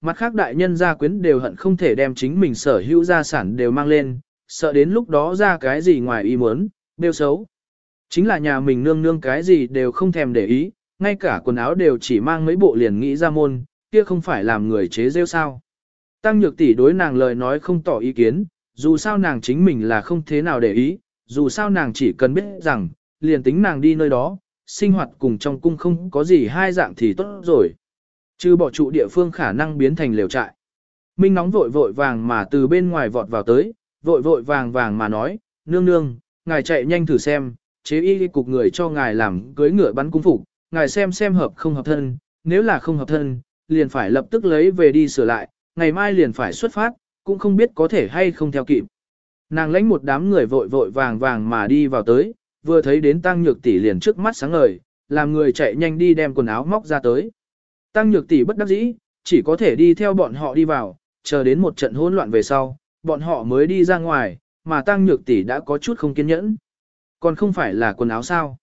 mặt khác đại nhân gia quyến đều hận không thể đem chính mình sở hữu gia sản đều mang lên, sợ đến lúc đó ra cái gì ngoài ý muốn, đều xấu. Chính là nhà mình nương nương cái gì đều không thèm để ý, ngay cả quần áo đều chỉ mang mấy bộ liền nghĩ ra môn, kia không phải làm người chế rêu sao. Tăng nhược tỷ đối nàng lời nói không tỏ ý kiến, dù sao nàng chính mình là không thế nào để ý, dù sao nàng chỉ cần biết rằng, liền tính nàng đi nơi đó, sinh hoạt cùng trong cung không có gì hai dạng thì tốt rồi. Chứ bỏ trụ địa phương khả năng biến thành lều trại. Minh nóng vội vội vàng mà từ bên ngoài vọt vào tới, vội vội vàng vàng mà nói, nương nương, ngài chạy nhanh thử xem, chế y cục người cho ngài làm cưới ngựa bắn cung phục, ngài xem xem hợp không hợp thân, nếu là không hợp thân, liền phải lập tức lấy về đi sửa lại, ngày mai liền phải xuất phát, cũng không biết có thể hay không theo kịp. Nàng lãnh một đám người vội vội vàng vàng mà đi vào tới, vừa thấy đến tăng nhược tỷ liền trước mắt sáng ngời, làm người chạy nhanh đi đem quần áo móc ra tới. Tăng nhược tỷ bất đắc dĩ, chỉ có thể đi theo bọn họ đi vào, chờ đến một trận hỗn loạn về sau, bọn họ mới đi ra ngoài, mà tăng nhược tỷ đã có chút không kiên nhẫn. Còn không phải là quần áo sao?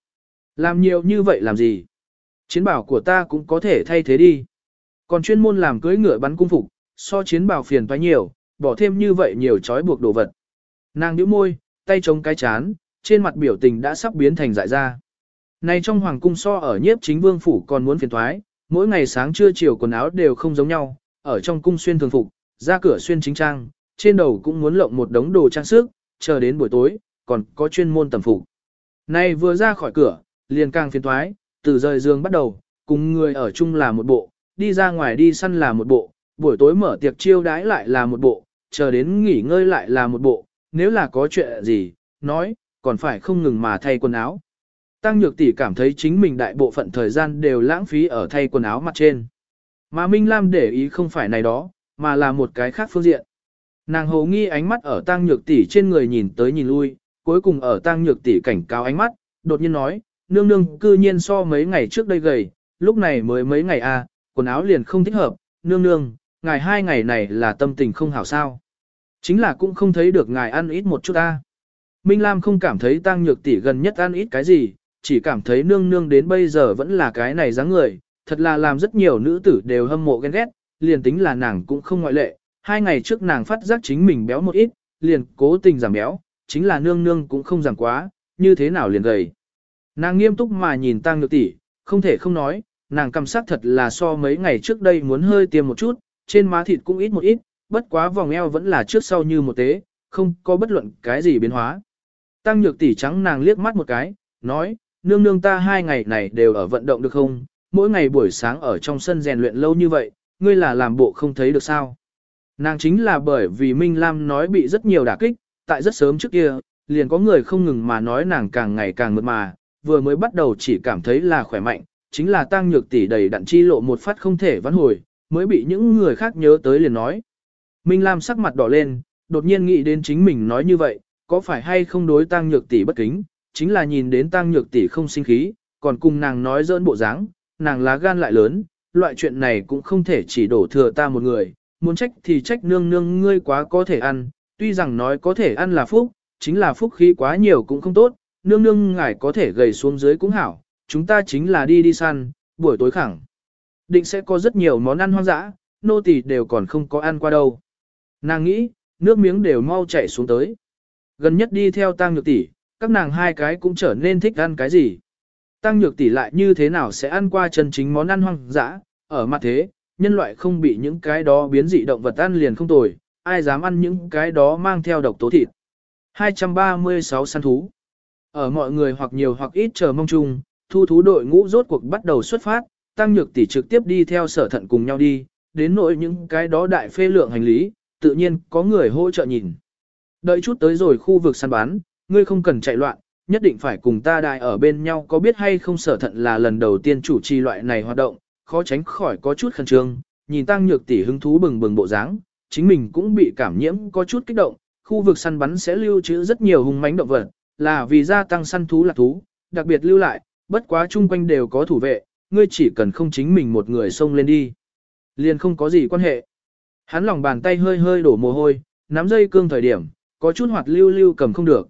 Làm nhiều như vậy làm gì? Chiến bảo của ta cũng có thể thay thế đi. Còn chuyên môn làm cưới ngựa bắn cung phục, so chiến bảo phiền toái nhiều, bỏ thêm như vậy nhiều trói buộc đồ vật. Nàng nhíu môi, tay chống cái chán, trên mặt biểu tình đã sắp biến thành dại ra. Này trong hoàng cung so ở nhiếp chính vương phủ còn muốn phiền toái, mỗi ngày sáng trưa chiều quần áo đều không giống nhau, ở trong cung xuyên thường phục, ra cửa xuyên chính trang, trên đầu cũng muốn lộng một đống đồ trang sức, chờ đến buổi tối, còn có chuyên môn tầm phục. nay vừa ra khỏi cửa, liền càng phiền thoái. từ rời giường bắt đầu, cùng người ở chung là một bộ, đi ra ngoài đi săn là một bộ, buổi tối mở tiệc chiêu đãi lại là một bộ, chờ đến nghỉ ngơi lại là một bộ, nếu là có chuyện gì, nói, còn phải không ngừng mà thay quần áo. Tăng Nhược tỷ cảm thấy chính mình đại bộ phận thời gian đều lãng phí ở thay quần áo mặt trên. Mà Minh Lam để ý không phải này đó, mà là một cái khác phương diện. Nàng hồ nghi ánh mắt ở Tăng Nhược tỷ trên người nhìn tới nhìn lui, cuối cùng ở Tăng Nhược tỷ cảnh cáo ánh mắt, đột nhiên nói, nương nương cư nhiên so mấy ngày trước đây gầy, lúc này mới mấy ngày à, quần áo liền không thích hợp, nương nương, ngài hai ngày này là tâm tình không hảo sao. Chính là cũng không thấy được ngài ăn ít một chút ta. Minh Lam không cảm thấy tăng nhược tỷ gần nhất ăn ít cái gì, chỉ cảm thấy nương nương đến bây giờ vẫn là cái này dáng người, thật là làm rất nhiều nữ tử đều hâm mộ ghen ghét, liền tính là nàng cũng không ngoại lệ. Hai ngày trước nàng phát giác chính mình béo một ít, liền cố tình giảm béo, chính là nương nương cũng không giảm quá, như thế nào liền gầy. Nàng nghiêm túc mà nhìn tăng nhược tỷ, không thể không nói, nàng cảm sắc thật là so mấy ngày trước đây muốn hơi tiêm một chút, trên má thịt cũng ít một ít, bất quá vòng eo vẫn là trước sau như một tế, không có bất luận cái gì biến hóa. Tăng nhược tỷ trắng nàng liếc mắt một cái, nói, nương nương ta hai ngày này đều ở vận động được không, mỗi ngày buổi sáng ở trong sân rèn luyện lâu như vậy, ngươi là làm bộ không thấy được sao. Nàng chính là bởi vì Minh Lam nói bị rất nhiều đả kích, tại rất sớm trước kia, liền có người không ngừng mà nói nàng càng ngày càng mượt mà, vừa mới bắt đầu chỉ cảm thấy là khỏe mạnh, chính là tăng nhược tỷ đầy đặn chi lộ một phát không thể vãn hồi, mới bị những người khác nhớ tới liền nói. Minh Lam sắc mặt đỏ lên, đột nhiên nghĩ đến chính mình nói như vậy, có phải hay không đối tăng nhược tỷ bất kính, chính là nhìn đến tăng nhược tỷ không sinh khí, còn cùng nàng nói dỡn bộ dáng, nàng lá gan lại lớn, loại chuyện này cũng không thể chỉ đổ thừa ta một người, muốn trách thì trách nương nương ngươi quá có thể ăn, tuy rằng nói có thể ăn là phúc, chính là phúc khí quá nhiều cũng không tốt, nương nương ngài có thể gầy xuống dưới cũng hảo, chúng ta chính là đi đi săn, buổi tối khẳng. Định sẽ có rất nhiều món ăn hoang dã, nô tỳ đều còn không có ăn qua đâu. Nàng nghĩ, nước miếng đều mau chảy xuống tới. Gần nhất đi theo tang nhược tỷ, các nàng hai cái cũng trở nên thích ăn cái gì. Tăng nhược tỷ lại như thế nào sẽ ăn qua chân chính món ăn hoang dã, ở mặt thế, nhân loại không bị những cái đó biến dị động vật ăn liền không tồi, ai dám ăn những cái đó mang theo độc tố thịt. 236 săn thú. Ở mọi người hoặc nhiều hoặc ít chờ mong chung, thu thú đội ngũ rốt cuộc bắt đầu xuất phát, tăng nhược tỷ trực tiếp đi theo sở thận cùng nhau đi, đến nỗi những cái đó đại phê lượng hành lý, tự nhiên có người hỗ trợ nhìn. Đợi chút tới rồi khu vực săn bán, ngươi không cần chạy loạn, nhất định phải cùng ta đại ở bên nhau có biết hay không sở thận là lần đầu tiên chủ trì loại này hoạt động, khó tránh khỏi có chút khẩn trương, nhìn tăng nhược tỷ hứng thú bừng bừng bộ dáng, chính mình cũng bị cảm nhiễm có chút kích động, khu vực săn bắn sẽ lưu trữ rất nhiều hung mãnh động vật, là vì gia tăng săn thú là thú, đặc biệt lưu lại, bất quá chung quanh đều có thủ vệ, ngươi chỉ cần không chính mình một người xông lên đi. Liền không có gì quan hệ. Hắn lòng bàn tay hơi hơi đổ mồ hôi, nắm dây cương thời điểm, có chút hoạt lưu lưu cầm không được.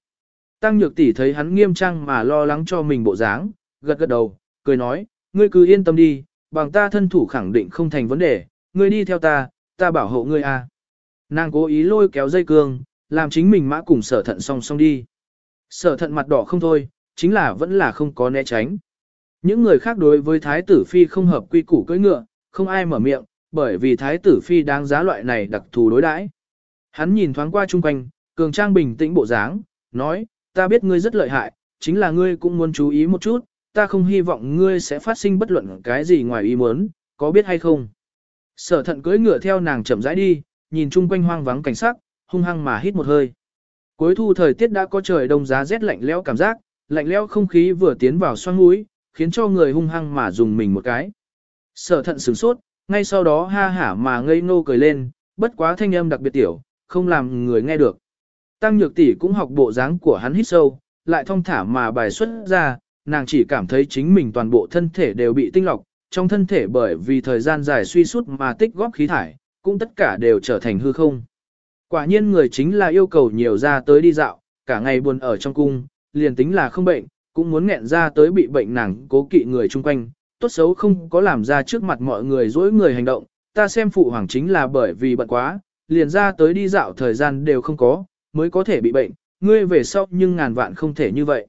Tăng nhược tỷ thấy hắn nghiêm trang mà lo lắng cho mình bộ dáng, gật gật đầu, cười nói, ngươi cứ yên tâm đi, bằng ta thân thủ khẳng định không thành vấn đề, ngươi đi theo ta, ta bảo hộ ngươi a. Nàng cố ý lôi kéo dây cương, làm chính mình mã cùng sở thận song song đi. Sở thận mặt đỏ không thôi, chính là vẫn là không có né tránh. Những người khác đối với thái tử phi không hợp quy củ cưỡi ngựa, không ai mở miệng, bởi vì thái tử phi đáng giá loại này đặc thù đối đãi. Hắn nhìn thoáng qua chung quanh, cường trang bình tĩnh bộ dáng, nói, ta biết ngươi rất lợi hại, chính là ngươi cũng muốn chú ý một chút, ta không hy vọng ngươi sẽ phát sinh bất luận cái gì ngoài ý muốn, có biết hay không. Sở thận cưỡi ngựa theo nàng chậm rãi đi, nhìn chung quanh hoang vắng cảnh sắc, hung hăng mà hít một hơi. Cuối thu thời tiết đã có trời đông giá rét lạnh lẽo cảm giác, lạnh lẽo không khí vừa tiến vào xoang mũi, khiến cho người hung hăng mà dùng mình một cái. Sở thận sửng sốt, ngay sau đó ha hả mà ngây ngô cười lên, bất quá thanh âm đặc biệt tiểu, không làm người nghe được. Tăng nhược tỷ cũng học bộ dáng của hắn hít sâu, lại thong thả mà bài xuất ra, nàng chỉ cảm thấy chính mình toàn bộ thân thể đều bị tinh lọc, trong thân thể bởi vì thời gian dài suy sút mà tích góp khí thải, cũng tất cả đều trở thành hư không. Quả nhiên người chính là yêu cầu nhiều ra tới đi dạo, cả ngày buồn ở trong cung, liền tính là không bệnh, cũng muốn nghẹn ra tới bị bệnh nàng cố kỵ người chung quanh, tốt xấu không có làm ra trước mặt mọi người dối người hành động, ta xem phụ hoàng chính là bởi vì bận quá, liền ra tới đi dạo thời gian đều không có, mới có thể bị bệnh, ngươi về sau nhưng ngàn vạn không thể như vậy.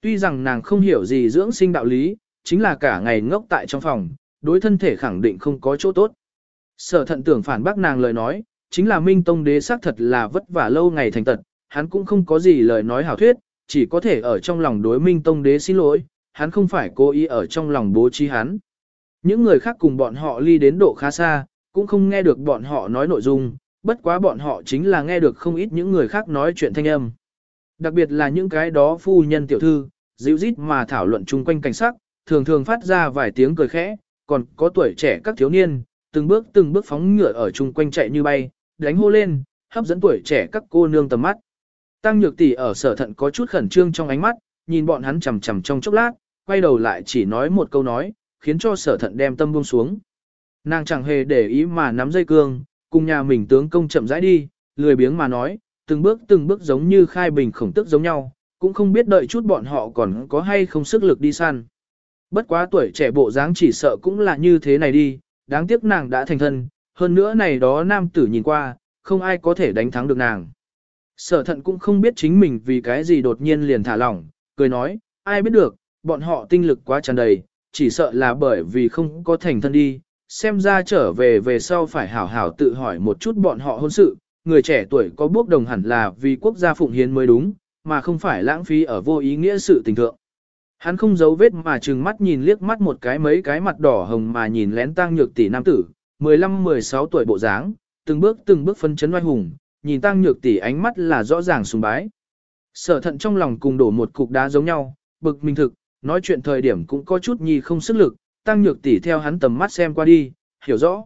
Tuy rằng nàng không hiểu gì dưỡng sinh đạo lý, chính là cả ngày ngốc tại trong phòng, đối thân thể khẳng định không có chỗ tốt. Sở thận tưởng phản bác nàng lời nói, chính là Minh Tông đế xác thật là vất vả lâu ngày thành tật, hắn cũng không có gì lời nói hảo thuyết, chỉ có thể ở trong lòng đối Minh Tông đế xin lỗi, hắn không phải cố ý ở trong lòng bố trí hắn. Những người khác cùng bọn họ ly đến độ khá xa, cũng không nghe được bọn họ nói nội dung, bất quá bọn họ chính là nghe được không ít những người khác nói chuyện thanh âm. Đặc biệt là những cái đó phu nhân tiểu thư, dịu rít mà thảo luận chung quanh cảnh sắc, thường thường phát ra vài tiếng cười khẽ, còn có tuổi trẻ các thiếu niên, từng bước từng bước phóng ngựa ở chung quanh chạy như bay, đánh hô lên, hấp dẫn tuổi trẻ các cô nương tầm mắt. Tăng nhược tỷ ở sở thận có chút khẩn trương trong ánh mắt, nhìn bọn hắn chằm chằm trong chốc lát, quay đầu lại chỉ nói một câu nói, khiến cho sở thận đem tâm buông xuống. Nàng chẳng hề để ý mà nắm dây cương, cùng nhà mình tướng công chậm rãi đi, lười biếng mà nói, từng bước từng bước giống như khai bình khổng tức giống nhau, cũng không biết đợi chút bọn họ còn có hay không sức lực đi săn. Bất quá tuổi trẻ bộ dáng chỉ sợ cũng là như thế này đi, đáng tiếc nàng đã thành thân, hơn nữa này đó nam tử nhìn qua, không ai có thể đánh thắng được nàng. Sở thận cũng không biết chính mình vì cái gì đột nhiên liền thả lỏng, cười nói, ai biết được, bọn họ tinh lực quá tràn đầy, chỉ sợ là bởi vì không có thành thân đi, xem ra trở về về sau phải hảo hảo tự hỏi một chút bọn họ hôn sự, người trẻ tuổi có bước đồng hẳn là vì quốc gia phụng hiến mới đúng, mà không phải lãng phí ở vô ý nghĩa sự tình thượng. Hắn không giấu vết mà trừng mắt nhìn liếc mắt một cái mấy cái mặt đỏ hồng mà nhìn lén tăng nhược tỷ nam tử, 15-16 tuổi bộ dáng, từng bước từng bước phân chấn oai hùng, nhìn tăng nhược tỷ ánh mắt là rõ ràng sùng bái. Sở thận trong lòng cùng đổ một cục đá giống nhau, bực mình thực, nói chuyện thời điểm cũng có chút nhi không sức lực, tăng nhược tỷ theo hắn tầm mắt xem qua đi, hiểu rõ.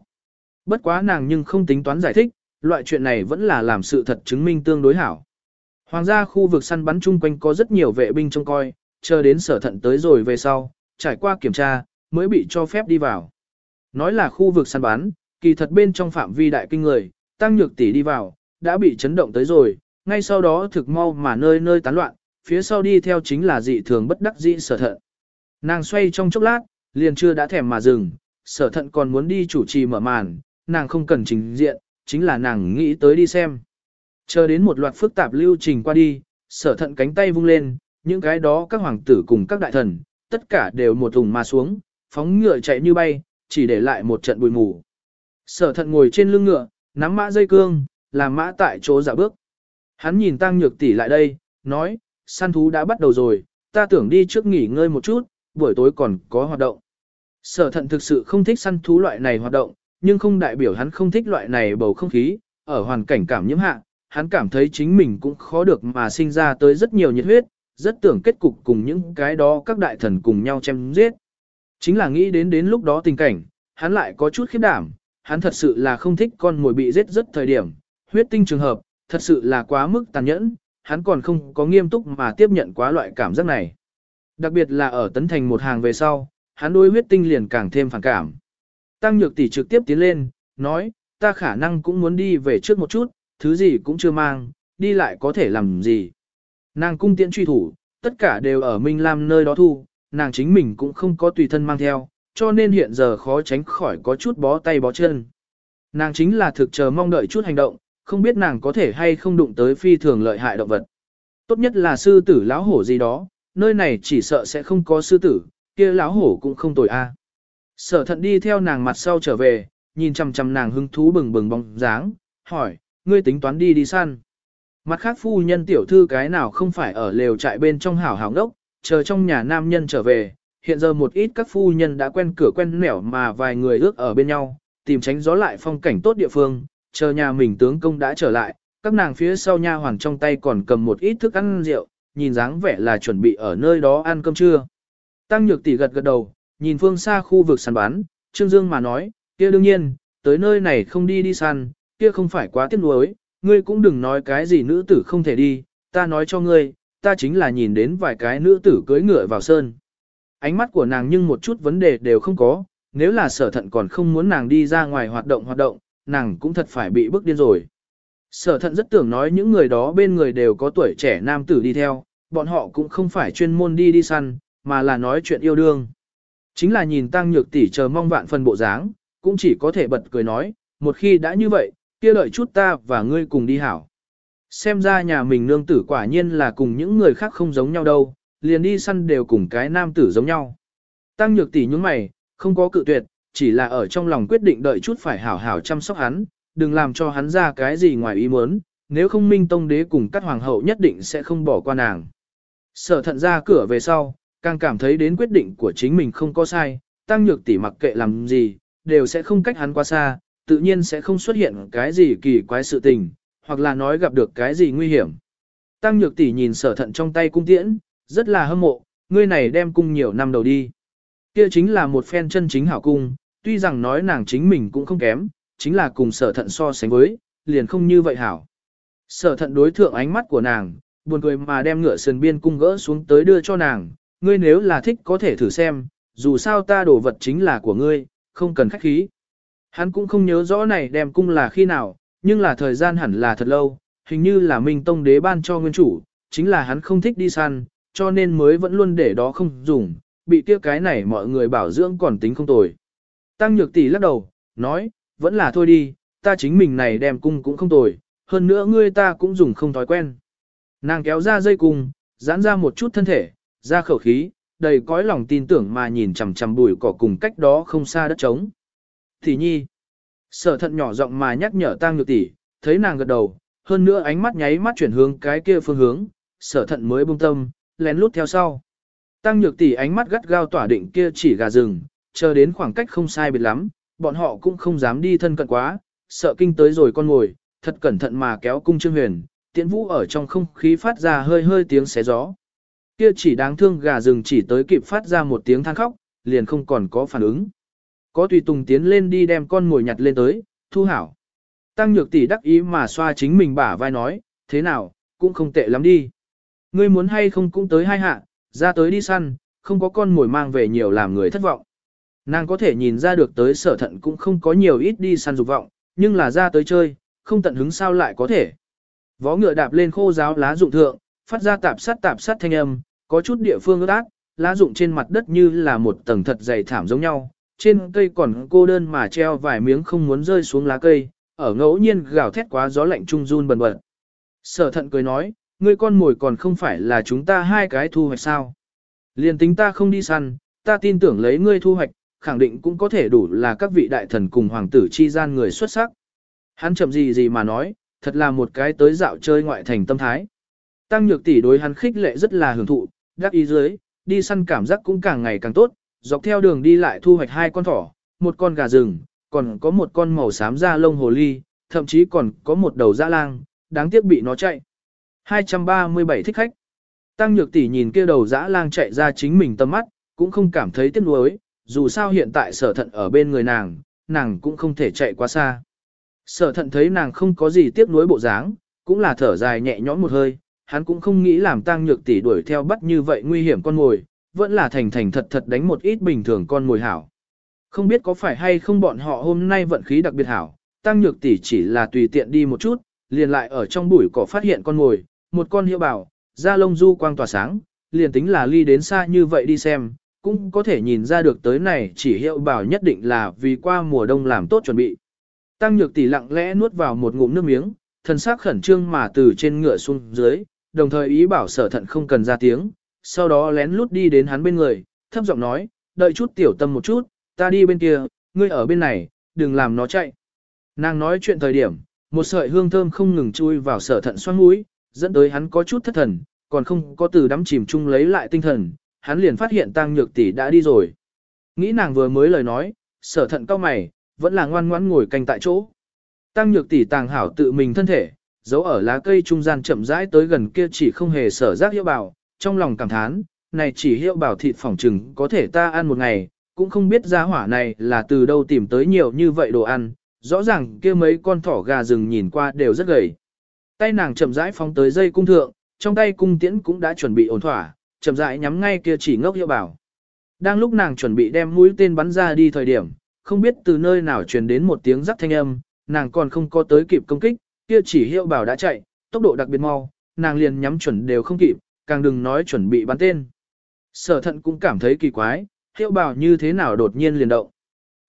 Bất quá nàng nhưng không tính toán giải thích, loại chuyện này vẫn là làm sự thật chứng minh tương đối hảo. Hoàng gia khu vực săn bắn chung quanh có rất nhiều vệ binh trông coi, chờ đến sở thận tới rồi về sau, trải qua kiểm tra, mới bị cho phép đi vào. Nói là khu vực săn bắn, kỳ thật bên trong phạm vi đại kinh người, tăng nhược tỷ đi vào, đã bị chấn động tới rồi, ngay sau đó thực mau mà nơi nơi tán loạn, phía sau đi theo chính là dị thường bất đắc dĩ sở thận. Nàng xoay trong chốc lát, liền chưa đã thèm mà dừng, sở thận còn muốn đi chủ trì mở màn, nàng không cần trình diện, chính là nàng nghĩ tới đi xem. Chờ đến một loạt phức tạp lưu trình qua đi, sở thận cánh tay vung lên, những cái đó các hoàng tử cùng các đại thần, tất cả đều một thùng mà xuống, phóng ngựa chạy như bay, chỉ để lại một trận bụi mù. Sở thận ngồi trên lưng ngựa, nắm mã dây cương, làm mã tại chỗ dạo bước. Hắn nhìn tăng nhược tỷ lại đây, nói, săn thú đã bắt đầu rồi, ta tưởng đi trước nghỉ ngơi một chút, buổi tối còn có hoạt động. Sở thận thực sự không thích săn thú loại này hoạt động, nhưng không đại biểu hắn không thích loại này bầu không khí, ở hoàn cảnh cảm nhiễm hạ, hắn cảm thấy chính mình cũng khó được mà sinh ra tới rất nhiều nhiệt huyết, rất tưởng kết cục cùng những cái đó các đại thần cùng nhau chém giết. Chính là nghĩ đến đến lúc đó tình cảnh, hắn lại có chút khiếp đảm, hắn thật sự là không thích con mồi bị giết rất thời điểm, huyết tinh trường hợp, thật sự là quá mức tàn nhẫn, hắn còn không có nghiêm túc mà tiếp nhận quá loại cảm giác này. Đặc biệt là ở tấn thành một hàng về sau, hắn đối huyết tinh liền càng thêm phản cảm. Tăng nhược tỷ trực tiếp tiến lên, nói, ta khả năng cũng muốn đi về trước một chút, thứ gì cũng chưa mang, đi lại có thể làm gì. Nàng cung tiễn truy thủ, tất cả đều ở Minh Lam nơi đó thu, nàng chính mình cũng không có tùy thân mang theo, cho nên hiện giờ khó tránh khỏi có chút bó tay bó chân. Nàng chính là thực chờ mong đợi chút hành động, không biết nàng có thể hay không đụng tới phi thường lợi hại động vật. Tốt nhất là sư tử lão hổ gì đó, nơi này chỉ sợ sẽ không có sư tử, kia lão hổ cũng không tồi a. Sở thận đi theo nàng mặt sau trở về, nhìn chằm chằm nàng hứng thú bừng bừng bóng dáng, hỏi, ngươi tính toán đi đi săn. Mặt khác phu nhân tiểu thư cái nào không phải ở lều trại bên trong hảo hảo ngốc, chờ trong nhà nam nhân trở về, hiện giờ một ít các phu nhân đã quen cửa quen nẻo mà vài người ước ở bên nhau, tìm tránh gió lại phong cảnh tốt địa phương, chờ nhà mình tướng công đã trở lại, các nàng phía sau nha hoàn trong tay còn cầm một ít thức ăn rượu, nhìn dáng vẻ là chuẩn bị ở nơi đó ăn cơm trưa. Tăng nhược tỷ gật gật đầu, nhìn phương xa khu vực săn bắn, Trương Dương mà nói, kia đương nhiên, tới nơi này không đi đi săn, kia không phải quá tiếc nuối, ngươi cũng đừng nói cái gì nữ tử không thể đi, ta nói cho ngươi, ta chính là nhìn đến vài cái nữ tử cưỡi ngựa vào sơn. Ánh mắt của nàng nhưng một chút vấn đề đều không có, nếu là sở thận còn không muốn nàng đi ra ngoài hoạt động hoạt động, nàng cũng thật phải bị bức điên rồi. Sở thận rất tưởng nói những người đó bên người đều có tuổi trẻ nam tử đi theo, bọn họ cũng không phải chuyên môn đi đi săn, mà là nói chuyện yêu đương. Chính là nhìn tăng nhược tỷ chờ mong vạn phần bộ dáng, cũng chỉ có thể bật cười nói, một khi đã như vậy, kia đợi chút ta và ngươi cùng đi hảo. Xem ra nhà mình nương tử quả nhiên là cùng những người khác không giống nhau đâu, liền đi săn đều cùng cái nam tử giống nhau. Tăng nhược tỷ nhướng mày, không có cự tuyệt, chỉ là ở trong lòng quyết định đợi chút phải hảo hảo chăm sóc hắn, đừng làm cho hắn ra cái gì ngoài ý muốn, nếu không minh tông đế cùng các hoàng hậu nhất định sẽ không bỏ qua nàng. Sở thận ra cửa về sau, càng cảm thấy đến quyết định của chính mình không có sai, tăng nhược tỷ mặc kệ làm gì, đều sẽ không cách hắn quá xa, tự nhiên sẽ không xuất hiện cái gì kỳ quái sự tình, hoặc là nói gặp được cái gì nguy hiểm. Tăng nhược tỷ nhìn sở thận trong tay cung tiễn, rất là hâm mộ, ngươi này đem cung nhiều năm đầu đi. Kia chính là một phen chân chính hảo cung, tuy rằng nói nàng chính mình cũng không kém, chính là cùng sở thận so sánh với, liền không như vậy hảo. Sở thận đối thượng ánh mắt của nàng, buồn cười mà đem ngựa sườn biên cung gỡ xuống tới đưa cho nàng, ngươi nếu là thích có thể thử xem, dù sao ta đồ vật chính là của ngươi, không cần khách khí. Hắn cũng không nhớ rõ này đem cung là khi nào, nhưng là thời gian hẳn là thật lâu, hình như là Minh Tông đế ban cho nguyên chủ, chính là hắn không thích đi săn, cho nên mới vẫn luôn để đó không dùng, bị kia cái này mọi người bảo dưỡng còn tính không tồi. Tăng Nhược Tỷ lắc đầu, nói, vẫn là thôi đi, ta chính mình này đem cung cũng không tồi, hơn nữa ngươi ta cũng dùng không thói quen. Nàng kéo ra dây cung, giãn ra một chút thân thể, ra khẩu khí, đầy cõi lòng tin tưởng mà nhìn chằm chằm bụi cỏ cùng cách đó không xa đất trống. Thì nhi, sở thận nhỏ giọng mà nhắc nhở tang nhược tỷ, thấy nàng gật đầu, hơn nữa ánh mắt nháy mắt chuyển hướng cái kia phương hướng, sở thận mới buông tâm, lén lút theo sau. Tăng nhược tỷ ánh mắt gắt gao tỏa định kia chỉ gà rừng, chờ đến khoảng cách không sai biệt lắm, bọn họ cũng không dám đi thân cận quá, sợ kinh tới rồi con ngồi, thật cẩn thận mà kéo cung trương huyền, tiễn vũ ở trong không khí phát ra hơi hơi tiếng xé gió. Kia chỉ đáng thương gà rừng chỉ tới kịp phát ra một tiếng than khóc, liền không còn có phản ứng. Có tùy tùng tiến lên đi đem con ngồi nhặt lên tới, thu hảo. Tăng nhược tỷ đắc ý mà xoa chính mình bả vai nói, thế nào, cũng không tệ lắm đi. Ngươi muốn hay không cũng tới hai hạ, ra tới đi săn, không có con mồi mang về nhiều làm người thất vọng. Nàng có thể nhìn ra được tới sở thận cũng không có nhiều ít đi săn dục vọng, nhưng là ra tới chơi, không tận hứng sao lại có thể. Vó ngựa đạp lên khô giáo lá rụng thượng, phát ra tạp sát tạp sát thanh âm, có chút địa phương ướt át, lá rụng trên mặt đất như là một tầng thật dày thảm giống nhau, trên cây còn cô đơn mà treo vài miếng không muốn rơi xuống lá cây, ở ngẫu nhiên gào thét quá gió lạnh trung run bần bật. Sở thận cười nói, ngươi con mồi còn không phải là chúng ta hai cái thu hoạch sao. Liền tính ta không đi săn, ta tin tưởng lấy ngươi thu hoạch, khẳng định cũng có thể đủ là các vị đại thần cùng hoàng tử chi gian người xuất sắc. Hắn chậm gì gì mà nói, thật là một cái tới dạo chơi ngoại thành tâm thái. Tăng nhược tỷ đối hắn khích lệ rất là hưởng thụ, đắc ý dưới, đi săn cảm giác cũng càng ngày càng tốt, dọc theo đường đi lại thu hoạch hai con thỏ, một con gà rừng, còn có một con màu xám da lông hồ ly, thậm chí còn có một đầu dã lang, đáng tiếc bị nó chạy. 237 thích khách. Tăng nhược tỷ nhìn kia đầu dã lang chạy ra chính mình tâm mắt, cũng không cảm thấy tiếc nuối, dù sao hiện tại sở thận ở bên người nàng, nàng cũng không thể chạy quá xa. Sở thận thấy nàng không có gì tiếc nuối bộ dáng, cũng là thở dài nhẹ nhõm một hơi, hắn cũng không nghĩ làm tăng nhược tỷ đuổi theo bắt như vậy nguy hiểm con mồi, vẫn là thành thành thật thật đánh một ít bình thường con mồi hảo. Không biết có phải hay không bọn họ hôm nay vận khí đặc biệt hảo, tăng nhược tỷ chỉ là tùy tiện đi một chút, liền lại ở trong bụi cỏ phát hiện con mồi, một con hiệu bảo, da lông du quang tỏa sáng, liền tính là ly đến xa như vậy đi xem, cũng có thể nhìn ra được tới này chỉ hiệu bảo nhất định là vì qua mùa đông làm tốt chuẩn bị. Tăng nhược tỷ lặng lẽ nuốt vào một ngụm nước miếng, thân xác khẩn trương mà từ trên ngựa xuống dưới, đồng thời ý bảo sở thận không cần ra tiếng, sau đó lén lút đi đến hắn bên người, thấp giọng nói, đợi chút tiểu tâm một chút, ta đi bên kia, ngươi ở bên này, đừng làm nó chạy. Nàng nói chuyện thời điểm, một sợi hương thơm không ngừng chui vào sở thận xoang mũi, dẫn tới hắn có chút thất thần, còn không có từ đắm chìm chung lấy lại tinh thần, hắn liền phát hiện tăng nhược tỷ đã đi rồi. Nghĩ nàng vừa mới lời nói, sở thận cao mày, vẫn là ngoan ngoãn ngồi canh tại chỗ. Tăng nhược tỷ tàng hảo tự mình thân thể, giấu ở lá cây trung gian chậm rãi tới gần kia chỉ không hề sở giác hiệu bảo, trong lòng cảm thán, này chỉ hiệu bảo thịt phỏng trừng có thể ta ăn một ngày, cũng không biết giá hỏa này là từ đâu tìm tới nhiều như vậy đồ ăn, rõ ràng kia mấy con thỏ gà rừng nhìn qua đều rất gầy. Tay nàng chậm rãi phóng tới dây cung thượng, trong tay cung tiễn cũng đã chuẩn bị ổn thỏa, chậm rãi nhắm ngay kia chỉ ngốc hiệu bảo. Đang lúc nàng chuẩn bị đem mũi tên bắn ra đi thời điểm, không biết từ nơi nào truyền đến một tiếng rắc thanh âm, nàng còn không có tới kịp công kích, kia chỉ hiệu bảo đã chạy, tốc độ đặc biệt mau, nàng liền nhắm chuẩn đều không kịp, càng đừng nói chuẩn bị bắn tên. Sở thận cũng cảm thấy kỳ quái, hiệu bảo như thế nào đột nhiên liền động.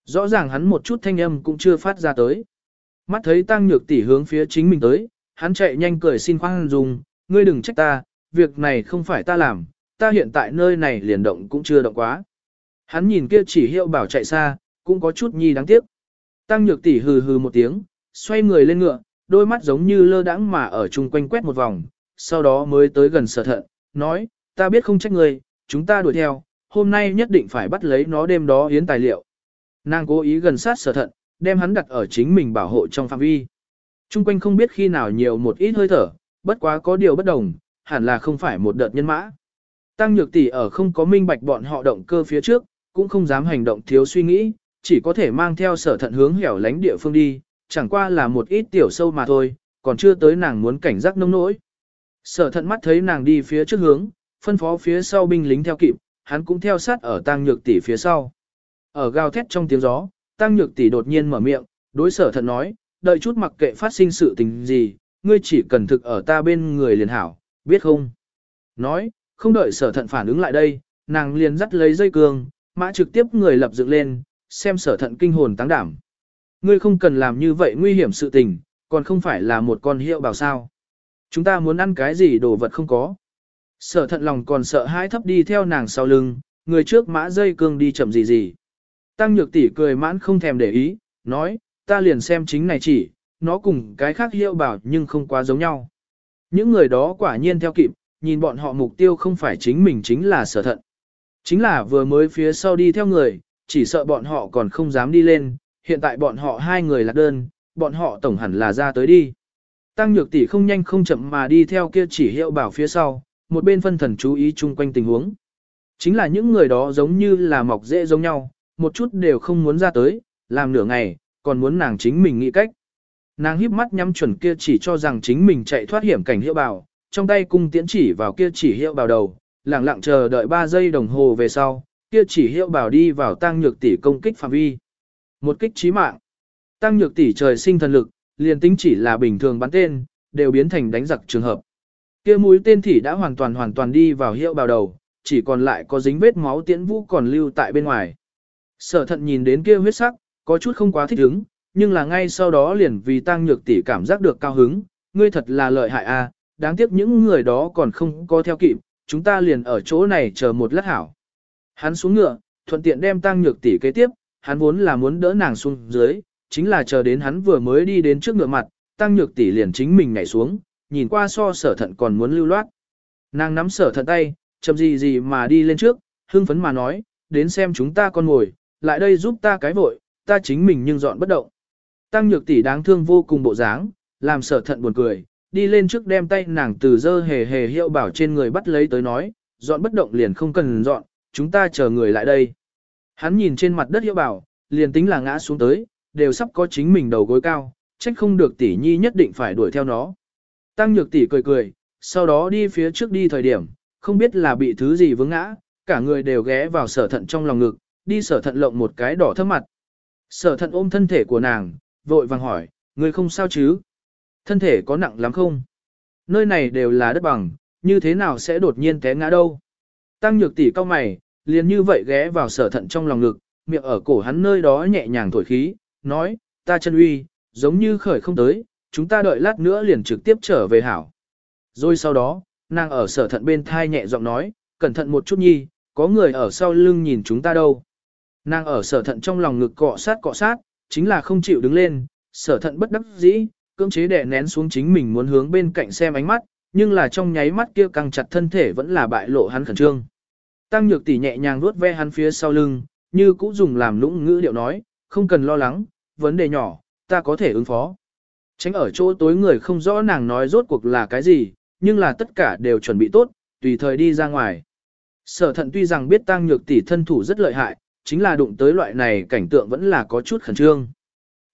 Rõ ràng hắn một chút thanh âm cũng chưa phát ra tới. Mắt thấy tăng nhược tỷ hướng phía chính mình tới, hắn chạy nhanh cười xin khoan dung, ngươi đừng trách ta, việc này không phải ta làm, ta hiện tại nơi này liền động cũng chưa động quá. Hắn nhìn kia chỉ hiệu bảo chạy xa, cũng có chút nhi đáng tiếc. Tăng nhược tỷ hừ hừ một tiếng, xoay người lên ngựa, đôi mắt giống như lơ đãng mà ở chung quanh quét một vòng, sau đó mới tới gần sở thận, nói, ta biết không trách người, chúng ta đuổi theo, hôm nay nhất định phải bắt lấy nó đêm đó hiến tài liệu. Nàng cố ý gần sát sở thận, đem hắn đặt ở chính mình bảo hộ trong phạm vi. Trung quanh không biết khi nào nhiều một ít hơi thở, bất quá có điều bất đồng, hẳn là không phải một đợt nhân mã. Tăng nhược tỷ ở không có minh bạch bọn họ động cơ phía trước, cũng không dám hành động thiếu suy nghĩ, chỉ có thể mang theo sở thận hướng hẻo lánh địa phương đi, chẳng qua là một ít tiểu sâu mà thôi, còn chưa tới nàng muốn cảnh giác nông nỗi. Sở thận mắt thấy nàng đi phía trước hướng, phân phó phía sau binh lính theo kịp, hắn cũng theo sát ở tăng nhược tỷ phía sau. Ở gào thét trong tiếng gió, tăng nhược tỷ đột nhiên mở miệng, đối sở thận nói, đợi chút mặc kệ phát sinh sự tình gì, ngươi chỉ cần thực ở ta bên người liền hảo, biết không? Nói, không đợi sở thận phản ứng lại đây, nàng liền dắt lấy dây cương, mã trực tiếp người lập dựng lên, xem sở thận kinh hồn táng đảm. Ngươi không cần làm như vậy nguy hiểm sự tình, còn không phải là một con hiệu bảo sao. Chúng ta muốn ăn cái gì đồ vật không có. Sở thận lòng còn sợ hãi thấp đi theo nàng sau lưng, người trước mã dây cương đi chậm gì gì. Tăng nhược tỷ cười mãn không thèm để ý, nói, ta liền xem chính này chỉ, nó cùng cái khác hiệu bảo nhưng không quá giống nhau. Những người đó quả nhiên theo kịp, nhìn bọn họ mục tiêu không phải chính mình chính là sở thận. Chính là vừa mới phía sau đi theo người, chỉ sợ bọn họ còn không dám đi lên, hiện tại bọn họ hai người lạc đơn, bọn họ tổng hẳn là ra tới đi. Tăng nhược tỷ không nhanh không chậm mà đi theo kia chỉ hiệu bảo phía sau, một bên phân thần chú ý chung quanh tình huống. Chính là những người đó giống như là mọc dễ giống nhau, một chút đều không muốn ra tới, làm nửa ngày, còn muốn nàng chính mình nghĩ cách. Nàng híp mắt nhắm chuẩn kia chỉ cho rằng chính mình chạy thoát hiểm cảnh hiệu bảo, trong tay cung tiễn chỉ vào kia chỉ hiệu bảo đầu, lặng lặng chờ đợi 3 giây đồng hồ về sau, kia chỉ hiệu bảo đi vào tăng nhược tỷ công kích phạm vi. Một kích chí mạng. Tăng nhược tỷ trời sinh thần lực, liền tính chỉ là bình thường bắn tên, đều biến thành đánh giặc trường hợp. Kia mũi tên thỉ đã hoàn toàn hoàn toàn đi vào hiệu bảo đầu, chỉ còn lại có dính vết máu tiễn vũ còn lưu tại bên ngoài. Sở thận nhìn đến kia huyết sắc, có chút không quá thích hứng, nhưng là ngay sau đó liền vì tăng nhược tỷ cảm giác được cao hứng, ngươi thật là lợi hại a, đáng tiếc những người đó còn không có theo kịp, chúng ta liền ở chỗ này chờ một lát hảo. Hắn xuống ngựa, thuận tiện đem tăng nhược tỷ kế tiếp, hắn vốn là muốn đỡ nàng xuống dưới, chính là chờ đến hắn vừa mới đi đến trước ngựa mặt, tăng nhược tỷ liền chính mình nhảy xuống, nhìn qua so sở thận còn muốn lưu loát. Nàng nắm sở thận tay, chậm gì gì mà đi lên trước, hưng phấn mà nói, đến xem chúng ta con ngồi, lại đây giúp ta cái vội, ta chính mình nhưng dọn bất động. Tăng nhược tỷ đáng thương vô cùng bộ dáng, làm sở thận buồn cười, đi lên trước đem tay nàng từ dơ hề hề hiệu bảo trên người bắt lấy tới nói, dọn bất động liền không cần dọn, chúng ta chờ người lại đây. Hắn nhìn trên mặt đất hiệu bảo, liền tính là ngã xuống tới, đều sắp có chính mình đầu gối cao, trách không được tỷ nhi nhất định phải đuổi theo nó. Tăng nhược tỷ cười cười, sau đó đi phía trước đi thời điểm, không biết là bị thứ gì vướng ngã, cả người đều ghé vào sở thận trong lòng ngực, đi sở thận lộng một cái đỏ thấp mặt. Sở thận ôm thân thể của nàng, vội vàng hỏi, người không sao chứ? Thân thể có nặng lắm không? Nơi này đều là đất bằng, như thế nào sẽ đột nhiên té ngã đâu? Tăng nhược tỷ cao mày, liền như vậy ghé vào sở thận trong lòng ngực, miệng ở cổ hắn nơi đó nhẹ nhàng thổi khí, nói, ta chân uy, giống như khởi không tới, chúng ta đợi lát nữa liền trực tiếp trở về hảo. Rồi sau đó, nàng ở sở thận bên thai nhẹ giọng nói, cẩn thận một chút nhi, có người ở sau lưng nhìn chúng ta đâu. Nàng ở sở thận trong lòng ngực cọ sát cọ sát, chính là không chịu đứng lên, sở thận bất đắc dĩ, cưỡng chế đè nén xuống chính mình muốn hướng bên cạnh xem ánh mắt, nhưng là trong nháy mắt kia căng chặt thân thể vẫn là bại lộ hắn khẩn trương. Tăng nhược tỷ nhẹ nhàng vuốt ve hắn phía sau lưng, như cũ dùng làm lũng ngữ điệu nói, không cần lo lắng, vấn đề nhỏ, ta có thể ứng phó. Tránh ở chỗ tối người không rõ nàng nói rốt cuộc là cái gì, nhưng là tất cả đều chuẩn bị tốt, tùy thời đi ra ngoài. Sở thận tuy rằng biết tăng nhược tỷ thân thủ rất lợi hại, chính là đụng tới loại này cảnh tượng vẫn là có chút khẩn trương.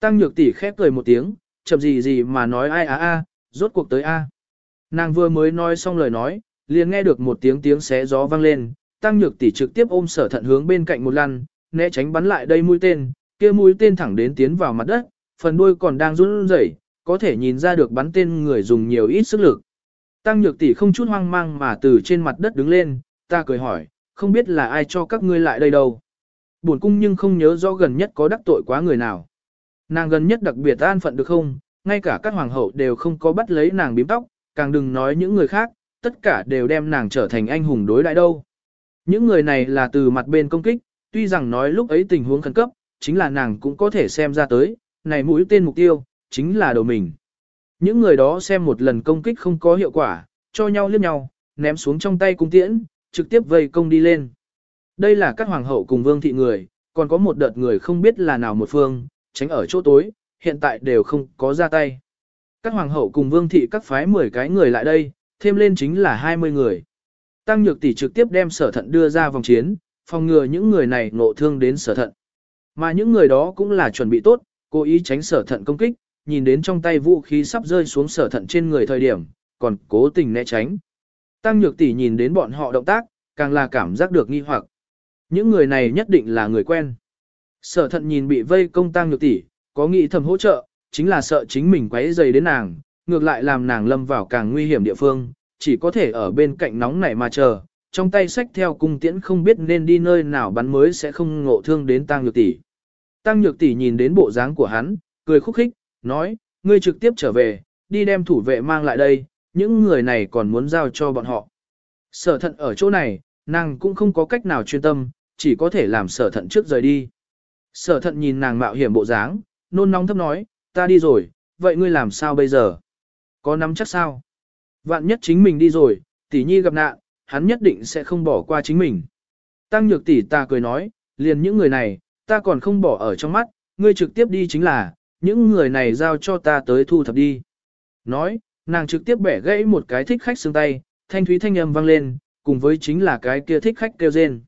Tăng nhược tỷ khép cười một tiếng, chậm gì gì mà nói ai a a, rốt cuộc tới a. Nàng vừa mới nói xong lời nói, liền nghe được một tiếng tiếng xé gió vang lên, tăng nhược tỷ trực tiếp ôm sở thận hướng bên cạnh một lăn, né tránh bắn lại đây mũi tên, kia mũi tên thẳng đến tiến vào mặt đất, phần đuôi còn đang run rẩy, có thể nhìn ra được bắn tên người dùng nhiều ít sức lực. Tăng nhược tỷ không chút hoang mang mà từ trên mặt đất đứng lên, ta cười hỏi, không biết là ai cho các ngươi lại đây đâu. Buồn cung nhưng không nhớ rõ gần nhất có đắc tội quá người nào. Nàng gần nhất đặc biệt an phận được không, ngay cả các hoàng hậu đều không có bắt lấy nàng bím tóc, càng đừng nói những người khác, tất cả đều đem nàng trở thành anh hùng đối đại đâu. Những người này là từ mặt bên công kích, tuy rằng nói lúc ấy tình huống khẩn cấp, chính là nàng cũng có thể xem ra tới, này mũi tên mục tiêu, chính là đầu mình. Những người đó xem một lần công kích không có hiệu quả, cho nhau liếc nhau, ném xuống trong tay cung tiễn, trực tiếp vây công đi lên. Đây là các hoàng hậu cùng vương thị người, còn có một đợt người không biết là nào một phương, tránh ở chỗ tối, hiện tại đều không có ra tay. Các hoàng hậu cùng vương thị các phái 10 cái người lại đây, thêm lên chính là 20 người. Tăng nhược tỷ trực tiếp đem sở thận đưa ra vòng chiến, phòng ngừa những người này ngộ thương đến sở thận. Mà những người đó cũng là chuẩn bị tốt, cố ý tránh sở thận công kích, nhìn đến trong tay vũ khí sắp rơi xuống sở thận trên người thời điểm, còn cố tình né tránh. Tăng nhược tỷ nhìn đến bọn họ động tác, càng là cảm giác được nghi hoặc. Những người này nhất định là người quen. Sở thận nhìn bị vây công tăng nhược tỷ, có nghĩ thầm hỗ trợ, chính là sợ chính mình quấy dày đến nàng, ngược lại làm nàng lâm vào càng nguy hiểm địa phương, chỉ có thể ở bên cạnh nóng nảy mà chờ, trong tay sách theo cung tiễn không biết nên đi nơi nào bắn mới sẽ không ngộ thương đến tăng nhược tỷ. Tăng nhược tỷ nhìn đến bộ dáng của hắn, cười khúc khích, nói, ngươi trực tiếp trở về, đi đem thủ vệ mang lại đây, những người này còn muốn giao cho bọn họ. Sở thận ở chỗ này, nàng cũng không có cách nào chuyên tâm, chỉ có thể làm sở thận trước rời đi. Sở thận nhìn nàng mạo hiểm bộ dáng, nôn nóng thấp nói, ta đi rồi, vậy ngươi làm sao bây giờ? Có nắm chắc sao? Vạn nhất chính mình đi rồi, tỷ nhi gặp nạn, hắn nhất định sẽ không bỏ qua chính mình. Tăng nhược tỷ ta cười nói, liền những người này, ta còn không bỏ ở trong mắt, ngươi trực tiếp đi chính là, những người này giao cho ta tới thu thập đi. Nói, nàng trực tiếp bẻ gãy một cái thích khách xương tay, thanh thúy thanh âm vang lên, cùng với chính là cái kia thích khách kêu rên.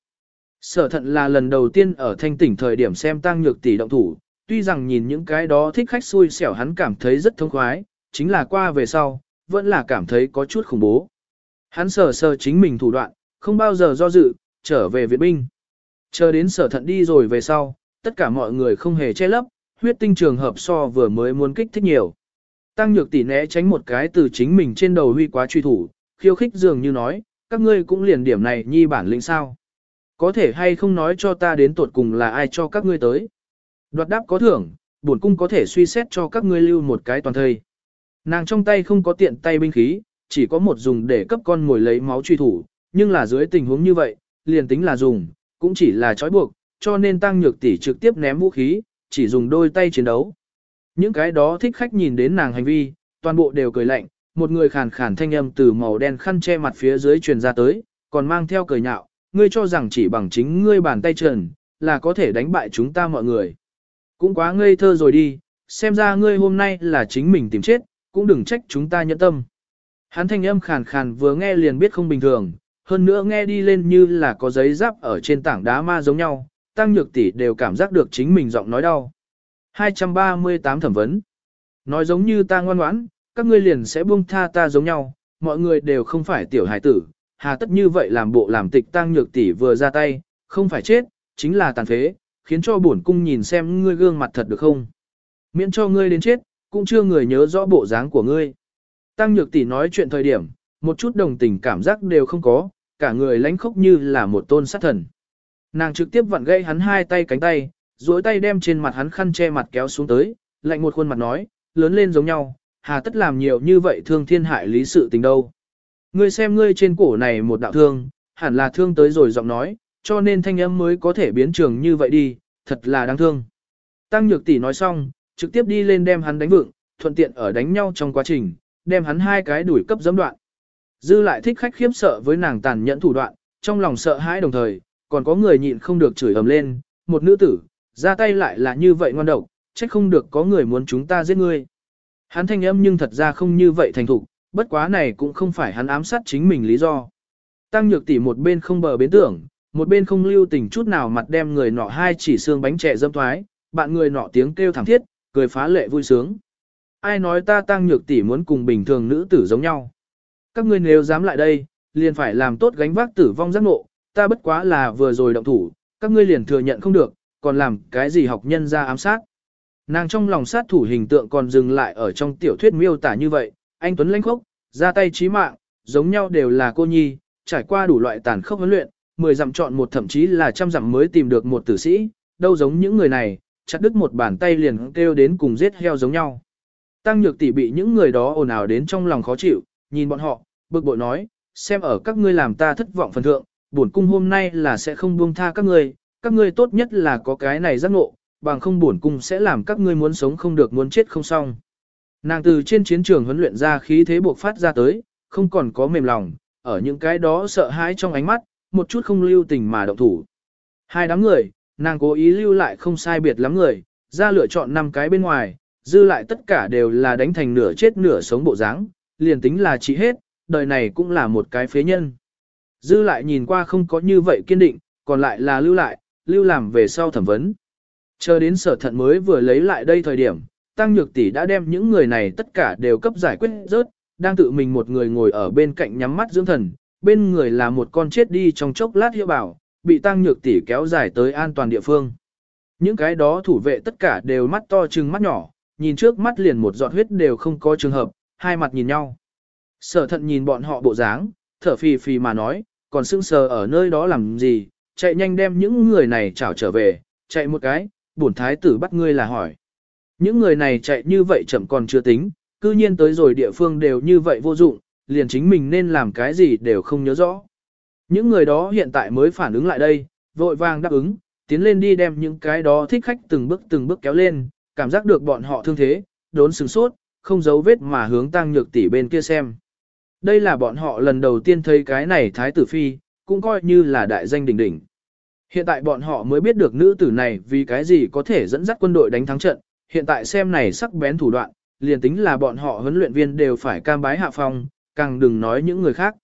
Sở thận là lần đầu tiên ở thanh tỉnh thời điểm xem tăng nhược tỷ động thủ, tuy rằng nhìn những cái đó thích khách xui xẻo hắn cảm thấy rất thông khoái, chính là qua về sau, vẫn là cảm thấy có chút khủng bố. Hắn sờ sờ chính mình thủ đoạn, không bao giờ do dự, trở về viện binh. Chờ đến sở thận đi rồi về sau, tất cả mọi người không hề che lấp, huyết tinh trường hợp so vừa mới muốn kích thích nhiều. Tăng nhược tỷ né tránh một cái từ chính mình trên đầu huy quá truy thủ, khiêu khích dường như nói, các ngươi cũng liền điểm này nhi bản lĩnh sao. Có thể hay không nói cho ta đến tuột cùng là ai cho các ngươi tới. Đoạt đáp có thưởng, bổn cung có thể suy xét cho các ngươi lưu một cái toàn thời. Nàng trong tay không có tiện tay binh khí, chỉ có một dùng để cấp con ngồi lấy máu truy thủ, nhưng là dưới tình huống như vậy, liền tính là dùng, cũng chỉ là trói buộc, cho nên tăng nhược tỷ trực tiếp ném vũ khí, chỉ dùng đôi tay chiến đấu. Những cái đó thích khách nhìn đến nàng hành vi, toàn bộ đều cười lạnh, một người khàn khàn thanh âm từ màu đen khăn che mặt phía dưới truyền ra tới, còn mang theo cười nhạo, ngươi cho rằng chỉ bằng chính ngươi bàn tay trần, là có thể đánh bại chúng ta mọi người. Cũng quá ngây thơ rồi đi, xem ra ngươi hôm nay là chính mình tìm chết, cũng đừng trách chúng ta nhẫn tâm. Hắn thanh âm khàn khàn vừa nghe liền biết không bình thường, hơn nữa nghe đi lên như là có giấy giáp ở trên tảng đá ma giống nhau, tăng nhược tỷ đều cảm giác được chính mình giọng nói đau. 238 thẩm vấn. Nói giống như ta ngoan ngoãn, các ngươi liền sẽ buông tha ta giống nhau, mọi người đều không phải tiểu hải tử, hà tất như vậy làm bộ làm tịch tăng nhược tỷ vừa ra tay, không phải chết, chính là tàn phế, khiến cho bổn cung nhìn xem ngươi gương mặt thật được không. Miễn cho ngươi đến chết, cũng chưa người nhớ rõ bộ dáng của ngươi. Tăng nhược tỷ nói chuyện thời điểm, một chút đồng tình cảm giác đều không có, cả người lánh khốc như là một tôn sát thần. Nàng trực tiếp vặn gãy hắn hai tay cánh tay, duỗi tay đem trên mặt hắn khăn che mặt kéo xuống tới, lạnh một khuôn mặt nói, lớn lên giống nhau, hà tất làm nhiều như vậy thương thiên hại lý sự tình đâu. Ngươi xem ngươi trên cổ này một đạo thương, hẳn là thương tới rồi giọng nói, cho nên thanh âm mới có thể biến trường như vậy đi, thật là đáng thương. Tăng nhược tỷ nói xong, trực tiếp đi lên đem hắn đánh vựng, thuận tiện ở đánh nhau trong quá trình, đem hắn hai cái đuổi cấp dẫm đoạn. Dư lại thích khách khiếp sợ với nàng tàn nhẫn thủ đoạn, trong lòng sợ hãi đồng thời, còn có người nhịn không được chửi ầm lên, một nữ tử, ra tay lại là như vậy ngoan độc, chắc không được có người muốn chúng ta giết ngươi. Hắn thanh âm nhưng thật ra không như vậy thành thục, bất quá này cũng không phải hắn ám sát chính mình lý do. Tăng nhược tỷ một bên không bờ bến tưởng, một bên không lưu tình chút nào mặt đem người nọ hai chỉ xương bánh trẻ dâm thoái, bạn người nọ tiếng kêu thảm thiết, cười phá lệ vui sướng. Ai nói ta tăng nhược tỷ muốn cùng bình thường nữ tử giống nhau. Các ngươi nếu dám lại đây, liền phải làm tốt gánh vác tử vong giác ngộ, ta bất quá là vừa rồi động thủ, các ngươi liền thừa nhận không được, còn làm cái gì học nhân ra ám sát. Nàng trong lòng sát thủ hình tượng còn dừng lại ở trong tiểu thuyết miêu tả như vậy, anh Tuấn lãnh khốc, ra tay chí mạng, giống nhau đều là cô nhi, trải qua đủ loại tàn khốc huấn luyện, mười dặm chọn một thậm chí là trăm dặm mới tìm được một tử sĩ, đâu giống những người này, chặt đứt một bàn tay liền kêu đến cùng giết heo giống nhau. Tăng nhược tỷ bị những người đó ồn ào đến trong lòng khó chịu, nhìn bọn họ, bực bội nói, xem ở các ngươi làm ta thất vọng phần thượng, bổn cung hôm nay là sẽ không buông tha các ngươi, các ngươi tốt nhất là có cái này giác ngộ, bằng không bổn cung sẽ làm các ngươi muốn sống không được muốn chết không xong. Nàng từ trên chiến trường huấn luyện ra khí thế buộc phát ra tới, không còn có mềm lòng, ở những cái đó sợ hãi trong ánh mắt, một chút không lưu tình mà động thủ. Hai đám người, nàng cố ý lưu lại không sai biệt lắm người, ra lựa chọn năm cái bên ngoài, dư lại tất cả đều là đánh thành nửa chết nửa sống bộ dáng, liền tính là chỉ hết, đời này cũng là một cái phế nhân. Dư lại nhìn qua không có như vậy kiên định, còn lại là lưu lại, lưu làm về sau thẩm vấn. Chờ đến sở thận mới vừa lấy lại đây thời điểm, Tăng Nhược Tỷ đã đem những người này tất cả đều cấp giải quyết rớt, đang tự mình một người ngồi ở bên cạnh nhắm mắt dưỡng thần, bên người là một con chết đi trong chốc lát hiệu bảo, bị Tăng Nhược Tỷ kéo dài tới an toàn địa phương. Những cái đó thủ vệ tất cả đều mắt to trừng mắt nhỏ, nhìn trước mắt liền một giọt huyết đều không có trường hợp, hai mặt nhìn nhau. Sở thận nhìn bọn họ bộ dáng, thở phì phì mà nói, còn sững sờ ở nơi đó làm gì, chạy nhanh đem những người này trảo trở về, chạy một cái, bổn thái tử bắt ngươi là hỏi. Những người này chạy như vậy chậm còn chưa tính, cư nhiên tới rồi địa phương đều như vậy vô dụng, liền chính mình nên làm cái gì đều không nhớ rõ. Những người đó hiện tại mới phản ứng lại đây, vội vàng đáp ứng, tiến lên đi đem những cái đó thích khách từng bước từng bước kéo lên, cảm giác được bọn họ thương thế, đốn sừng sốt, không giấu vết mà hướng tăng nhược tỷ bên kia xem. Đây là bọn họ lần đầu tiên thấy cái này thái tử phi, cũng coi như là đại danh đỉnh đỉnh. Hiện tại bọn họ mới biết được nữ tử này vì cái gì có thể dẫn dắt quân đội đánh thắng trận, hiện tại xem này sắc bén thủ đoạn, liền tính là bọn họ huấn luyện viên đều phải cam bái hạ phong, càng đừng nói những người khác.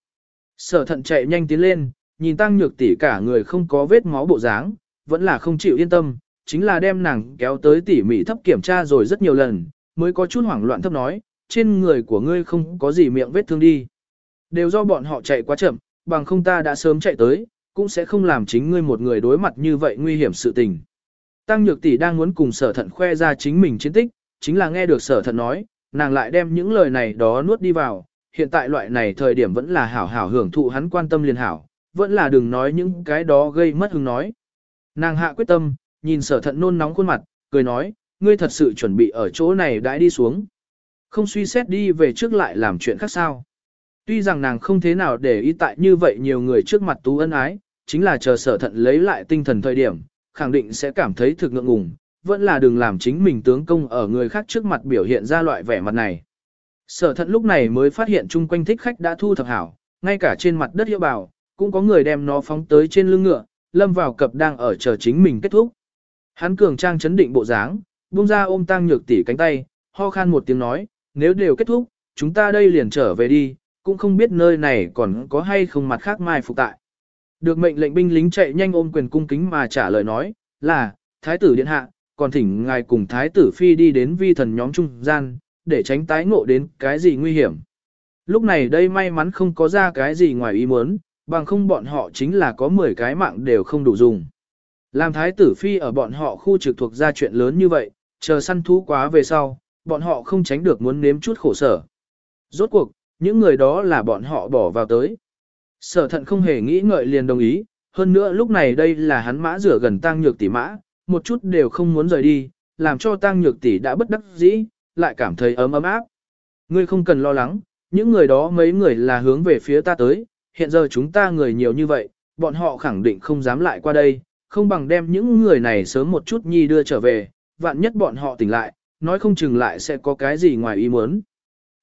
Sở thận chạy nhanh tiến lên, nhìn tăng nhược tỷ cả người không có vết máu bộ dáng, vẫn là không chịu yên tâm, chính là đem nàng kéo tới tỉ mỉ thấp kiểm tra rồi rất nhiều lần, mới có chút hoảng loạn thấp nói, trên người của ngươi không có gì miệng vết thương đi. Đều do bọn họ chạy quá chậm, bằng không ta đã sớm chạy tới, cũng sẽ không làm chính ngươi một người đối mặt như vậy nguy hiểm sự tình. Tăng Nhược Tỷ đang muốn cùng sở thận khoe ra chính mình chiến tích, chính là nghe được sở thận nói, nàng lại đem những lời này đó nuốt đi vào, hiện tại loại này thời điểm vẫn là hảo hảo hưởng thụ hắn quan tâm liền hảo, vẫn là đừng nói những cái đó gây mất hứng nói. Nàng hạ quyết tâm, nhìn sở thận nôn nóng khuôn mặt, cười nói, ngươi thật sự chuẩn bị ở chỗ này đãi đi xuống. Không suy xét đi về trước lại làm chuyện khác sao. Tuy rằng nàng không thế nào để ý tại như vậy nhiều người trước mặt tú ân ái, chính là chờ sở thận lấy lại tinh thần thời điểm, khẳng định sẽ cảm thấy thực ngượng ngùng, vẫn là đừng làm chính mình tướng công ở người khác trước mặt biểu hiện ra loại vẻ mặt này. Sở thận lúc này mới phát hiện chung quanh thích khách đã thu thập hảo, ngay cả trên mặt đất hiệu bảo, cũng có người đem nó phóng tới trên lưng ngựa, lâm vào cập đang ở chờ chính mình kết thúc. Hắn cường trang chấn định bộ dáng, buông ra ôm tăng nhược tỷ cánh tay, ho khan một tiếng nói, nếu đều kết thúc, chúng ta đây liền trở về đi, cũng không biết nơi này còn có hay không mặt khác mai phục tại. Được mệnh lệnh binh lính chạy nhanh ôm quyền cung kính mà trả lời nói, là, Thái tử Điện Hạ, còn thỉnh ngài cùng Thái tử Phi đi đến vi thần nhóm trung gian, để tránh tái ngộ đến cái gì nguy hiểm. Lúc này đây may mắn không có ra cái gì ngoài ý muốn, bằng không bọn họ chính là có 10 cái mạng đều không đủ dùng. Làm Thái tử Phi ở bọn họ khu trực thuộc ra chuyện lớn như vậy, chờ săn thú quá về sau, bọn họ không tránh được muốn nếm chút khổ sở. Rốt cuộc, những người đó là bọn họ bỏ vào tới. Sở thận không hề nghĩ ngợi liền đồng ý, hơn nữa lúc này đây là hắn mã rửa gần tăng nhược tỷ mã, một chút đều không muốn rời đi, làm cho tăng nhược tỷ đã bất đắc dĩ, lại cảm thấy ấm ấm áp. Ngươi không cần lo lắng, những người đó mấy người là hướng về phía ta tới, hiện giờ chúng ta người nhiều như vậy, bọn họ khẳng định không dám lại qua đây, không bằng đem những người này sớm một chút nhi đưa trở về, vạn nhất bọn họ tỉnh lại, nói không chừng lại sẽ có cái gì ngoài ý muốn.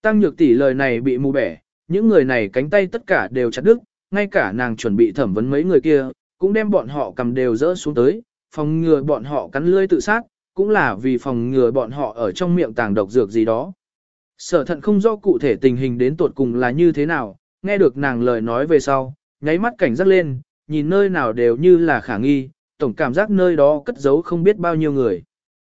Tăng nhược tỷ lời này bị mù bẻ, những người này cánh tay tất cả đều chặt đứt, ngay cả nàng chuẩn bị thẩm vấn mấy người kia, cũng đem bọn họ cầm đều rỡ xuống tới, phòng ngừa bọn họ cắn lưỡi tự sát, cũng là vì phòng ngừa bọn họ ở trong miệng tàng độc dược gì đó. Sở thận không rõ cụ thể tình hình đến tột cùng là như thế nào, nghe được nàng lời nói về sau, nháy mắt cảnh giác lên, nhìn nơi nào đều như là khả nghi, tổng cảm giác nơi đó cất giấu không biết bao nhiêu người.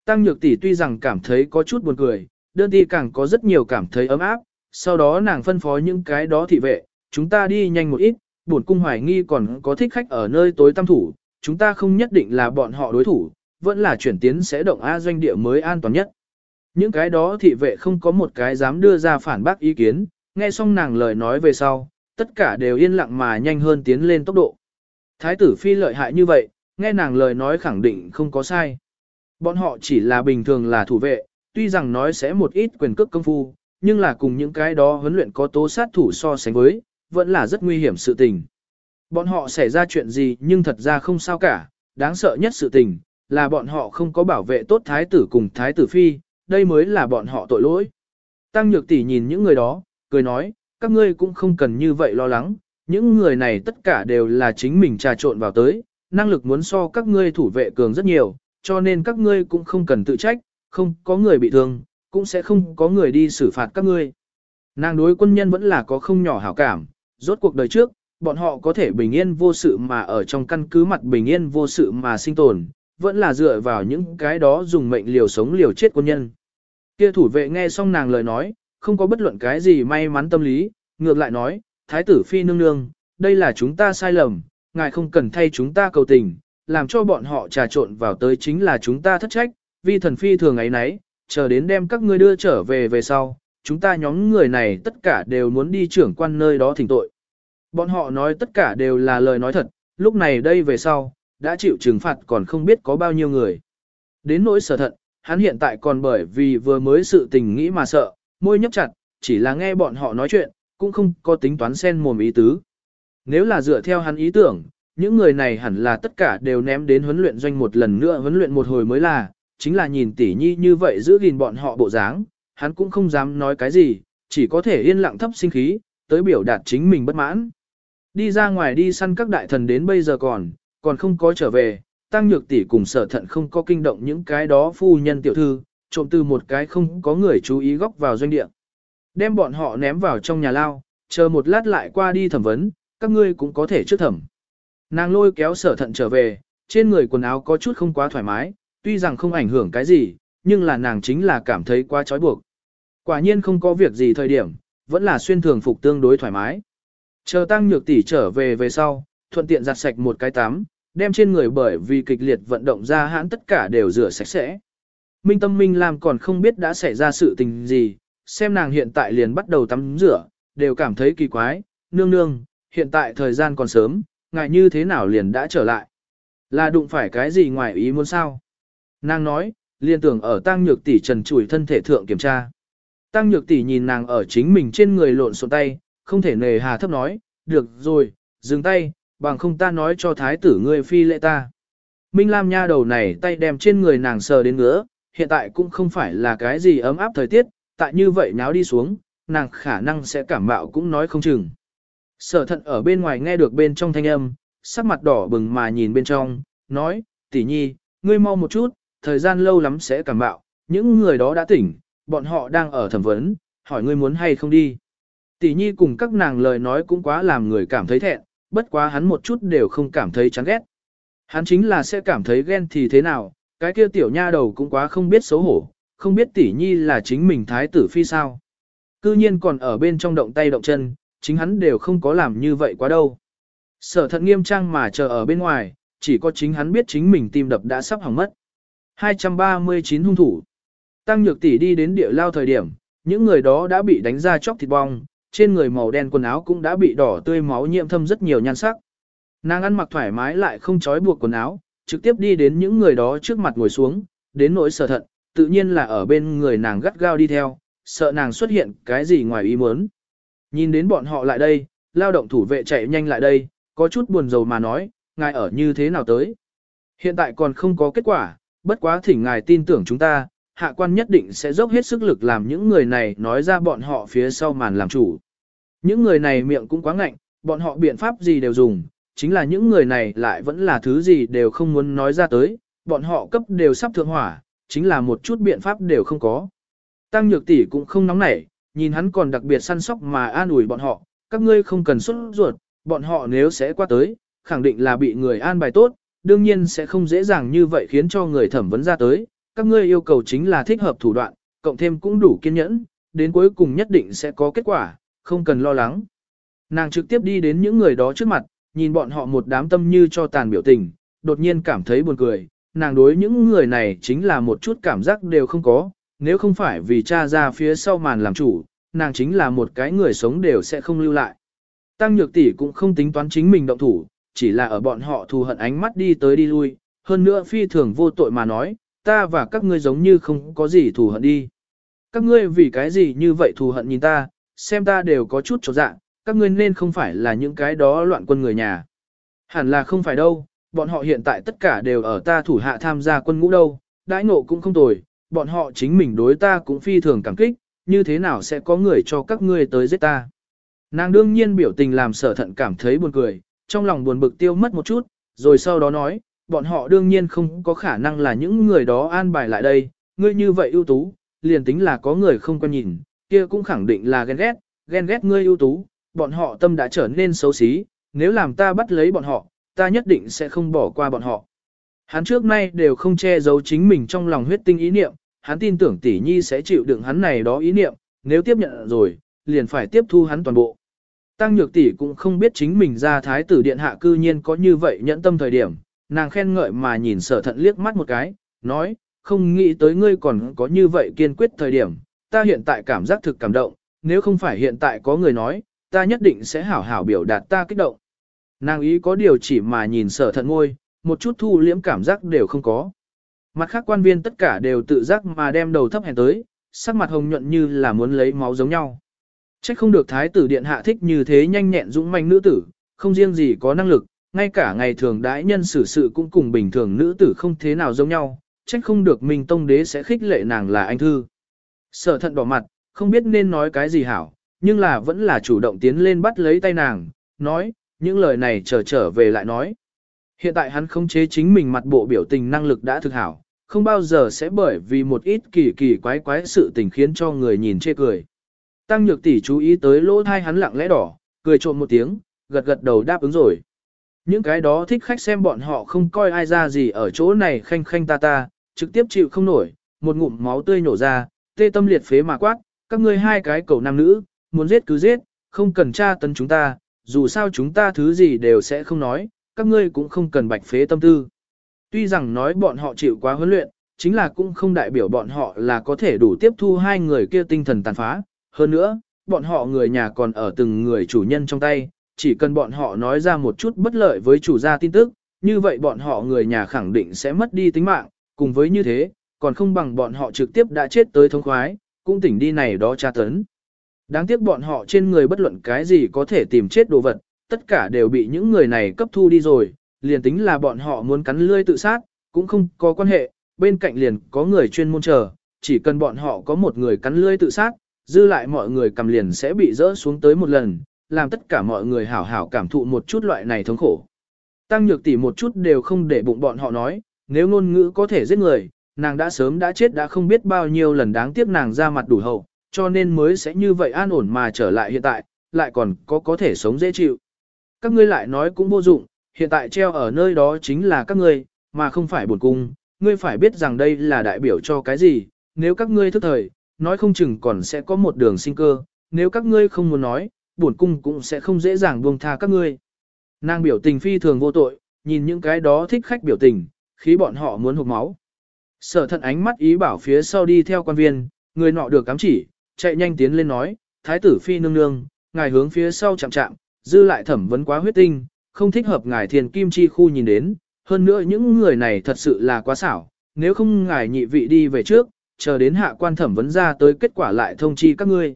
Tăng Nhược tỷ tuy rằng cảm thấy có chút buồn cười, đơn ti càng có rất nhiều cảm thấy ấm áp, sau đó nàng phân phó những cái đó thị vệ, chúng ta đi nhanh một ít, buồn cung hoài nghi còn có thích khách ở nơi tối tam thủ, chúng ta không nhất định là bọn họ đối thủ, vẫn là chuyển tiến sẽ động A doanh địa mới an toàn nhất. Những cái đó thị vệ không có một cái dám đưa ra phản bác ý kiến, nghe xong nàng lời nói về sau, tất cả đều yên lặng mà nhanh hơn tiến lên tốc độ. Thái tử phi lợi hại như vậy, nghe nàng lời nói khẳng định không có sai. Bọn họ chỉ là bình thường là thủ vệ, tuy rằng nói sẽ một ít quyền cước công phu, nhưng là cùng những cái đó huấn luyện có tố sát thủ so sánh với, vẫn là rất nguy hiểm sự tình. Bọn họ xảy ra chuyện gì nhưng thật ra không sao cả, đáng sợ nhất sự tình, là bọn họ không có bảo vệ tốt thái tử cùng thái tử phi, đây mới là bọn họ tội lỗi. Tăng Nhược Tỷ nhìn những người đó, cười nói, các ngươi cũng không cần như vậy lo lắng, những người này tất cả đều là chính mình trà trộn vào tới, năng lực muốn so các ngươi thủ vệ cường rất nhiều, cho nên các ngươi cũng không cần tự trách, không có người bị thương, cũng sẽ không có người đi xử phạt các ngươi. Nàng đối quân nhân vẫn là có không nhỏ hảo cảm, rốt cuộc đời trước, bọn họ có thể bình yên vô sự mà ở trong căn cứ mặt bình yên vô sự mà sinh tồn, vẫn là dựa vào những cái đó dùng mệnh liều sống liều chết quân nhân. Kia thủ vệ nghe xong nàng lời nói, không có bất luận cái gì may mắn tâm lý, ngược lại nói, Thái tử Phi nương nương, đây là chúng ta sai lầm, ngài không cần thay chúng ta cầu tình, làm cho bọn họ trà trộn vào tới chính là chúng ta thất trách, vì thần Phi thường ấy nấy, chờ đến đem các ngươi đưa trở về về sau, chúng ta nhóm người này tất cả đều muốn đi trưởng quan nơi đó thỉnh tội. Bọn họ nói tất cả đều là lời nói thật, lúc này đây về sau, đã chịu trừng phạt còn không biết có bao nhiêu người. Đến nỗi sở thận, hắn hiện tại còn bởi vì vừa mới sự tình nghĩ mà sợ, môi nhấp chặt, chỉ là nghe bọn họ nói chuyện, cũng không có tính toán xen mồm ý tứ. Nếu là dựa theo hắn ý tưởng, những người này hẳn là tất cả đều ném đến huấn luyện doanh một lần nữa huấn luyện một hồi mới là, chính là nhìn tỷ nhi như vậy giữ gìn bọn họ bộ dáng, hắn cũng không dám nói cái gì, chỉ có thể yên lặng thấp sinh khí, tới biểu đạt chính mình bất mãn. Đi ra ngoài đi săn các đại thần đến bây giờ còn, còn không có trở về, tăng nhược tỷ cùng sở thận không có kinh động những cái đó phu nhân tiểu thư, trộm từ một cái không có người chú ý góc vào doanh địa. Đem bọn họ ném vào trong nhà lao, chờ một lát lại qua đi thẩm vấn, các ngươi cũng có thể trước thẩm. Nàng lôi kéo sở thận trở về, trên người quần áo có chút không quá thoải mái, tuy rằng không ảnh hưởng cái gì, nhưng là nàng chính là cảm thấy quá trói buộc. Quả nhiên không có việc gì thời điểm, vẫn là xuyên thường phục tương đối thoải mái. Chờ tăng nhược tỷ trở về về sau, thuận tiện giặt sạch một cái tắm, đem trên người bởi vì kịch liệt vận động ra hãn tất cả đều rửa sạch sẽ. Minh Tâm Minh làm còn không biết đã xảy ra sự tình gì, xem nàng hiện tại liền bắt đầu tắm rửa, đều cảm thấy kỳ quái, nương nương, hiện tại thời gian còn sớm, ngài như thế nào liền đã trở lại. Là đụng phải cái gì ngoài ý muốn sao? Nàng nói, liên tưởng ở tăng nhược tỷ trần chủi thân thể thượng kiểm tra. Tăng nhược tỷ nhìn nàng ở chính mình trên người lộn xộn tay, không thể nề hà thấp nói, được rồi, dừng tay, bằng không ta nói cho thái tử ngươi phi lệ ta. Minh Lam nha đầu này tay đem trên người nàng sờ đến ngứa, hiện tại cũng không phải là cái gì ấm áp thời tiết, tại như vậy náo đi xuống, nàng khả năng sẽ cảm mạo cũng nói không chừng. Sở thận ở bên ngoài nghe được bên trong thanh âm, sắc mặt đỏ bừng mà nhìn bên trong, nói, tỷ nhi, ngươi mau một chút, thời gian lâu lắm sẽ cảm mạo, những người đó đã tỉnh, bọn họ đang ở thẩm vấn, hỏi ngươi muốn hay không đi. Tỷ nhi cùng các nàng lời nói cũng quá làm người cảm thấy thẹn, bất quá hắn một chút đều không cảm thấy chán ghét. Hắn chính là sẽ cảm thấy ghen thì thế nào, cái kia tiểu nha đầu cũng quá không biết xấu hổ, không biết tỷ nhi là chính mình thái tử phi sao. Cư nhiên còn ở bên trong động tay động chân, chính hắn đều không có làm như vậy quá đâu. Sở thận nghiêm trang mà chờ ở bên ngoài, chỉ có chính hắn biết chính mình tim đập đã sắp hỏng mất. 239 hung thủ. Tăng nhược tỷ đi đến địa lao thời điểm, những người đó đã bị đánh ra chóc thịt bong, trên người màu đen quần áo cũng đã bị đỏ tươi máu nhiễm thâm rất nhiều nhan sắc. Nàng ăn mặc thoải mái lại không trói buộc quần áo, trực tiếp đi đến những người đó trước mặt ngồi xuống, đến nỗi sở thận, tự nhiên là ở bên người nàng gắt gao đi theo, sợ nàng xuất hiện cái gì ngoài ý muốn. Nhìn đến bọn họ lại đây, lao động thủ vệ chạy nhanh lại đây, có chút buồn rầu mà nói, ngài ở như thế nào tới. Hiện tại còn không có kết quả, bất quá thỉnh ngài tin tưởng chúng ta, hạ quan nhất định sẽ dốc hết sức lực làm những người này nói ra bọn họ phía sau màn làm chủ. Những người này miệng cũng quá ngạnh, bọn họ biện pháp gì đều dùng, chính là những người này lại vẫn là thứ gì đều không muốn nói ra tới, bọn họ cấp đều sắp thượng hỏa, chính là một chút biện pháp đều không có. Tăng nhược tỷ cũng không nóng nảy, nhìn hắn còn đặc biệt săn sóc mà an ủi bọn họ, các ngươi không cần xuất ruột, bọn họ nếu sẽ qua tới, khẳng định là bị người an bài tốt, đương nhiên sẽ không dễ dàng như vậy khiến cho người thẩm vấn ra tới, các ngươi yêu cầu chính là thích hợp thủ đoạn, cộng thêm cũng đủ kiên nhẫn, đến cuối cùng nhất định sẽ có kết quả, không cần lo lắng. Nàng trực tiếp đi đến những người đó trước mặt, nhìn bọn họ một đám tâm như cho tàn biểu tình, đột nhiên cảm thấy buồn cười, nàng đối những người này chính là một chút cảm giác đều không có, nếu không phải vì cha ra phía sau màn làm chủ, nàng chính là một cái người sống đều sẽ không lưu lại. Tăng nhược tỷ cũng không tính toán chính mình động thủ, chỉ là ở bọn họ thù hận ánh mắt đi tới đi lui, hơn nữa phi thường vô tội mà nói, ta và các ngươi giống như không có gì thù hận đi. Các ngươi vì cái gì như vậy thù hận nhìn ta, xem ta đều có chút chỗ dạng, các ngươi nên không phải là những cái đó loạn quân người nhà. Hẳn là không phải đâu, bọn họ hiện tại tất cả đều ở ta thủ hạ tham gia quân ngũ đâu, đãi ngộ cũng không tồi, bọn họ chính mình đối ta cũng phi thường cảm kích, như thế nào sẽ có người cho các ngươi tới giết ta. Nàng đương nhiên biểu tình làm sở thận cảm thấy buồn cười, trong lòng buồn bực tiêu mất một chút, rồi sau đó nói, bọn họ đương nhiên không có khả năng là những người đó an bài lại đây, ngươi như vậy ưu tú, liền tính là có người không quan nhìn, kia cũng khẳng định là ghen ghét, ghen ghét ngươi ưu tú, bọn họ tâm đã trở nên xấu xí, nếu làm ta bắt lấy bọn họ, ta nhất định sẽ không bỏ qua bọn họ. Hắn trước nay đều không che giấu chính mình trong lòng huyết tinh ý niệm, hắn tin tưởng tỷ nhi sẽ chịu đựng hắn này đó ý niệm, nếu tiếp nhận rồi, liền phải tiếp thu hắn toàn bộ. Tăng nhược tỷ cũng không biết chính mình ra thái tử điện hạ cư nhiên có như vậy nhẫn tâm thời điểm, nàng khen ngợi mà nhìn sở thận liếc mắt một cái, nói, không nghĩ tới ngươi còn có như vậy kiên quyết thời điểm, ta hiện tại cảm giác thực cảm động, nếu không phải hiện tại có người nói, ta nhất định sẽ hảo hảo biểu đạt ta kích động. Nàng ý có điều chỉ mà nhìn sở thận ngôi, một chút thu liễm cảm giác đều không có. Mặt khác quan viên tất cả đều tự giác mà đem đầu thấp hèn tới, sắc mặt hồng nhuận như là muốn lấy máu giống nhau. Trách không được thái tử điện hạ thích như thế nhanh nhẹn dũng manh nữ tử, không riêng gì có năng lực, ngay cả ngày thường đãi nhân xử sự cũng cùng bình thường nữ tử không thế nào giống nhau, trách không được mình tông đế sẽ khích lệ nàng là anh thư. Sở thận bỏ mặt, không biết nên nói cái gì hảo, nhưng là vẫn là chủ động tiến lên bắt lấy tay nàng, nói, những lời này trở trở về lại nói. Hiện tại hắn không chế chính mình mặt bộ biểu tình năng lực đã thực hảo, không bao giờ sẽ bởi vì một ít kỳ kỳ quái quái sự tình khiến cho người nhìn chê cười. Tăng nhược tỷ chú ý tới lỗ thai hắn lặng lẽ đỏ, cười trộm một tiếng, gật gật đầu đáp ứng rồi. Những cái đó thích khách xem bọn họ không coi ai ra gì ở chỗ này khanh khanh ta ta, trực tiếp chịu không nổi, một ngụm máu tươi nổ ra, tê tâm liệt phế mà quát, các ngươi hai cái cầu nam nữ, muốn giết cứ giết, không cần tra tấn chúng ta, dù sao chúng ta thứ gì đều sẽ không nói, các ngươi cũng không cần bạch phế tâm tư. Tuy rằng nói bọn họ chịu quá huấn luyện, chính là cũng không đại biểu bọn họ là có thể đủ tiếp thu hai người kia tinh thần tàn phá. Hơn nữa, bọn họ người nhà còn ở từng người chủ nhân trong tay, chỉ cần bọn họ nói ra một chút bất lợi với chủ gia tin tức, như vậy bọn họ người nhà khẳng định sẽ mất đi tính mạng, cùng với như thế, còn không bằng bọn họ trực tiếp đã chết tới thống khoái, cũng tỉnh đi này đó tra tấn. Đáng tiếc bọn họ trên người bất luận cái gì có thể tìm chết đồ vật, tất cả đều bị những người này cấp thu đi rồi, liền tính là bọn họ muốn cắn lươi tự sát, cũng không có quan hệ, bên cạnh liền có người chuyên môn chờ, chỉ cần bọn họ có một người cắn lươi tự sát, dư lại mọi người cầm liền sẽ bị rỡ xuống tới một lần, làm tất cả mọi người hảo hảo cảm thụ một chút loại này thống khổ. Tăng nhược tỷ một chút đều không để bụng bọn họ nói, nếu ngôn ngữ có thể giết người, nàng đã sớm đã chết đã không biết bao nhiêu lần đáng tiếc nàng ra mặt đủ hậu, cho nên mới sẽ như vậy an ổn mà trở lại hiện tại, lại còn có có thể sống dễ chịu. Các ngươi lại nói cũng vô dụng, hiện tại treo ở nơi đó chính là các ngươi, mà không phải buồn cung, ngươi phải biết rằng đây là đại biểu cho cái gì, nếu các ngươi thức thời, nói không chừng còn sẽ có một đường sinh cơ, nếu các ngươi không muốn nói, bổn cung cũng sẽ không dễ dàng buông tha các ngươi. Nàng biểu tình phi thường vô tội, nhìn những cái đó thích khách biểu tình, khí bọn họ muốn hụt máu. Sở thận ánh mắt ý bảo phía sau đi theo quan viên, người nọ được cắm chỉ, chạy nhanh tiến lên nói, thái tử phi nương nương, ngài hướng phía sau chạm chạm, dư lại thẩm vấn quá huyết tinh, không thích hợp ngài thiền kim chi khu nhìn đến, hơn nữa những người này thật sự là quá xảo, nếu không ngài nhị vị đi về trước, chờ đến hạ quan thẩm vấn ra tới kết quả lại thông chi các ngươi.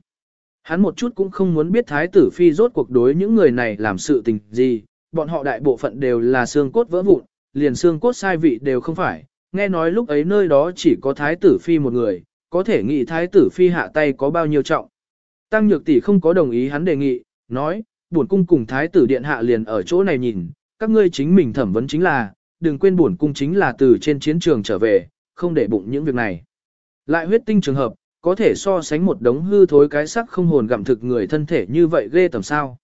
Hắn một chút cũng không muốn biết thái tử phi rốt cuộc đối những người này làm sự tình gì, bọn họ đại bộ phận đều là xương cốt vỡ vụn, liền xương cốt sai vị đều không phải, nghe nói lúc ấy nơi đó chỉ có thái tử phi một người, có thể nghĩ thái tử phi hạ tay có bao nhiêu trọng. Tăng Nhược tỷ không có đồng ý hắn đề nghị, nói, bổn cung cùng thái tử điện hạ liền ở chỗ này nhìn, các ngươi chính mình thẩm vấn chính là, đừng quên bổn cung chính là từ trên chiến trường trở về, không để bụng những việc này. Lại huyết tinh trường hợp, có thể so sánh một đống hư thối cái sắc không hồn gặm thực người thân thể như vậy ghê tầm sao.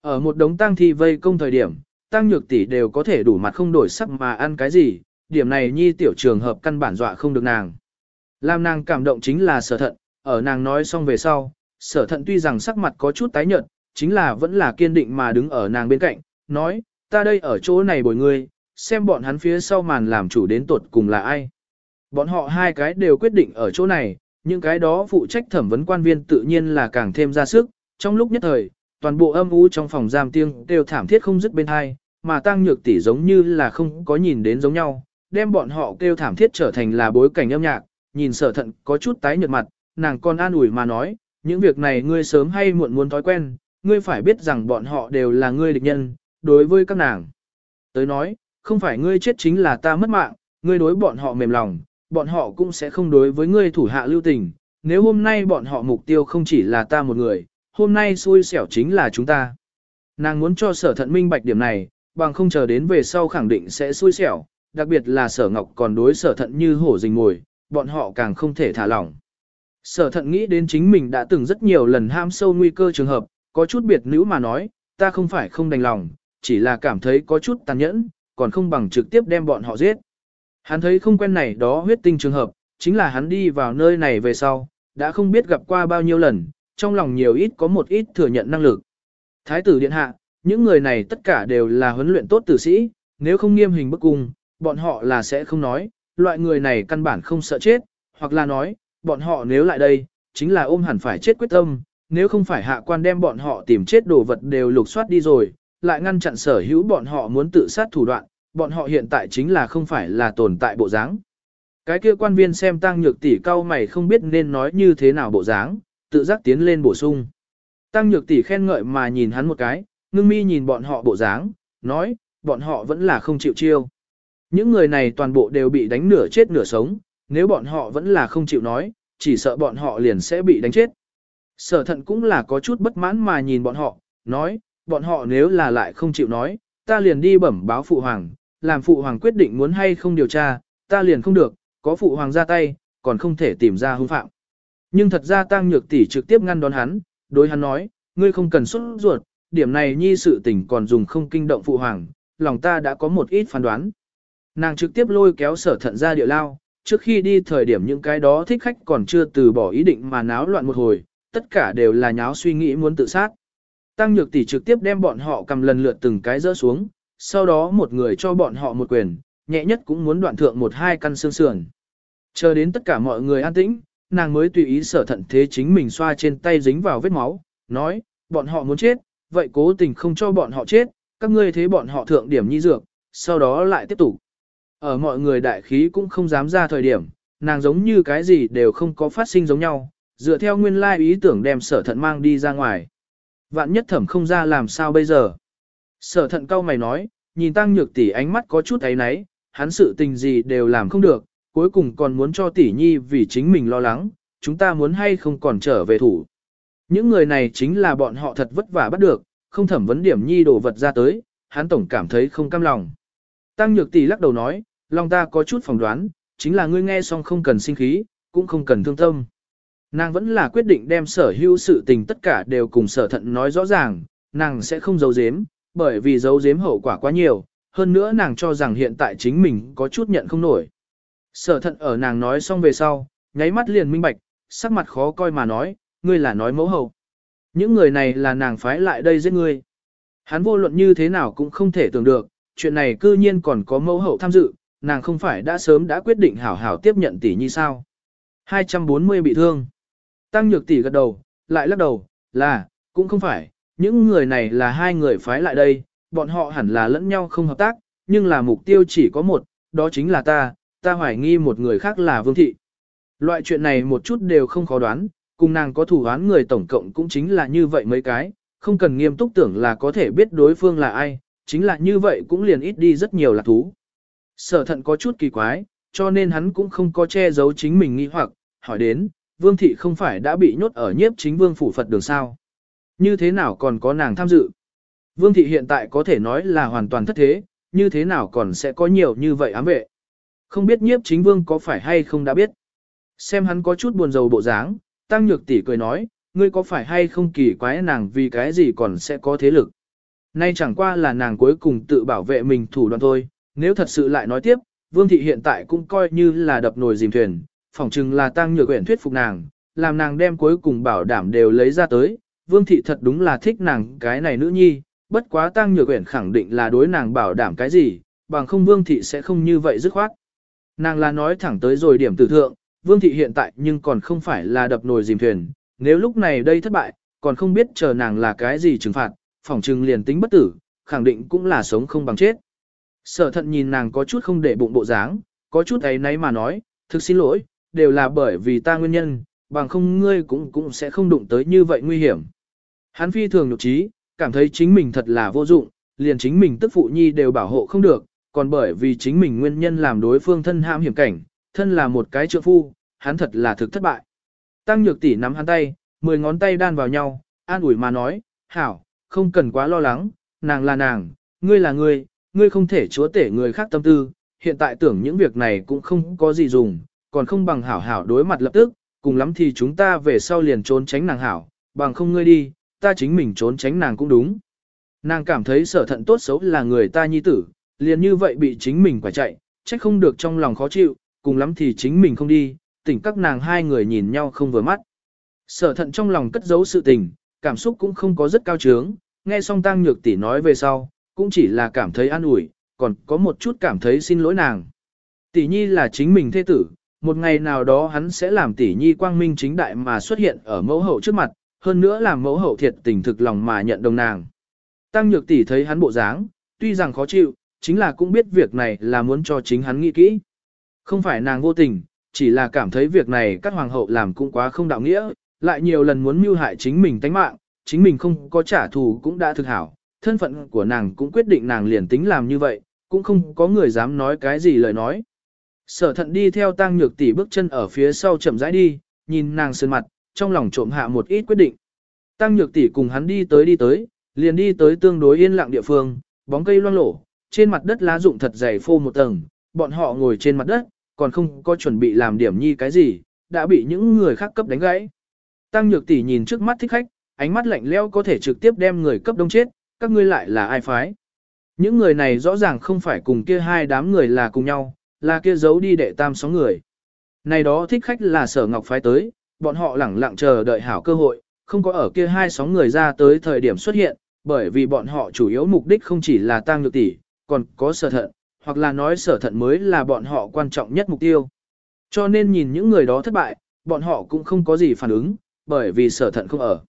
Ở một đống tang thi vây công thời điểm, tăng nhược tỷ đều có thể đủ mặt không đổi sắc mà ăn cái gì, điểm này nhi tiểu trường hợp căn bản dọa không được nàng. Làm nàng cảm động chính là sở thận, ở nàng nói xong về sau, sở thận tuy rằng sắc mặt có chút tái nhợt, chính là vẫn là kiên định mà đứng ở nàng bên cạnh, nói, ta đây ở chỗ này bồi ngươi, xem bọn hắn phía sau màn làm chủ đến tuột cùng là ai. Bọn họ hai cái đều quyết định ở chỗ này, những cái đó phụ trách thẩm vấn quan viên tự nhiên là càng thêm ra sức, trong lúc nhất thời, toàn bộ âm u trong phòng giam tiếng đều thảm thiết không dứt bên hai, mà tăng nhược tỷ giống như là không có nhìn đến giống nhau, đem bọn họ kêu thảm thiết trở thành là bối cảnh âm nhạc, nhìn sở thận có chút tái nhợt mặt, nàng còn an ủi mà nói, những việc này ngươi sớm hay muộn muốn thói quen, ngươi phải biết rằng bọn họ đều là ngươi địch nhân, đối với các nàng. Tới nói, không phải ngươi chết chính là ta mất mạng, ngươi đối bọn họ mềm lòng, bọn họ cũng sẽ không đối với ngươi thủ hạ lưu tình. Nếu hôm nay bọn họ mục tiêu không chỉ là ta một người, hôm nay xui xẻo chính là chúng ta. Nàng muốn cho sở thận minh bạch điểm này, bằng không chờ đến về sau khẳng định sẽ xui xẻo, đặc biệt là sở ngọc còn đối sở thận như hổ rình mồi, bọn họ càng không thể thả lỏng. Sở thận nghĩ đến chính mình đã từng rất nhiều lần ham sâu nguy cơ trường hợp, có chút biệt nữ mà nói, ta không phải không đành lòng, chỉ là cảm thấy có chút tàn nhẫn, còn không bằng trực tiếp đem bọn họ giết. Hắn thấy không quen này đó huyết tinh trường hợp, chính là hắn đi vào nơi này về sau, đã không biết gặp qua bao nhiêu lần, trong lòng nhiều ít có một ít thừa nhận năng lực. Thái tử điện hạ, những người này tất cả đều là huấn luyện tốt tử sĩ, nếu không nghiêm hình bức cung, bọn họ là sẽ không nói, loại người này căn bản không sợ chết, hoặc là nói, bọn họ nếu lại đây, chính là ôm hẳn phải chết quyết tâm, nếu không phải hạ quan đem bọn họ tìm chết đồ vật đều lục soát đi rồi, lại ngăn chặn sở hữu bọn họ muốn tự sát thủ đoạn, bọn họ hiện tại chính là không phải là tồn tại bộ dáng. Cái kia quan viên xem tăng nhược tỷ cao mày không biết nên nói như thế nào bộ dáng, tự giác tiến lên bổ sung. Tăng nhược tỷ khen ngợi mà nhìn hắn một cái, ngưng mi nhìn bọn họ bộ dáng, nói, bọn họ vẫn là không chịu chiêu. Những người này toàn bộ đều bị đánh nửa chết nửa sống, nếu bọn họ vẫn là không chịu nói, chỉ sợ bọn họ liền sẽ bị đánh chết. Sở thận cũng là có chút bất mãn mà nhìn bọn họ, nói, bọn họ nếu là lại không chịu nói, ta liền đi bẩm báo phụ hoàng, làm phụ hoàng quyết định muốn hay không điều tra, ta liền không được, có phụ hoàng ra tay, còn không thể tìm ra hung phạm. Nhưng thật ra tăng nhược tỷ trực tiếp ngăn đón hắn, đối hắn nói, ngươi không cần xuất ruột, điểm này nhi sự tình còn dùng không kinh động phụ hoàng, lòng ta đã có một ít phán đoán. Nàng trực tiếp lôi kéo sở thận ra địa lao, trước khi đi thời điểm những cái đó thích khách còn chưa từ bỏ ý định mà náo loạn một hồi, tất cả đều là nháo suy nghĩ muốn tự sát. Tăng nhược tỷ trực tiếp đem bọn họ cầm lần lượt từng cái rỡ xuống, sau đó một người cho bọn họ một quyền, nhẹ nhất cũng muốn đoạn thượng một hai căn xương sườn. Chờ đến tất cả mọi người an tĩnh, nàng mới tùy ý sở thận thế chính mình xoa trên tay dính vào vết máu, nói, bọn họ muốn chết, vậy cố tình không cho bọn họ chết, các ngươi thế bọn họ thượng điểm nhi dược, sau đó lại tiếp tục. Ở mọi người đại khí cũng không dám ra thời điểm, nàng giống như cái gì đều không có phát sinh giống nhau, dựa theo nguyên lai ý tưởng đem sở thận mang đi ra ngoài. Vạn nhất thẩm không ra làm sao bây giờ. Sở thận cao mày nói, nhìn tăng nhược tỷ ánh mắt có chút ấy náy, hắn sự tình gì đều làm không được, cuối cùng còn muốn cho tỷ nhi vì chính mình lo lắng, chúng ta muốn hay không còn trở về thủ. Những người này chính là bọn họ thật vất vả bắt được, không thẩm vấn điểm nhi đồ vật ra tới, hắn tổng cảm thấy không cam lòng. Tăng nhược tỷ lắc đầu nói, lòng ta có chút phỏng đoán, chính là ngươi nghe xong không cần sinh khí, cũng không cần thương tâm. Nàng vẫn là quyết định đem sở hữu sự tình tất cả đều cùng sở thận nói rõ ràng, nàng sẽ không giấu giếm, bởi vì giấu giếm hậu quả quá nhiều, hơn nữa nàng cho rằng hiện tại chính mình có chút nhận không nổi. Sở thận ở nàng nói xong về sau, nháy mắt liền minh bạch, sắc mặt khó coi mà nói, ngươi là nói mẫu hậu. Những người này là nàng phái lại đây giết ngươi. Hắn vô luận như thế nào cũng không thể tưởng được, chuyện này cư nhiên còn có mẫu hậu tham dự, nàng không phải đã sớm đã quyết định hảo hảo tiếp nhận tỷ nhi sao. 240 bị thương. Tăng nhược tỷ gật đầu, lại lắc đầu, là, cũng không phải, những người này là hai người phái lại đây, bọn họ hẳn là lẫn nhau không hợp tác, nhưng là mục tiêu chỉ có một, đó chính là ta, ta hoài nghi một người khác là Vương Thị. Loại chuyện này một chút đều không khó đoán, cùng nàng có thủ án người tổng cộng cũng chính là như vậy mấy cái, không cần nghiêm túc tưởng là có thể biết đối phương là ai, chính là như vậy cũng liền ít đi rất nhiều là thú. Sở thận có chút kỳ quái, cho nên hắn cũng không có che giấu chính mình nghi hoặc, hỏi đến, vương thị không phải đã bị nhốt ở nhiếp chính vương phủ Phật đường sao? Như thế nào còn có nàng tham dự? Vương thị hiện tại có thể nói là hoàn toàn thất thế, như thế nào còn sẽ có nhiều như vậy ám vệ? Không biết nhiếp chính vương có phải hay không đã biết? Xem hắn có chút buồn rầu bộ dáng, tăng nhược tỷ cười nói, ngươi có phải hay không kỳ quái nàng vì cái gì còn sẽ có thế lực? Nay chẳng qua là nàng cuối cùng tự bảo vệ mình thủ đoạn thôi, nếu thật sự lại nói tiếp, Vương thị hiện tại cũng coi như là đập nồi dìm thuyền, phỏng chừng là tăng nhược quyển thuyết phục nàng, làm nàng đem cuối cùng bảo đảm đều lấy ra tới. Vương thị thật đúng là thích nàng cái này nữ nhi, bất quá tăng nhược quyển khẳng định là đối nàng bảo đảm cái gì, bằng không Vương thị sẽ không như vậy dứt khoát. Nàng là nói thẳng tới rồi điểm tử thượng, Vương thị hiện tại nhưng còn không phải là đập nồi dìm thuyền, nếu lúc này đây thất bại, còn không biết chờ nàng là cái gì trừng phạt, phỏng chừng liền tính bất tử, khẳng định cũng là sống không bằng chết. Sở thận nhìn nàng có chút không để bụng bộ dáng, có chút ấy nấy mà nói, thực xin lỗi, đều là bởi vì ta nguyên nhân, bằng không ngươi cũng cũng sẽ không đụng tới như vậy nguy hiểm. Hắn phi thường nhục trí, cảm thấy chính mình thật là vô dụng, liền chính mình tức phụ nhi đều bảo hộ không được, còn bởi vì chính mình nguyên nhân làm đối phương thân ham hiểm cảnh, thân là một cái trượng phu, hắn thật là thực thất bại. Tăng nhược tỷ nắm hắn tay, mười ngón tay đan vào nhau, an ủi mà nói, hảo, không cần quá lo lắng, nàng là nàng, ngươi là ngươi, ngươi không thể chúa tể người khác tâm tư, hiện tại tưởng những việc này cũng không có gì dùng, còn không bằng hảo hảo đối mặt lập tức, cùng lắm thì chúng ta về sau liền trốn tránh nàng hảo, bằng không ngươi đi, ta chính mình trốn tránh nàng cũng đúng. Nàng cảm thấy sở thận tốt xấu là người ta nhi tử, liền như vậy bị chính mình quả chạy, trách không được trong lòng khó chịu, cùng lắm thì chính mình không đi, tỉnh các nàng hai người nhìn nhau không vừa mắt. Sở thận trong lòng cất giấu sự tình, cảm xúc cũng không có rất cao trướng, nghe xong tăng nhược tỷ nói về sau, cũng chỉ là cảm thấy an ủi, còn có một chút cảm thấy xin lỗi nàng. Tỷ nhi là chính mình thế tử, một ngày nào đó hắn sẽ làm tỷ nhi quang minh chính đại mà xuất hiện ở mẫu hậu trước mặt, hơn nữa làm mẫu hậu thiệt tình thực lòng mà nhận đồng nàng. Tăng nhược tỷ thấy hắn bộ dáng, tuy rằng khó chịu, chính là cũng biết việc này là muốn cho chính hắn nghĩ kỹ. Không phải nàng vô tình, chỉ là cảm thấy việc này các hoàng hậu làm cũng quá không đạo nghĩa, lại nhiều lần muốn mưu hại chính mình tánh mạng, chính mình không có trả thù cũng đã thực hảo, thân phận của nàng cũng quyết định nàng liền tính làm như vậy, cũng không có người dám nói cái gì lời nói. Sở thận đi theo tăng nhược tỷ bước chân ở phía sau chậm rãi đi, nhìn nàng sơn mặt, trong lòng trộm hạ một ít quyết định. Tăng nhược tỷ cùng hắn đi tới đi tới, liền đi tới tương đối yên lặng địa phương, bóng cây loang lổ, trên mặt đất lá rụng thật dày phô một tầng, bọn họ ngồi trên mặt đất, còn không có chuẩn bị làm điểm nhi cái gì, đã bị những người khác cấp đánh gãy. Tăng nhược tỷ nhìn trước mắt thích khách, ánh mắt lạnh lẽo có thể trực tiếp đem người cấp đông chết, các ngươi lại là ai phái? Những người này rõ ràng không phải cùng kia hai đám người là cùng nhau, là kia giấu đi đệ tam sóng người. Này đó thích khách là sở ngọc phái tới, bọn họ lẳng lặng chờ đợi hảo cơ hội, không có ở kia hai sóng người ra tới thời điểm xuất hiện, bởi vì bọn họ chủ yếu mục đích không chỉ là tăng nhược tỷ, còn có sở thận, hoặc là nói sở thận mới là bọn họ quan trọng nhất mục tiêu. Cho nên nhìn những người đó thất bại, bọn họ cũng không có gì phản ứng, bởi vì sở thận không ở.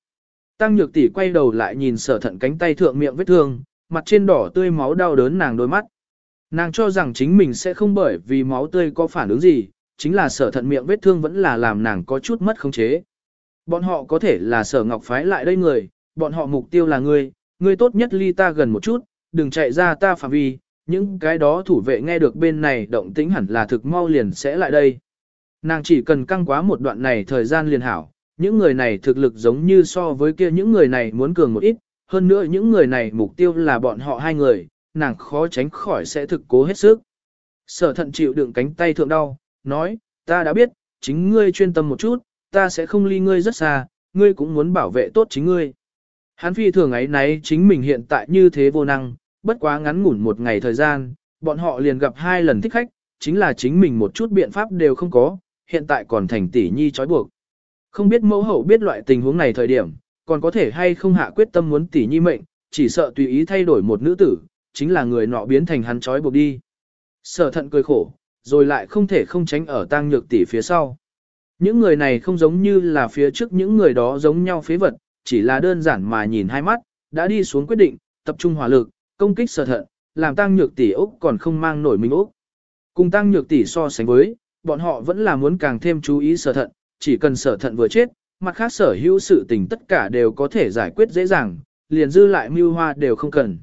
Tăng nhược tỷ quay đầu lại nhìn sở thận cánh tay thượng miệng vết thương, mặt trên đỏ tươi máu đau đớn nàng đôi mắt. Nàng cho rằng chính mình sẽ không bởi vì máu tươi có phản ứng gì, chính là sở thận miệng vết thương vẫn là làm nàng có chút mất khống chế. Bọn họ có thể là sở ngọc phái lại đây người, bọn họ mục tiêu là ngươi, ngươi tốt nhất ly ta gần một chút, đừng chạy ra ta phạm vi, những cái đó thủ vệ nghe được bên này động tĩnh hẳn là thực mau liền sẽ lại đây. Nàng chỉ cần căng quá một đoạn này thời gian liền hảo, những người này thực lực giống như so với kia những người này muốn cường một ít, hơn nữa những người này mục tiêu là bọn họ hai người, nàng khó tránh khỏi sẽ thực cố hết sức. Sở thận chịu đựng cánh tay thượng đau, nói, ta đã biết, chính ngươi chuyên tâm một chút, ta sẽ không ly ngươi rất xa, ngươi cũng muốn bảo vệ tốt chính ngươi. Hắn phi thường ấy nấy chính mình hiện tại như thế vô năng, bất quá ngắn ngủn một ngày thời gian, bọn họ liền gặp hai lần thích khách, chính là chính mình một chút biện pháp đều không có, hiện tại còn thành tỷ nhi trói buộc. Không biết mẫu hậu biết loại tình huống này thời điểm, còn có thể hay không hạ quyết tâm muốn tỷ nhi mệnh, chỉ sợ tùy ý thay đổi một nữ tử, chính là người nọ biến thành hắn trói buộc đi. Sở thận cười khổ, rồi lại không thể không tránh ở tang nhược tỷ phía sau. Những người này không giống như là phía trước những người đó giống nhau phế vật, chỉ là đơn giản mà nhìn hai mắt, đã đi xuống quyết định, tập trung hỏa lực, công kích sở thận, làm tăng nhược tỷ ốc còn không mang nổi mình ốc. Cùng tăng nhược tỷ so sánh với, bọn họ vẫn là muốn càng thêm chú ý sở thận, chỉ cần sở thận vừa chết, mặt khác sở hữu sự tình tất cả đều có thể giải quyết dễ dàng, liền dư lại mưu hoa đều không cần.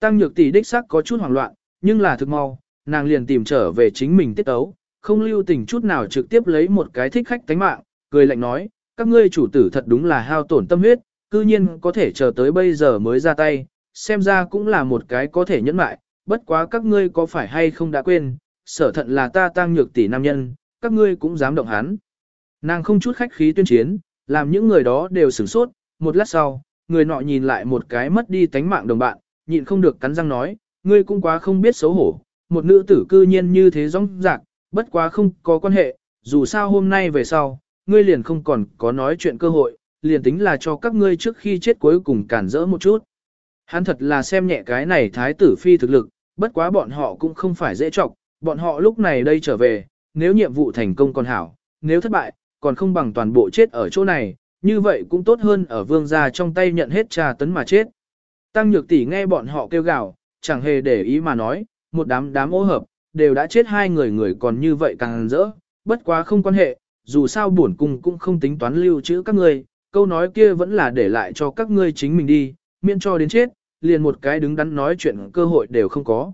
Tăng nhược tỷ đích sắc có chút hoảng loạn, nhưng là thực mau, nàng liền tìm trở về chính mình tiết ấu, không lưu tình chút nào trực tiếp lấy một cái thích khách tánh mạng, cười lạnh nói, các ngươi chủ tử thật đúng là hao tổn tâm huyết, cư nhiên có thể chờ tới bây giờ mới ra tay, xem ra cũng là một cái có thể nhẫn mại, bất quá các ngươi có phải hay không đã quên, sở thận là ta tăng nhược tỷ nam nhân, các ngươi cũng dám động hắn. Nàng không chút khách khí tuyên chiến, làm những người đó đều sửng sốt, một lát sau, người nọ nhìn lại một cái mất đi tánh mạng đồng bạn, nhịn không được cắn răng nói, ngươi cũng quá không biết xấu hổ, một nữ tử cư nhiên như thế rong rạc, bất quá không có quan hệ, dù sao hôm nay về sau, ngươi liền không còn có nói chuyện cơ hội, liền tính là cho các ngươi trước khi chết cuối cùng cản rỡ một chút. Hắn thật là xem nhẹ cái này thái tử phi thực lực, bất quá bọn họ cũng không phải dễ trọng, bọn họ lúc này đây trở về, nếu nhiệm vụ thành công còn hảo, nếu thất bại, còn không bằng toàn bộ chết ở chỗ này, như vậy cũng tốt hơn ở vương gia trong tay nhận hết trà tấn mà chết. Tăng nhược tỷ nghe bọn họ kêu gào, chẳng hề để ý mà nói, một đám đám ô hợp, đều đã chết hai người người còn như vậy càng rỡ, bất quá không quan hệ, dù sao bổn cung cũng không tính toán lưu trữ các ngươi, câu nói kia vẫn là để lại cho các ngươi chính mình đi, miễn cho đến chết, liền một cái đứng đắn nói chuyện cơ hội đều không có.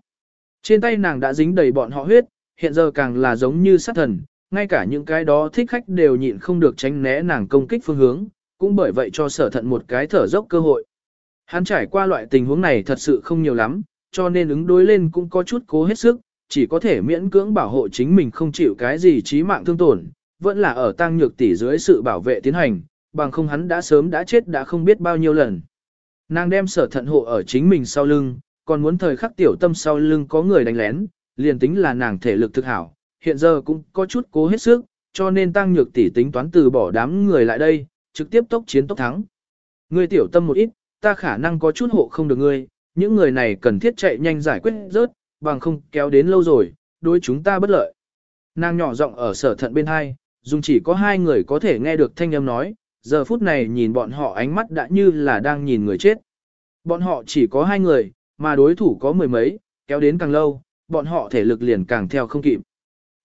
Trên tay nàng đã dính đầy bọn họ huyết, hiện giờ càng là giống như sát thần, ngay cả những cái đó thích khách đều nhịn không được tránh né nàng công kích phương hướng, cũng bởi vậy cho sở thận một cái thở dốc cơ hội. Hắn trải qua loại tình huống này thật sự không nhiều lắm, cho nên ứng đối lên cũng có chút cố hết sức, chỉ có thể miễn cưỡng bảo hộ chính mình không chịu cái gì chí mạng thương tổn, vẫn là ở tăng nhược tỷ dưới sự bảo vệ tiến hành, bằng không hắn đã sớm đã chết đã không biết bao nhiêu lần. Nàng đem sở thận hộ ở chính mình sau lưng, còn muốn thời khắc tiểu tâm sau lưng có người đánh lén, liền tính là nàng thể lực thực hảo, hiện giờ cũng có chút cố hết sức, cho nên tăng nhược tỷ tính toán từ bỏ đám người lại đây, trực tiếp tốc chiến tốc thắng. Ngươi tiểu tâm một ít, ta khả năng có chút hộ không được ngươi, những người này cần thiết chạy nhanh giải quyết rớt, bằng không kéo đến lâu rồi, đối chúng ta bất lợi. Nàng nhỏ giọng ở sở thận bên hai, dùng chỉ có hai người có thể nghe được thanh âm nói, giờ phút này nhìn bọn họ ánh mắt đã như là đang nhìn người chết. Bọn họ chỉ có hai người, mà đối thủ có mười mấy, kéo đến càng lâu, bọn họ thể lực liền càng theo không kịp.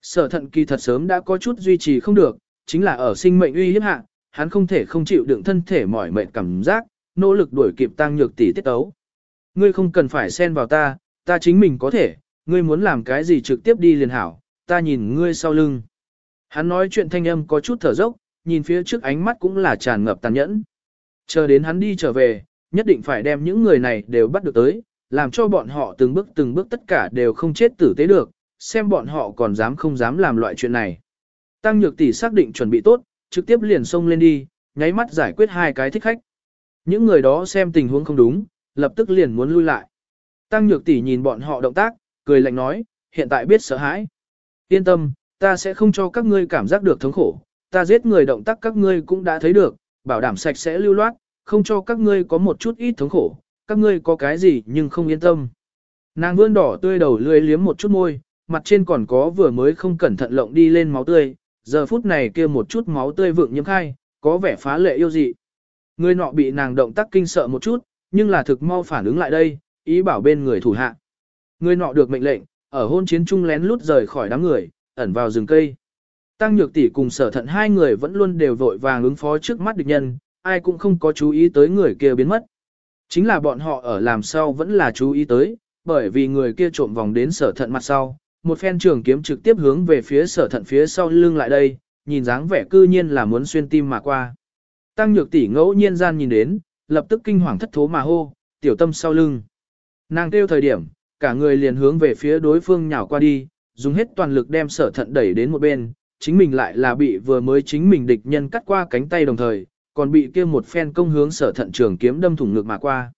Sở thận kỳ thật sớm đã có chút duy trì không được, chính là ở sinh mệnh uy hiếp hạ, hắn không thể không chịu đựng thân thể mỏi mệt cảm giác, nỗ lực đuổi kịp tăng nhược tỷ tiết tấu. Ngươi không cần phải xen vào ta, ta chính mình có thể, ngươi muốn làm cái gì trực tiếp đi liền hảo, ta nhìn ngươi sau lưng. Hắn nói chuyện thanh âm có chút thở dốc, nhìn phía trước ánh mắt cũng là tràn ngập tàn nhẫn. Chờ đến hắn đi trở về, nhất định phải đem những người này đều bắt được tới, làm cho bọn họ từng bước từng bước tất cả đều không chết tử tế được, xem bọn họ còn dám không dám làm loại chuyện này. Tăng Nhược Tỷ xác định chuẩn bị tốt, trực tiếp liền xông lên đi, nháy mắt giải quyết hai cái thích khách. Những người đó xem tình huống không đúng, lập tức liền muốn lui lại. Tăng Nhược Tỷ nhìn bọn họ động tác, cười lạnh nói, hiện tại biết sợ hãi. Yên tâm, ta sẽ không cho các ngươi cảm giác được thống khổ, ta giết người động tác các ngươi cũng đã thấy được, bảo đảm sạch sẽ lưu loát, không cho các ngươi có một chút ít thống khổ, các ngươi có cái gì nhưng không yên tâm. Nàng vươn đỏ tươi đầu lưỡi liếm một chút môi, mặt trên còn có vừa mới không cẩn thận lộng đi lên máu tươi, giờ phút này kia một chút máu tươi vượng nhiễm khai, có vẻ phá lệ yêu dị. Người nọ bị nàng động tác kinh sợ một chút, nhưng là thực mau phản ứng lại đây, ý bảo bên người thủ hạ. Người nọ được mệnh lệnh, ở hôn chiến trung lén lút rời khỏi đám người, ẩn vào rừng cây. Tăng Nhược Tỷ cùng Sở Thận hai người vẫn luôn đều vội vàng ứng phó trước mắt địch nhân, ai cũng không có chú ý tới người kia biến mất. Chính là bọn họ ở làm sao vẫn là chú ý tới, bởi vì người kia trộm vòng đến Sở Thận mặt sau, một phen trường kiếm trực tiếp hướng về phía Sở Thận phía sau lưng lại đây, nhìn dáng vẻ cư nhiên là muốn xuyên tim mà qua. Tăng Nhược Tỷ ngẫu nhiên gian nhìn đến, lập tức kinh hoàng thất thố mà hô, tiểu tâm sau lưng. Nàng kêu thời điểm, cả người liền hướng về phía đối phương nhào qua đi, dùng hết toàn lực đem sở thận đẩy đến một bên, chính mình lại là bị vừa mới chính mình địch nhân cắt qua cánh tay đồng thời, còn bị kia một phen công hướng sở thận trường kiếm đâm thủng ngực mà qua.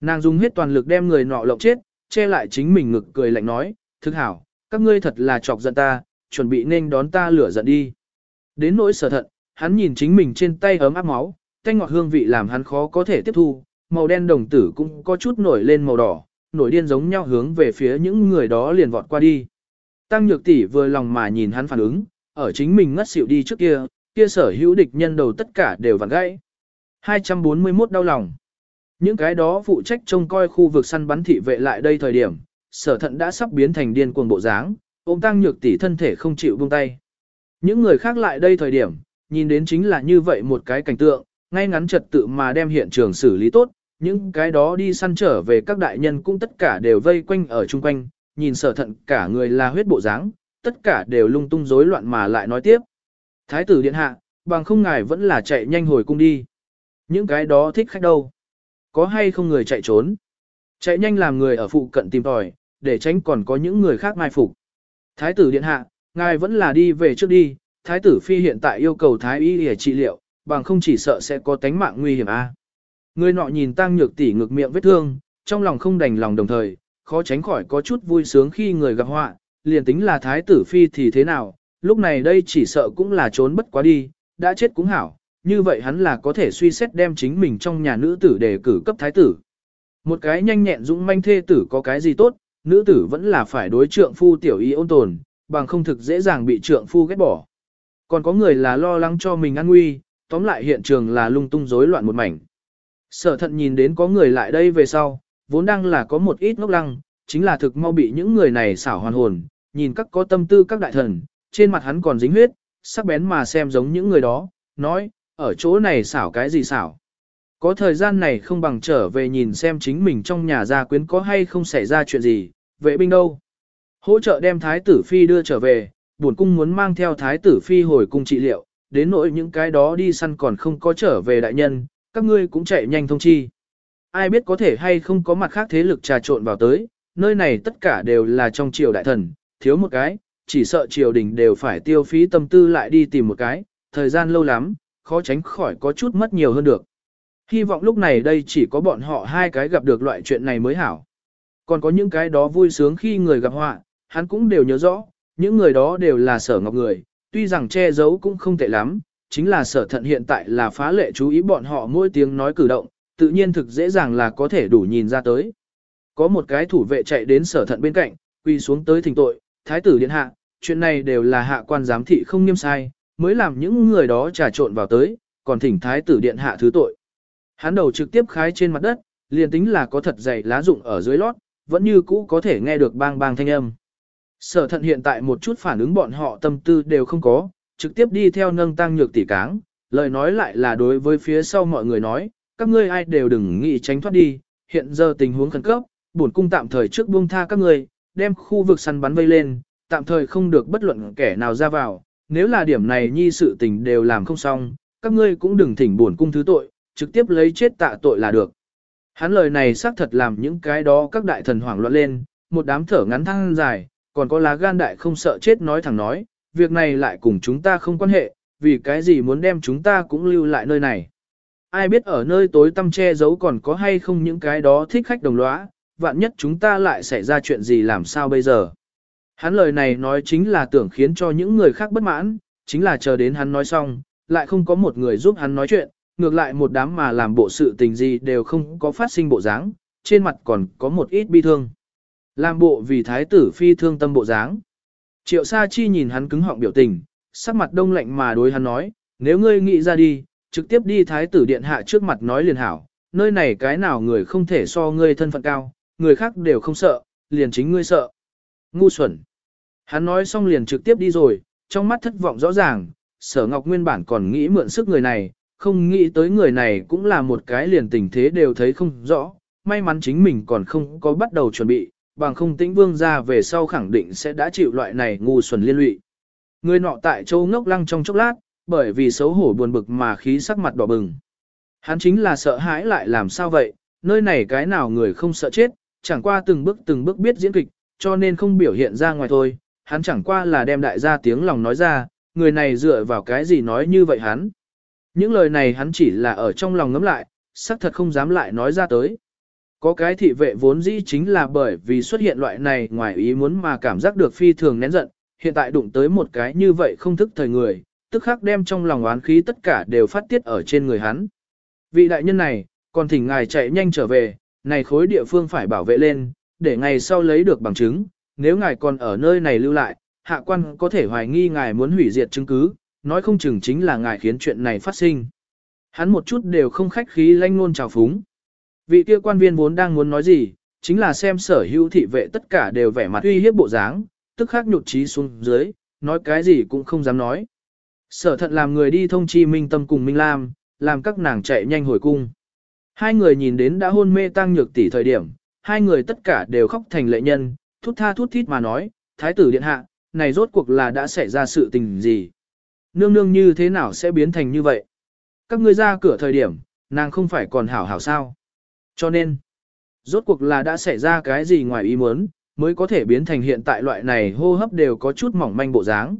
Nàng dùng hết toàn lực đem người nọ lộng chết, che lại chính mình ngực cười lạnh nói, thức hảo, các ngươi thật là chọc giận ta, chuẩn bị nên đón ta lửa giận đi. Đến nỗi sở thận, hắn nhìn chính mình trên tay ấm áp máu, tanh ngọt hương vị làm hắn khó có thể tiếp thu, màu đen đồng tử cũng có chút nổi lên màu đỏ, nổi điên giống nhau hướng về phía những người đó liền vọt qua đi. Tăng nhược tỷ vừa lòng mà nhìn hắn phản ứng, ở chính mình ngất xỉu đi trước kia, kia sở hữu địch nhân đầu tất cả đều vặn gãy. 241 đau lòng. Những cái đó phụ trách trông coi khu vực săn bắn thị vệ lại đây thời điểm, sở thận đã sắp biến thành điên cuồng bộ dáng, Ôm tăng nhược tỷ thân thể không chịu buông tay. Những người khác lại đây thời điểm, nhìn đến chính là như vậy một cái cảnh tượng, ngay ngắn trật tự mà đem hiện trường xử lý tốt, những cái đó đi săn trở về các đại nhân cũng tất cả đều vây quanh ở chung quanh, nhìn sở thận cả người là huyết bộ dáng, tất cả đều lung tung rối loạn mà lại nói tiếp. Thái tử điện hạ, bằng không ngài vẫn là chạy nhanh hồi cung đi. Những cái đó thích khách đâu? Có hay không người chạy trốn? Chạy nhanh làm người ở phụ cận tìm tòi, để tránh còn có những người khác mai phục. Thái tử điện hạ, ngài vẫn là đi về trước đi, thái tử phi hiện tại yêu cầu thái y để trị liệu, bằng không chỉ sợ sẽ có tánh mạng nguy hiểm a. Người nọ nhìn tăng nhược tỷ ngực miệng vết thương, trong lòng không đành lòng đồng thời, khó tránh khỏi có chút vui sướng khi người gặp họa, liền tính là thái tử phi thì thế nào, lúc này đây chỉ sợ cũng là trốn bất quá đi, đã chết cũng hảo, như vậy hắn là có thể suy xét đem chính mình trong nhà nữ tử để cử cấp thái tử. Một cái nhanh nhẹn dũng manh thê tử có cái gì tốt, nữ tử vẫn là phải đối trượng phu tiểu y ôn tồn, bằng không thực dễ dàng bị trượng phu ghét bỏ. Còn có người là lo lắng cho mình an nguy, tóm lại hiện trường là lung tung rối loạn một mảnh. Sở thận nhìn đến có người lại đây về sau, vốn đang là có một ít ngốc lăng, chính là thực mau bị những người này xảo hoàn hồn, nhìn các có tâm tư các đại thần, trên mặt hắn còn dính huyết, sắc bén mà xem giống những người đó, nói, ở chỗ này xảo cái gì xảo. Có thời gian này không bằng trở về nhìn xem chính mình trong nhà gia quyến có hay không xảy ra chuyện gì, vệ binh đâu. Hỗ trợ đem thái tử phi đưa trở về, buồn cung muốn mang theo thái tử phi hồi cung trị liệu, đến nỗi những cái đó đi săn còn không có trở về đại nhân, các ngươi cũng chạy nhanh thông chi. Ai biết có thể hay không có mặt khác thế lực trà trộn vào tới, nơi này tất cả đều là trong triều đại thần, thiếu một cái, chỉ sợ triều đình đều phải tiêu phí tâm tư lại đi tìm một cái, thời gian lâu lắm, khó tránh khỏi có chút mất nhiều hơn được. Hy vọng lúc này đây chỉ có bọn họ hai cái gặp được loại chuyện này mới hảo. Còn có những cái đó vui sướng khi người gặp họa, hắn cũng đều nhớ rõ, những người đó đều là sở ngọc người, tuy rằng che giấu cũng không tệ lắm, chính là sở thận hiện tại là phá lệ chú ý bọn họ mỗi tiếng nói cử động, tự nhiên thực dễ dàng là có thể đủ nhìn ra tới. Có một cái thủ vệ chạy đến sở thận bên cạnh, quỳ xuống tới thỉnh tội, thái tử điện hạ, chuyện này đều là hạ quan giám thị không nghiêm sai, mới làm những người đó trà trộn vào tới, còn thỉnh thái tử điện hạ thứ tội. Hắn đầu trực tiếp khái trên mặt đất, liền tính là có thật dày lá rụng ở dưới lót, vẫn như cũ có thể nghe được bang bang thanh âm. Sở thận hiện tại một chút phản ứng bọn họ tâm tư đều không có, trực tiếp đi theo nâng tăng nhược tỷ cáng, lời nói lại là đối với phía sau mọi người nói, các ngươi ai đều đừng nghĩ tránh thoát đi, hiện giờ tình huống khẩn cấp, bổn cung tạm thời trước buông tha các ngươi, đem khu vực săn bắn vây lên, tạm thời không được bất luận kẻ nào ra vào, nếu là điểm này nhi sự tình đều làm không xong, các ngươi cũng đừng thỉnh bổn cung thứ tội, trực tiếp lấy chết tạ tội là được. Hắn lời này xác thật làm những cái đó các đại thần hoảng loạn lên, một đám thở ngắn thăng dài, còn có lá gan đại không sợ chết nói thẳng nói, việc này lại cùng chúng ta không quan hệ, vì cái gì muốn đem chúng ta cũng lưu lại nơi này. Ai biết ở nơi tối tăm che giấu còn có hay không những cái đó thích khách đồng lõa, vạn nhất chúng ta lại xảy ra chuyện gì làm sao bây giờ. Hắn lời này nói chính là tưởng khiến cho những người khác bất mãn, chính là chờ đến hắn nói xong, lại không có một người giúp hắn nói chuyện, ngược lại một đám mà làm bộ sự tình gì đều không có phát sinh bộ dáng, trên mặt còn có một ít bi thương. Làm bộ vì thái tử phi thương tâm bộ dáng. Triệu Sa Chi nhìn hắn cứng họng biểu tình, sắc mặt đông lạnh mà đối hắn nói, nếu ngươi nghĩ ra đi, trực tiếp đi thái tử điện hạ trước mặt nói liền hảo, nơi này cái nào người không thể so ngươi thân phận cao, người khác đều không sợ, liền chính ngươi sợ. Ngu xuẩn. Hắn nói xong liền trực tiếp đi rồi, trong mắt thất vọng rõ ràng, sở ngọc nguyên bản còn nghĩ mượn sức người này, không nghĩ tới người này cũng là một cái liền tình thế đều thấy không rõ, may mắn chính mình còn không có bắt đầu chuẩn bị, bằng không tĩnh vương ra về sau khẳng định sẽ đã chịu loại này ngu xuẩn liên lụy. Người nọ tại châu ngốc lăng trong chốc lát, bởi vì xấu hổ buồn bực mà khí sắc mặt đỏ bừng. Hắn chính là sợ hãi lại làm sao vậy, nơi này cái nào người không sợ chết, chẳng qua từng bước từng bước biết diễn kịch, cho nên không biểu hiện ra ngoài thôi, hắn chẳng qua là đem đại gia tiếng lòng nói ra, người này dựa vào cái gì nói như vậy hắn. Những lời này hắn chỉ là ở trong lòng ngấm lại, xác thật không dám lại nói ra tới. Có cái thị vệ vốn dĩ chính là bởi vì xuất hiện loại này ngoài ý muốn mà cảm giác được phi thường nén giận, hiện tại đụng tới một cái như vậy không thức thời người, tức khắc đem trong lòng oán khí tất cả đều phát tiết ở trên người hắn. Vị đại nhân này, còn thỉnh ngài chạy nhanh trở về, này khối địa phương phải bảo vệ lên, để ngày sau lấy được bằng chứng, nếu ngài còn ở nơi này lưu lại, hạ quan có thể hoài nghi ngài muốn hủy diệt chứng cứ, nói không chừng chính là ngài khiến chuyện này phát sinh. Hắn một chút đều không khách khí lanh ngôn trào phúng. Vị kia quan viên vốn đang muốn nói gì, chính là xem sở hữu thị vệ tất cả đều vẻ mặt uy hiếp bộ dáng, tức khắc nhụt chí xuống dưới, nói cái gì cũng không dám nói. Sở thận làm người đi thông chi Minh Tâm cùng Minh Lam, làm các nàng chạy nhanh hồi cung. Hai người nhìn đến đã hôn mê tăng nhược tỷ thời điểm, hai người tất cả đều khóc thành lệ nhân, thút tha thút thít mà nói, Thái tử điện hạ, này rốt cuộc là đã xảy ra sự tình gì? Nương nương như thế nào sẽ biến thành như vậy? Các ngươi ra cửa thời điểm, nàng không phải còn hảo hảo sao? Cho nên, rốt cuộc là đã xảy ra cái gì ngoài ý muốn, mới có thể biến thành hiện tại loại này hô hấp đều có chút mỏng manh bộ dáng.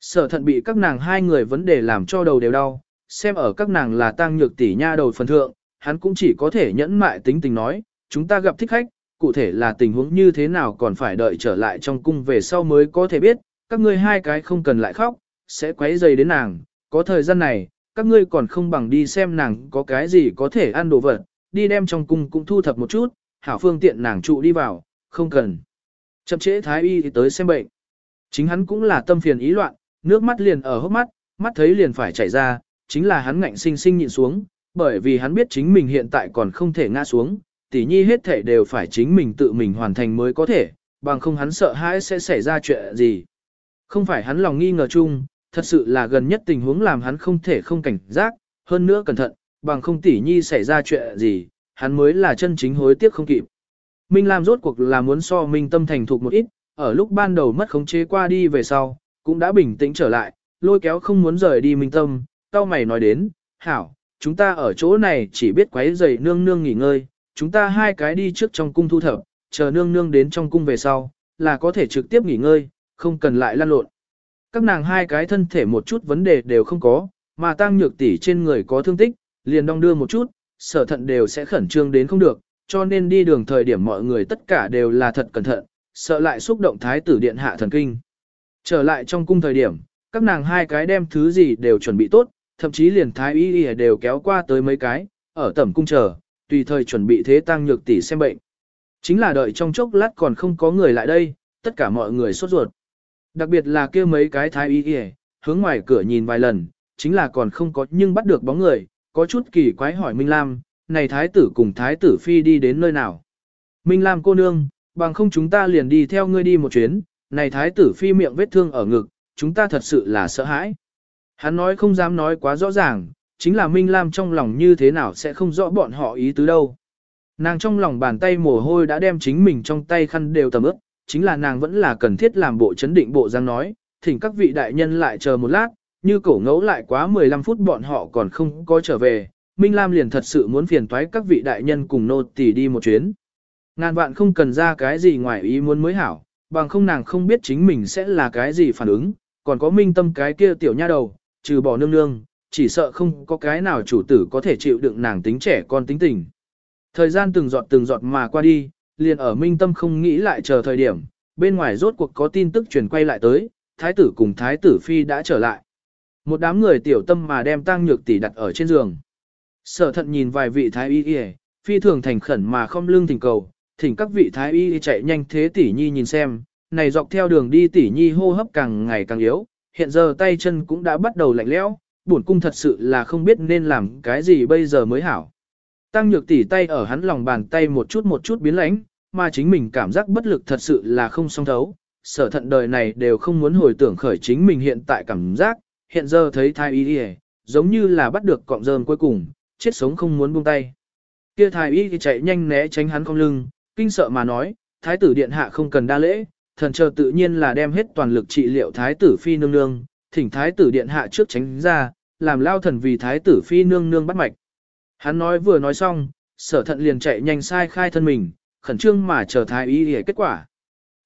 Sở thận bị các nàng hai người vấn đề làm cho đầu đều đau, xem ở các nàng là tăng nhược tỷ nha đầu phần thượng, hắn cũng chỉ có thể nhẫn mại tính tình nói, chúng ta gặp thích khách, cụ thể là tình huống như thế nào còn phải đợi trở lại trong cung về sau mới có thể biết, các ngươi hai cái không cần lại khóc, sẽ quấy dày đến nàng, có thời gian này, các ngươi còn không bằng đi xem nàng có cái gì có thể ăn đồ vật, đi đem trong cung cũng thu thập một chút, hảo phương tiện nàng trụ đi vào, không cần. Chậm trễ thái y thì tới xem bệnh. Chính hắn cũng là tâm phiền ý loạn, nước mắt liền ở hốc mắt, mắt thấy liền phải chảy ra, chính là hắn ngạnh sinh sinh nhịn xuống, bởi vì hắn biết chính mình hiện tại còn không thể ngã xuống, tỉ nhi hết thể đều phải chính mình tự mình hoàn thành mới có thể, bằng không hắn sợ hãi sẽ xảy ra chuyện gì. Không phải hắn lòng nghi ngờ chung, thật sự là gần nhất tình huống làm hắn không thể không cảnh giác, hơn nữa cẩn thận, bằng không tỉ nhi xảy ra chuyện gì, hắn mới là chân chính hối tiếc không kịp. Minh Lam rốt cuộc là muốn so Minh Tâm thành thục một ít, ở lúc ban đầu mất khống chế qua đi về sau, cũng đã bình tĩnh trở lại, lôi kéo không muốn rời đi Minh Tâm, tao mày nói đến, hảo, chúng ta ở chỗ này chỉ biết quấy giày nương nương nghỉ ngơi, chúng ta hai cái đi trước trong cung thu thập, chờ nương nương đến trong cung về sau, là có thể trực tiếp nghỉ ngơi, không cần lại lăn lộn. Các nàng hai cái thân thể một chút vấn đề đều không có, mà tăng nhược tỷ trên người có thương tích, liền đong đưa một chút, sở thận đều sẽ khẩn trương đến không được, cho nên đi đường thời điểm mọi người tất cả đều là thật cẩn thận, sợ lại xúc động thái tử điện hạ thần kinh. Trở lại trong cung thời điểm, các nàng hai cái đem thứ gì đều chuẩn bị tốt, thậm chí liền thái y y đều kéo qua tới mấy cái, ở tẩm cung chờ, tùy thời chuẩn bị thế tăng nhược tỷ xem bệnh. Chính là đợi trong chốc lát còn không có người lại đây, tất cả mọi người sốt ruột. Đặc biệt là kia mấy cái thái y y, hướng ngoài cửa nhìn vài lần, chính là còn không có nhưng bắt được bóng người, có chút kỳ quái hỏi Minh Lam, này thái tử cùng thái tử phi đi đến nơi nào. Minh Lam cô nương, bằng không chúng ta liền đi theo ngươi đi một chuyến, này thái tử phi miệng vết thương ở ngực, chúng ta thật sự là sợ hãi. Hắn nói không dám nói quá rõ ràng, chính là Minh Lam trong lòng như thế nào sẽ không rõ bọn họ ý tứ đâu. Nàng trong lòng bàn tay mồ hôi đã đem chính mình trong tay khăn đều tầm ướp, chính là nàng vẫn là cần thiết làm bộ chấn định bộ giang nói, thỉnh các vị đại nhân lại chờ một lát, như cổ ngẫu lại quá 15 phút bọn họ còn không có trở về, Minh Lam liền thật sự muốn phiền toái các vị đại nhân cùng nô tỳ đi một chuyến. Ngàn vạn không cần ra cái gì ngoài ý muốn mới hảo, bằng không nàng không biết chính mình sẽ là cái gì phản ứng, còn có minh tâm cái kia tiểu nha đầu, trừ bỏ nương nương, chỉ sợ không có cái nào chủ tử có thể chịu đựng nàng tính trẻ con tính tình. Thời gian từng giọt từng giọt mà qua đi, liền ở minh tâm không nghĩ lại chờ thời điểm, bên ngoài rốt cuộc có tin tức truyền quay lại tới, thái tử cùng thái tử phi đã trở lại. Một đám người tiểu tâm mà đem tăng nhược tỷ đặt ở trên giường. Sở thận nhìn vài vị thái y y, phi thường thành khẩn mà không lương thỉnh cầu, thỉnh các vị thái y chạy nhanh thế tỷ nhi nhìn xem, này dọc theo đường đi tỷ nhi hô hấp càng ngày càng yếu, hiện giờ tay chân cũng đã bắt đầu lạnh lẽo, bổn cung thật sự là không biết nên làm cái gì bây giờ mới hảo. Tăng nhược tỷ tay ở hắn lòng bàn tay một chút một chút biến lãnh, mà chính mình cảm giác bất lực thật sự là không song thấu. Sở thận đời này đều không muốn hồi tưởng khởi chính mình hiện tại cảm giác, hiện giờ thấy thái y đi giống như là bắt được cọng rơm cuối cùng, chết sống không muốn buông tay. Kia thái y thì chạy nhanh né tránh hắn cong lưng, kinh sợ mà nói, thái tử điện hạ không cần đa lễ, thần chờ tự nhiên là đem hết toàn lực trị liệu thái tử phi nương nương, thỉnh thái tử điện hạ trước tránh ra, làm lao thần vì thái tử phi nương nương bắt mạch. Hắn nói vừa nói xong, sở thận liền chạy nhanh sai khai thân mình, khẩn trương mà chờ thái y để kết quả.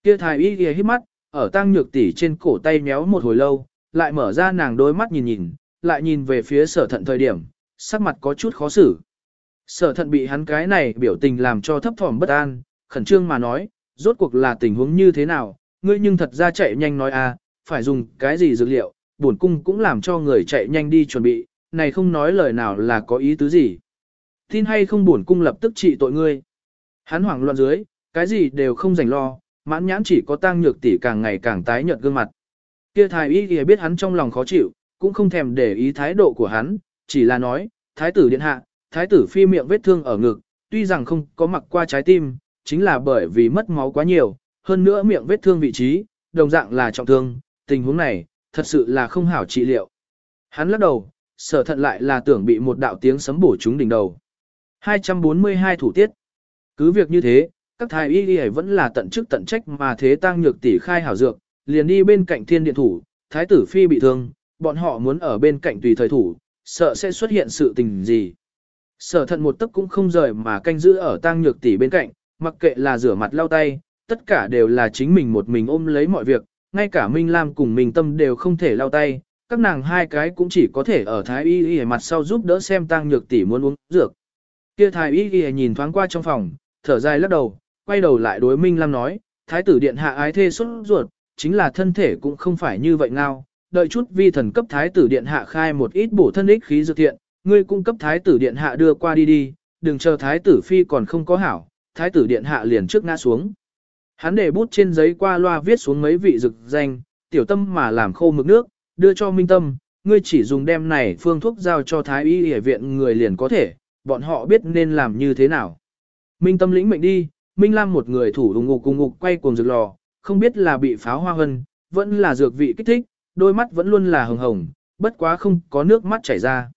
Kia thái y để hít mắt, ở tăng nhược tỷ trên cổ tay méo một hồi lâu, lại mở ra nàng đôi mắt nhìn nhìn, lại nhìn về phía sở thận thời điểm, sắc mặt có chút khó xử. Sở thận bị hắn cái này biểu tình làm cho thấp thỏm bất an, khẩn trương mà nói, rốt cuộc là tình huống như thế nào, ngươi nhưng thật ra chạy nhanh nói à, phải dùng cái gì dược liệu, bổn cung cũng làm cho người chạy nhanh đi chuẩn bị, này không nói lời nào là có ý tứ gì. Tin hay không bổn cung lập tức trị tội ngươi. Hắn hoảng loạn dưới, cái gì đều không dành lo, mãn nhãn chỉ có tang nhược tỷ càng ngày càng tái nhợt gương mặt. Kia thái y kia biết hắn trong lòng khó chịu, cũng không thèm để ý thái độ của hắn, chỉ là nói, thái tử điện hạ, thái tử phi miệng vết thương ở ngực, tuy rằng không có mặc qua trái tim, chính là bởi vì mất máu quá nhiều, hơn nữa miệng vết thương vị trí, đồng dạng là trọng thương, tình huống này, thật sự là không hảo trị liệu. Hắn lắc đầu, sở thận lại là tưởng bị một đạo tiếng sấm bổ trúng đỉnh đầu. 242 thủ tiết. Cứ việc như thế, các thái y y vẫn là tận chức tận trách mà thế tăng nhược tỷ khai hảo dược, liền đi bên cạnh thiên điện thủ, thái tử phi bị thương, bọn họ muốn ở bên cạnh tùy thời thủ, sợ sẽ xuất hiện sự tình gì. Sở thận một tấc cũng không rời mà canh giữ ở tang nhược tỷ bên cạnh, mặc kệ là rửa mặt lau tay, tất cả đều là chính mình một mình ôm lấy mọi việc, ngay cả Minh Lam cùng Minh Tâm đều không thể lau tay, các nàng hai cái cũng chỉ có thể ở thái y y mặt sau giúp đỡ xem tang nhược tỷ muốn uống dược. Kia thái y y nhìn thoáng qua trong phòng, thở dài lắc đầu, quay đầu lại đối Minh Lam nói, thái tử điện hạ ái thê xuất ruột, chính là thân thể cũng không phải như vậy ngao, đợi chút vi thần cấp thái tử điện hạ khai một ít bổ thân ích khí dược thiện, ngươi cung cấp thái tử điện hạ đưa qua đi đi, đừng chờ thái tử phi còn không có hảo, thái tử điện hạ liền trước ngã xuống. Hắn để bút trên giấy qua loa viết xuống mấy vị dược danh, tiểu tâm mà làm khô mực nước, đưa cho minh tâm, ngươi chỉ dùng đem này phương thuốc giao cho thái y y viện người liền có thể, bọn họ biết nên làm như thế nào. Minh tâm lĩnh mệnh đi, Minh Lam một người thủ ủng ngục cùng ngục quay cuồng dược lò, không biết là bị pháo hoa hân, vẫn là dược vị kích thích, đôi mắt vẫn luôn là hồng hồng, bất quá không có nước mắt chảy ra.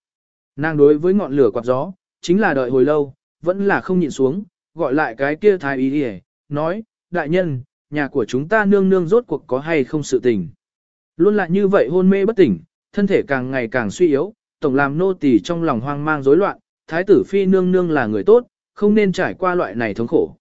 Nàng đối với ngọn lửa quạt gió, chính là đợi hồi lâu, vẫn là không nhịn xuống, gọi lại cái kia thái y đi nói, đại nhân, nhà của chúng ta nương nương rốt cuộc có hay không sự tình. Luôn là như vậy hôn mê bất tỉnh, thân thể càng ngày càng suy yếu, tổng làm nô tỳ trong lòng hoang mang rối loạn, thái tử phi nương nương là người tốt, không nên trải qua loại này thống khổ.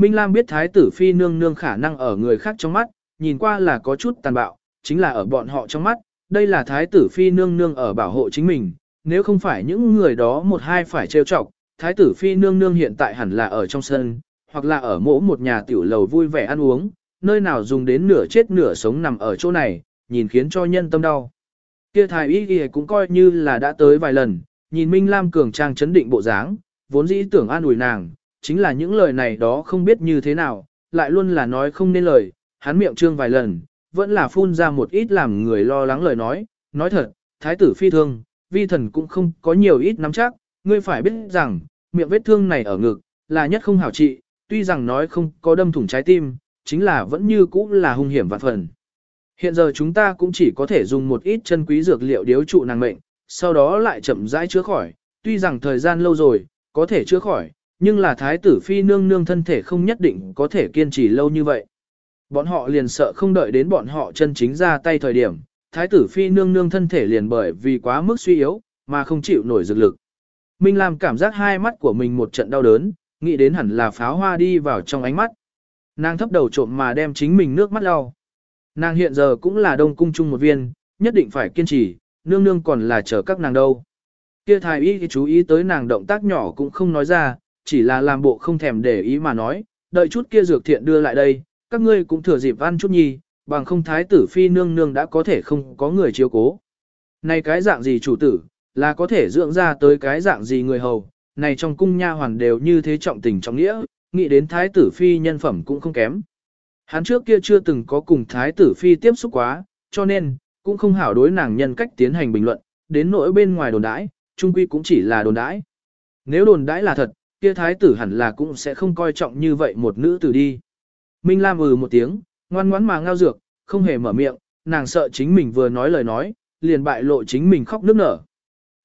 Minh Lam biết thái tử phi nương nương khả năng ở người khác trong mắt, nhìn qua là có chút tàn bạo, chính là ở bọn họ trong mắt, đây là thái tử phi nương nương ở bảo hộ chính mình, nếu không phải những người đó một hai phải trêu chọc, thái tử phi nương nương hiện tại hẳn là ở trong sân, hoặc là ở mỗi một nhà tiểu lầu vui vẻ ăn uống, nơi nào dùng đến nửa chết nửa sống nằm ở chỗ này, nhìn khiến cho nhân tâm đau. Kia thái y y cũng coi như là đã tới vài lần, nhìn Minh Lam cường trang chấn định bộ dáng, vốn dĩ tưởng an ủi nàng, chính là những lời này đó không biết như thế nào, lại luôn là nói không nên lời, hắn miệng trương vài lần, vẫn là phun ra một ít làm người lo lắng lời nói, nói thật, thái tử phi thương, vi thần cũng không có nhiều ít nắm chắc, ngươi phải biết rằng, miệng vết thương này ở ngực, là nhất không hảo trị, tuy rằng nói không có đâm thủng trái tim, chính là vẫn như cũ là hung hiểm vạn phần. Hiện giờ chúng ta cũng chỉ có thể dùng một ít chân quý dược liệu điếu trụ nàng mệnh, sau đó lại chậm rãi chữa khỏi, tuy rằng thời gian lâu rồi, có thể chữa khỏi, nhưng là thái tử phi nương nương thân thể không nhất định có thể kiên trì lâu như vậy. Bọn họ liền sợ không đợi đến bọn họ chân chính ra tay thời điểm, thái tử phi nương nương thân thể liền bởi vì quá mức suy yếu, mà không chịu nổi dược lực. Minh Lam cảm giác hai mắt của mình một trận đau đớn, nghĩ đến hẳn là pháo hoa đi vào trong ánh mắt. Nàng thấp đầu trộm mà đem chính mình nước mắt lau. Nàng hiện giờ cũng là đông cung chung một viên, nhất định phải kiên trì, nương nương còn là chờ các nàng đâu. Kia thái y chú ý tới nàng động tác nhỏ cũng không nói ra, chỉ là làm bộ không thèm để ý mà nói, đợi chút kia dược thiện đưa lại đây, các ngươi cũng thừa dịp ăn chút nhi, bằng không thái tử phi nương nương đã có thể không có người chiếu cố. Này cái dạng gì chủ tử, là có thể dưỡng ra tới cái dạng gì người hầu, này trong cung nha hoàn đều như thế trọng tình trọng nghĩa, nghĩ đến thái tử phi nhân phẩm cũng không kém. Hắn trước kia chưa từng có cùng thái tử phi tiếp xúc quá, cho nên, cũng không hảo đối nàng nhân cách tiến hành bình luận, đến nỗi bên ngoài đồn đãi, trung quy cũng chỉ là đồn đãi. Nếu đồn đãi là thật, kia thái tử hẳn là cũng sẽ không coi trọng như vậy một nữ tử đi. Minh Lam ừ một tiếng, ngoan ngoãn mà ngao dược, không hề mở miệng, nàng sợ chính mình vừa nói lời nói, liền bại lộ chính mình khóc nức nở.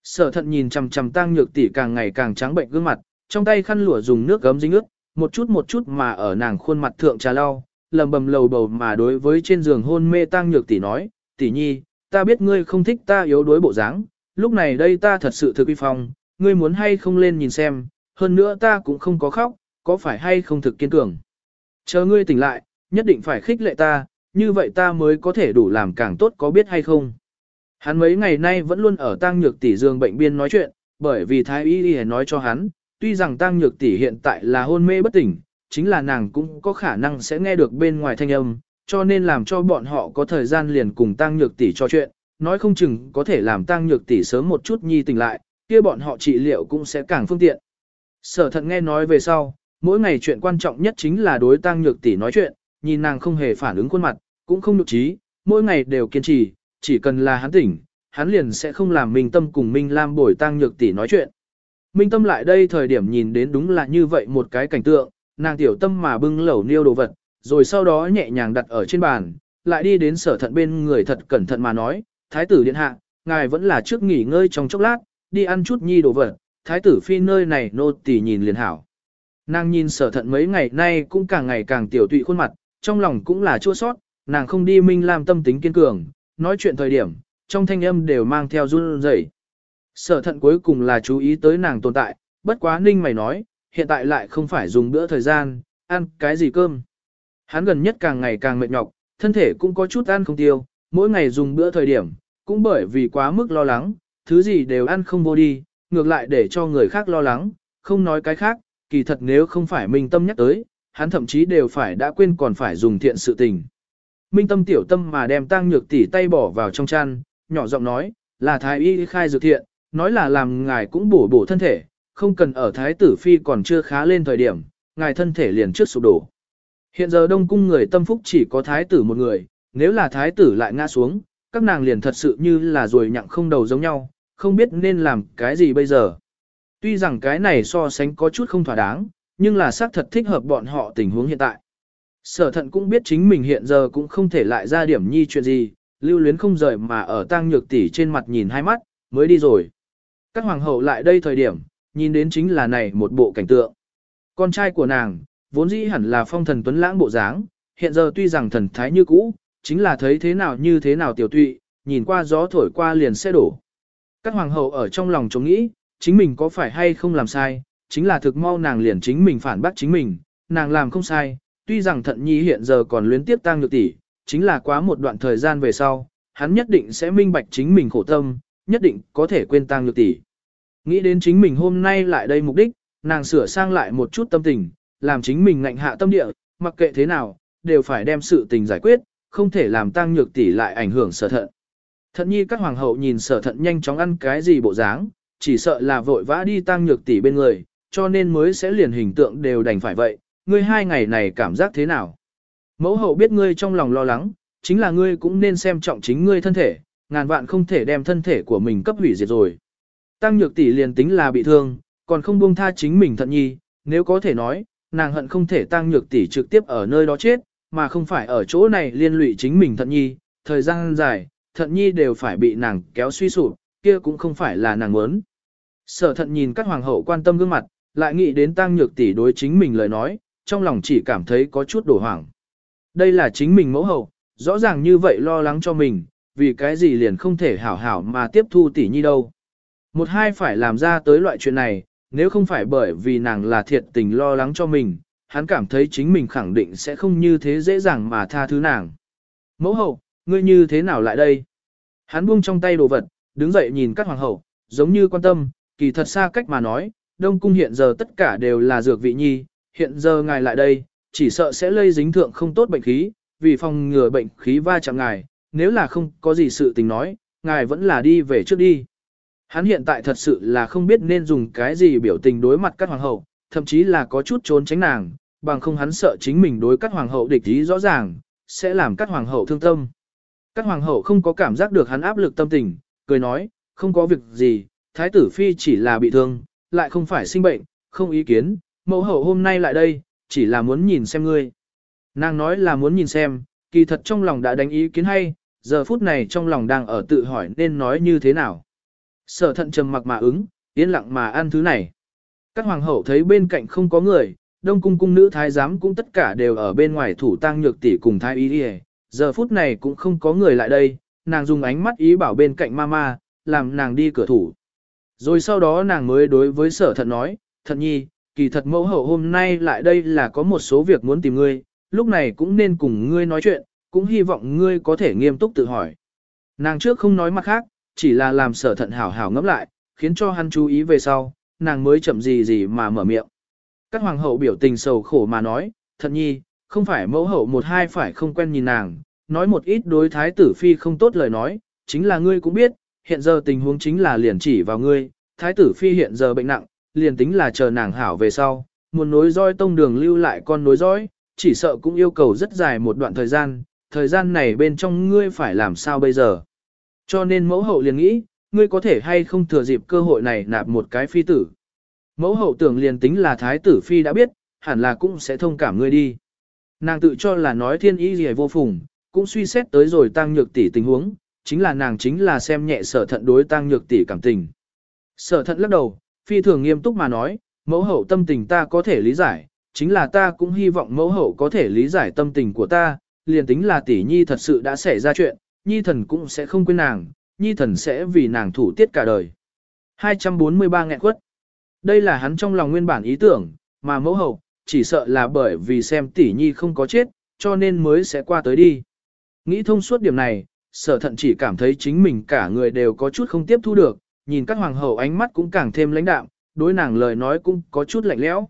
Sở thận nhìn chằm chằm tăng nhược tỷ càng ngày càng trắng bệnh gương mặt, trong tay khăn lụa dùng nước gấm dính ướt, một chút một chút mà ở nàng khuôn mặt thượng trà lau, lầm bầm lầu bầu mà đối với trên giường hôn mê tăng nhược tỷ nói, tỷ nhi, ta biết ngươi không thích ta yếu đuối bộ dáng, lúc này đây ta thật sự thực uy phong, ngươi muốn hay không lên nhìn xem, hơn nữa ta cũng không có khóc, có phải hay không thực kiên cường. Chờ ngươi tỉnh lại, nhất định phải khích lệ ta, như vậy ta mới có thể đủ làm càng tốt có biết hay không. Hắn mấy ngày nay vẫn luôn ở tang nhược tỷ giường bệnh biên nói chuyện, bởi vì thái y y nói cho hắn, tuy rằng tang nhược tỷ hiện tại là hôn mê bất tỉnh, chính là nàng cũng có khả năng sẽ nghe được bên ngoài thanh âm, cho nên làm cho bọn họ có thời gian liền cùng tang nhược tỷ trò chuyện, nói không chừng có thể làm tang nhược tỷ sớm một chút nhi tỉnh lại, kia bọn họ trị liệu cũng sẽ càng phương tiện. Sở thận nghe nói về sau, mỗi ngày chuyện quan trọng nhất chính là đối tang nhược tỷ nói chuyện, nhìn nàng không hề phản ứng khuôn mặt, cũng không nhục trí, mỗi ngày đều kiên trì, chỉ cần là hắn tỉnh, hắn liền sẽ không làm Minh Tâm cùng Minh Lam bồi tang nhược tỷ nói chuyện. Minh Tâm lại đây thời điểm nhìn đến đúng là như vậy một cái cảnh tượng, nàng tiểu tâm mà bưng lẩu niêu đồ vật, rồi sau đó nhẹ nhàng đặt ở trên bàn, lại đi đến sở thận bên người thật cẩn thận mà nói, thái tử điện hạ, ngài vẫn là trước nghỉ ngơi trong chốc lát, đi ăn chút nhi đồ vật, thái tử phi nơi này nô tỳ nhìn liền hảo. Nàng nhìn sở thận mấy ngày nay cũng càng ngày càng tiểu tụy khuôn mặt, trong lòng cũng là chua sót, nàng không đi minh làm tâm tính kiên cường, nói chuyện thời điểm, trong thanh âm đều mang theo run rẩy. Sở thận cuối cùng là chú ý tới nàng tồn tại, bất quá ninh mày nói, hiện tại lại không phải dùng bữa thời gian, ăn cái gì cơm. Hắn gần nhất càng ngày càng mệt nhọc, thân thể cũng có chút ăn không tiêu, mỗi ngày dùng bữa thời điểm, cũng bởi vì quá mức lo lắng, thứ gì đều ăn không vô đi, ngược lại để cho người khác lo lắng, không nói cái khác, kỳ thật nếu không phải minh tâm nhắc tới, hắn thậm chí đều phải đã quên còn phải dùng thiện sự tình. Minh tâm tiểu tâm mà đem tăng nhược tỷ tay bỏ vào trong chăn, nhỏ giọng nói, là thái y khai dược thiện, nói là làm ngài cũng bổ bổ thân thể, không cần ở thái tử phi còn chưa khá lên thời điểm, ngài thân thể liền trước sụp đổ. Hiện giờ đông cung người tâm phúc chỉ có thái tử một người, nếu là thái tử lại ngã xuống, các nàng liền thật sự như là rồi nhặng không đầu giống nhau, không biết nên làm cái gì bây giờ. Tuy rằng cái này so sánh có chút không thỏa đáng, nhưng là xác thật thích hợp bọn họ tình huống hiện tại. Sở thận cũng biết chính mình hiện giờ cũng không thể lại ra điểm nhi chuyện gì, lưu luyến không rời mà ở tang nhược tỷ trên mặt nhìn hai mắt, mới đi rồi. Các hoàng hậu lại đây thời điểm, nhìn đến chính là này một bộ cảnh tượng. Con trai của nàng, vốn dĩ hẳn là phong thần tuấn lãng bộ dáng, hiện giờ tuy rằng thần thái như cũ, chính là thấy thế nào như thế nào tiểu tụy, nhìn qua gió thổi qua liền sẽ đổ. Các hoàng hậu ở trong lòng chống nghĩ, chính mình có phải hay không làm sai, chính là thực mau nàng liền chính mình phản bác chính mình, nàng làm không sai, tuy rằng thận nhi hiện giờ còn luyến tiếp tăng nhược tỷ, chính là quá một đoạn thời gian về sau, hắn nhất định sẽ minh bạch chính mình khổ tâm, nhất định có thể quên tăng nhược tỷ. Nghĩ đến chính mình hôm nay lại đây mục đích, nàng sửa sang lại một chút tâm tình, làm chính mình ngạnh hạ tâm địa, mặc kệ thế nào, đều phải đem sự tình giải quyết, không thể làm tăng nhược tỷ lại ảnh hưởng sở thận. Thận nhi các hoàng hậu nhìn sở thận nhanh chóng ăn cái gì bộ dáng, chỉ sợ là vội vã đi tăng nhược tỷ bên người, cho nên mới sẽ liền hình tượng đều đành phải vậy, ngươi hai ngày này cảm giác thế nào? Mẫu hậu biết ngươi trong lòng lo lắng, chính là ngươi cũng nên xem trọng chính ngươi thân thể, ngàn vạn không thể đem thân thể của mình cấp hủy diệt rồi. Tăng nhược tỷ liền tính là bị thương, còn không buông tha chính mình thận nhi, nếu có thể nói, nàng hận không thể tăng nhược tỷ trực tiếp ở nơi đó chết, mà không phải ở chỗ này liên lụy chính mình thận nhi, thời gian dài, thận nhi đều phải bị nàng kéo suy sụp, kia cũng không phải là nàng muốn. Sở thận nhìn các hoàng hậu quan tâm gương mặt, lại nghĩ đến tăng nhược tỷ đối chính mình lời nói, trong lòng chỉ cảm thấy có chút đổ hoảng. Đây là chính mình mẫu hậu, rõ ràng như vậy lo lắng cho mình, vì cái gì liền không thể hảo hảo mà tiếp thu tỷ nhi đâu. Một hai phải làm ra tới loại chuyện này, nếu không phải bởi vì nàng là thiệt tình lo lắng cho mình, hắn cảm thấy chính mình khẳng định sẽ không như thế dễ dàng mà tha thứ nàng. Mẫu hậu, ngươi như thế nào lại đây? Hắn buông trong tay đồ vật, đứng dậy nhìn các hoàng hậu, giống như quan tâm, kỳ thật xa cách mà nói, Đông Cung hiện giờ tất cả đều là dược vị nhi, hiện giờ ngài lại đây, chỉ sợ sẽ lây dính thượng không tốt bệnh khí, vì phòng ngừa bệnh khí va chạm ngài, nếu là không có gì sự tình nói, ngài vẫn là đi về trước đi. Hắn hiện tại thật sự là không biết nên dùng cái gì biểu tình đối mặt các hoàng hậu, thậm chí là có chút trốn tránh nàng, bằng không hắn sợ chính mình đối các hoàng hậu địch ý rõ ràng, sẽ làm các hoàng hậu thương tâm. Các hoàng hậu không có cảm giác được hắn áp lực tâm tình, cười nói, không có việc gì, thái tử phi chỉ là bị thương, lại không phải sinh bệnh, không ý kiến, mẫu hậu hôm nay lại đây, chỉ là muốn nhìn xem ngươi. Nàng nói là muốn nhìn xem, kỳ thật trong lòng đã đánh ý kiến hay, giờ phút này trong lòng đang ở tự hỏi nên nói như thế nào. Sở thận trầm mặc mà ứng, yên lặng mà ăn thứ này. Các hoàng hậu thấy bên cạnh không có người, đông cung cung nữ thái giám cũng tất cả đều ở bên ngoài thủ tang nhược tỷ cùng thái y đi giờ phút này cũng không có người lại đây, nàng dùng ánh mắt ý bảo bên cạnh mama, làm nàng đi cửa thủ. Rồi sau đó nàng mới đối với sở thận nói, thận nhi, kỳ thật mẫu hậu hôm nay lại đây là có một số việc muốn tìm ngươi, lúc này cũng nên cùng ngươi nói chuyện, cũng hy vọng ngươi có thể nghiêm túc tự hỏi. Nàng trước không nói mặt khác, chỉ là làm sở thận hảo hảo ngẫm lại, khiến cho hắn chú ý về sau, nàng mới chậm gì gì mà mở miệng. Các hoàng hậu biểu tình sầu khổ mà nói, thận nhi, không phải mẫu hậu một hai phải không quen nhìn nàng, nói một ít đối thái tử phi không tốt lời nói, chính là ngươi cũng biết, hiện giờ tình huống chính là liền chỉ vào ngươi, thái tử phi hiện giờ bệnh nặng, liền tính là chờ nàng hảo về sau, muốn nối roi tông đường lưu lại con nối dõi, chỉ sợ cũng yêu cầu rất dài một đoạn thời gian, thời gian này bên trong ngươi phải làm sao bây giờ. Cho nên mẫu hậu liền nghĩ, ngươi có thể hay không thừa dịp cơ hội này nạp một cái phi tử. Mẫu hậu tưởng liền tính là thái tử phi đã biết, hẳn là cũng sẽ thông cảm ngươi đi. Nàng tự cho là nói thiên ý gì vô phùng, cũng suy xét tới rồi tăng nhược tỷ tình huống, chính là nàng chính là xem nhẹ sở thận đối tăng nhược tỷ cảm tình. Sở thận lắc đầu, phi thường nghiêm túc mà nói, mẫu hậu tâm tình ta có thể lý giải, chính là ta cũng hy vọng mẫu hậu có thể lý giải tâm tình của ta, liền tính là tỷ nhi thật sự đã xảy ra chuyện, nhi thần cũng sẽ không quên nàng, nhi thần sẽ vì nàng thủ tiết cả đời. 243 nghẹn quất. Đây là hắn trong lòng nguyên bản ý tưởng, mà mẫu hậu, chỉ sợ là bởi vì xem tỷ nhi không có chết, cho nên mới sẽ qua tới đi. Nghĩ thông suốt điểm này, sở thận chỉ cảm thấy chính mình cả người đều có chút không tiếp thu được, nhìn các hoàng hậu ánh mắt cũng càng thêm lãnh đạm, đối nàng lời nói cũng có chút lạnh lẽo.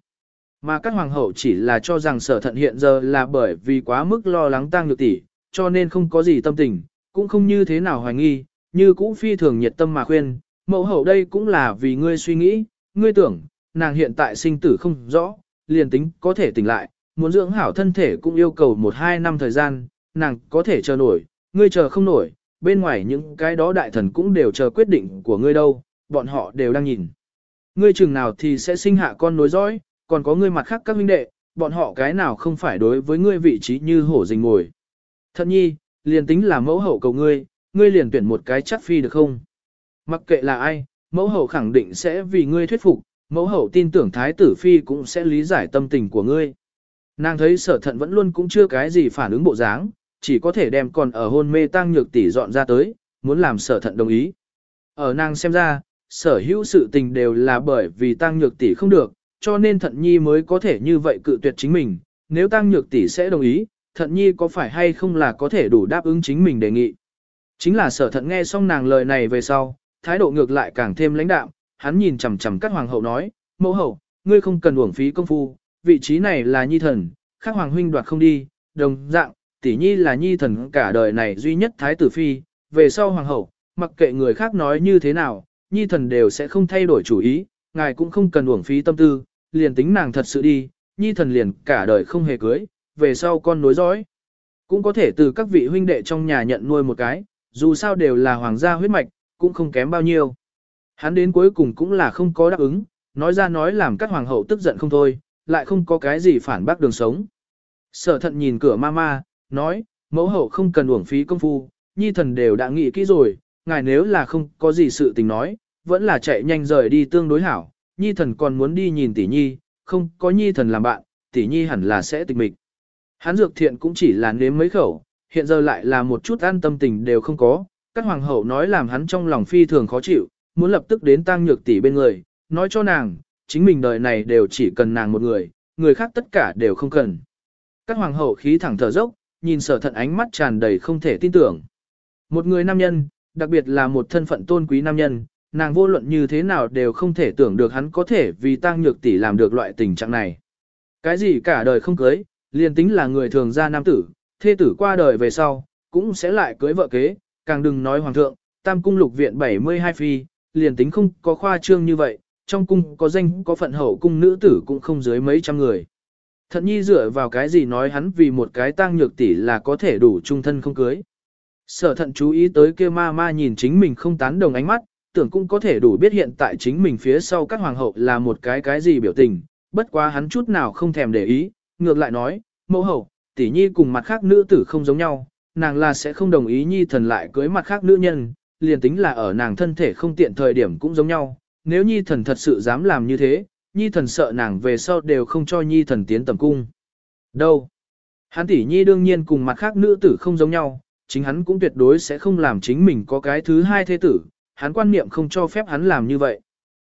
Mà các hoàng hậu chỉ là cho rằng sở thận hiện giờ là bởi vì quá mức lo lắng tăng nhược tỷ, cho nên không có gì tâm tình, cũng không như thế nào hoài nghi, như cũ phi thường nhiệt tâm mà khuyên, mẫu hậu đây cũng là vì ngươi suy nghĩ, ngươi tưởng, nàng hiện tại sinh tử không rõ, liền tính có thể tỉnh lại, muốn dưỡng hảo thân thể cũng yêu cầu một hai năm thời gian, nàng có thể chờ nổi, ngươi chờ không nổi, bên ngoài những cái đó đại thần cũng đều chờ quyết định của ngươi đâu, bọn họ đều đang nhìn. Ngươi chừng nào thì sẽ sinh hạ con nối dõi, còn có ngươi mặt khác các huynh đệ, bọn họ cái nào không phải đối với ngươi vị trí như hổ rình ngồi. Thận nhi, liền tính là mẫu hậu cầu ngươi, ngươi liền tuyển một cái chắc phi được không? Mặc kệ là ai, mẫu hậu khẳng định sẽ vì ngươi thuyết phục, mẫu hậu tin tưởng thái tử phi cũng sẽ lý giải tâm tình của ngươi. Nàng thấy sở thận vẫn luôn cũng chưa cái gì phản ứng bộ dáng, chỉ có thể đem còn ở hôn mê tăng nhược tỷ dọn ra tới, muốn làm sở thận đồng ý. Ở nàng xem ra, sở hữu sự tình đều là bởi vì tăng nhược tỷ không được, cho nên thận nhi mới có thể như vậy cự tuyệt chính mình, nếu tăng nhược tỷ sẽ đồng ý, thận nhi có phải hay không là có thể đủ đáp ứng chính mình đề nghị. Chính là sở thận nghe xong nàng lời này về sau, thái độ ngược lại càng thêm lãnh đạm, hắn nhìn chằm chằm các hoàng hậu nói, mẫu hậu, ngươi không cần uổng phí công phu, vị trí này là nhi thần, khác hoàng huynh đoạt không đi, đồng dạng, tỷ nhi là nhi thần cả đời này duy nhất thái tử phi, về sau hoàng hậu, mặc kệ người khác nói như thế nào, nhi thần đều sẽ không thay đổi chủ ý, ngài cũng không cần uổng phí tâm tư, liền tính nàng thật sự đi, nhi thần liền cả đời không hề cưới, về sau con nối dõi. Cũng có thể từ các vị huynh đệ trong nhà nhận nuôi một cái, dù sao đều là hoàng gia huyết mạch, cũng không kém bao nhiêu. Hắn đến cuối cùng cũng là không có đáp ứng, nói ra nói làm các hoàng hậu tức giận không thôi, lại không có cái gì phản bác đường sống. Sở thận nhìn cửa ma ma, nói, mẫu hậu không cần uổng phí công phu, nhi thần đều đã nghĩ kỹ rồi, ngài nếu là không có gì sự tình nói, vẫn là chạy nhanh rời đi tương đối hảo, nhi thần còn muốn đi nhìn tỷ nhi, không có nhi thần làm bạn, tỷ nhi hẳn là sẽ tịch mịch. Hắn dược thiện cũng chỉ là nếm mấy khẩu, hiện giờ lại là một chút an tâm tình đều không có, các hoàng hậu nói làm hắn trong lòng phi thường khó chịu, muốn lập tức đến tăng nhược tỷ bên người, nói cho nàng, chính mình đời này đều chỉ cần nàng một người, người khác tất cả đều không cần. Các hoàng hậu khí thẳng thở dốc, nhìn sở thận ánh mắt tràn đầy không thể tin tưởng. Một người nam nhân, đặc biệt là một thân phận tôn quý nam nhân, nàng vô luận như thế nào đều không thể tưởng được hắn có thể vì tăng nhược tỷ làm được loại tình trạng này. Cái gì cả đời không cưới, liền tính là người thường gia nam tử, thê tử qua đời về sau, cũng sẽ lại cưới vợ kế, càng đừng nói hoàng thượng, tam cung lục viện 72 phi, liền tính không có khoa trương như vậy, trong cung có danh có phận hậu cung nữ tử cũng không dưới mấy trăm người. Thận nhi dựa vào cái gì nói hắn vì một cái tang nhược tỷ là có thể đủ trung thân không cưới. Sở thận chú ý tới kia ma ma nhìn chính mình không tán đồng ánh mắt, tưởng cũng có thể đủ biết hiện tại chính mình phía sau các hoàng hậu là một cái cái gì biểu tình, bất quá hắn chút nào không thèm để ý, ngược lại nói, mẫu hậu, tỷ nhi cùng mặt khác nữ tử không giống nhau, nàng là sẽ không đồng ý nhi thần lại cưới mặt khác nữ nhân, liền tính là ở nàng thân thể không tiện thời điểm cũng giống nhau, nếu nhi thần thật sự dám làm như thế, nhi thần sợ nàng về sau đều không cho nhi thần tiến tầm cung. Đâu? Hắn tỷ nhi đương nhiên cùng mặt khác nữ tử không giống nhau, chính hắn cũng tuyệt đối sẽ không làm chính mình có cái thứ hai thế tử, hắn quan niệm không cho phép hắn làm như vậy.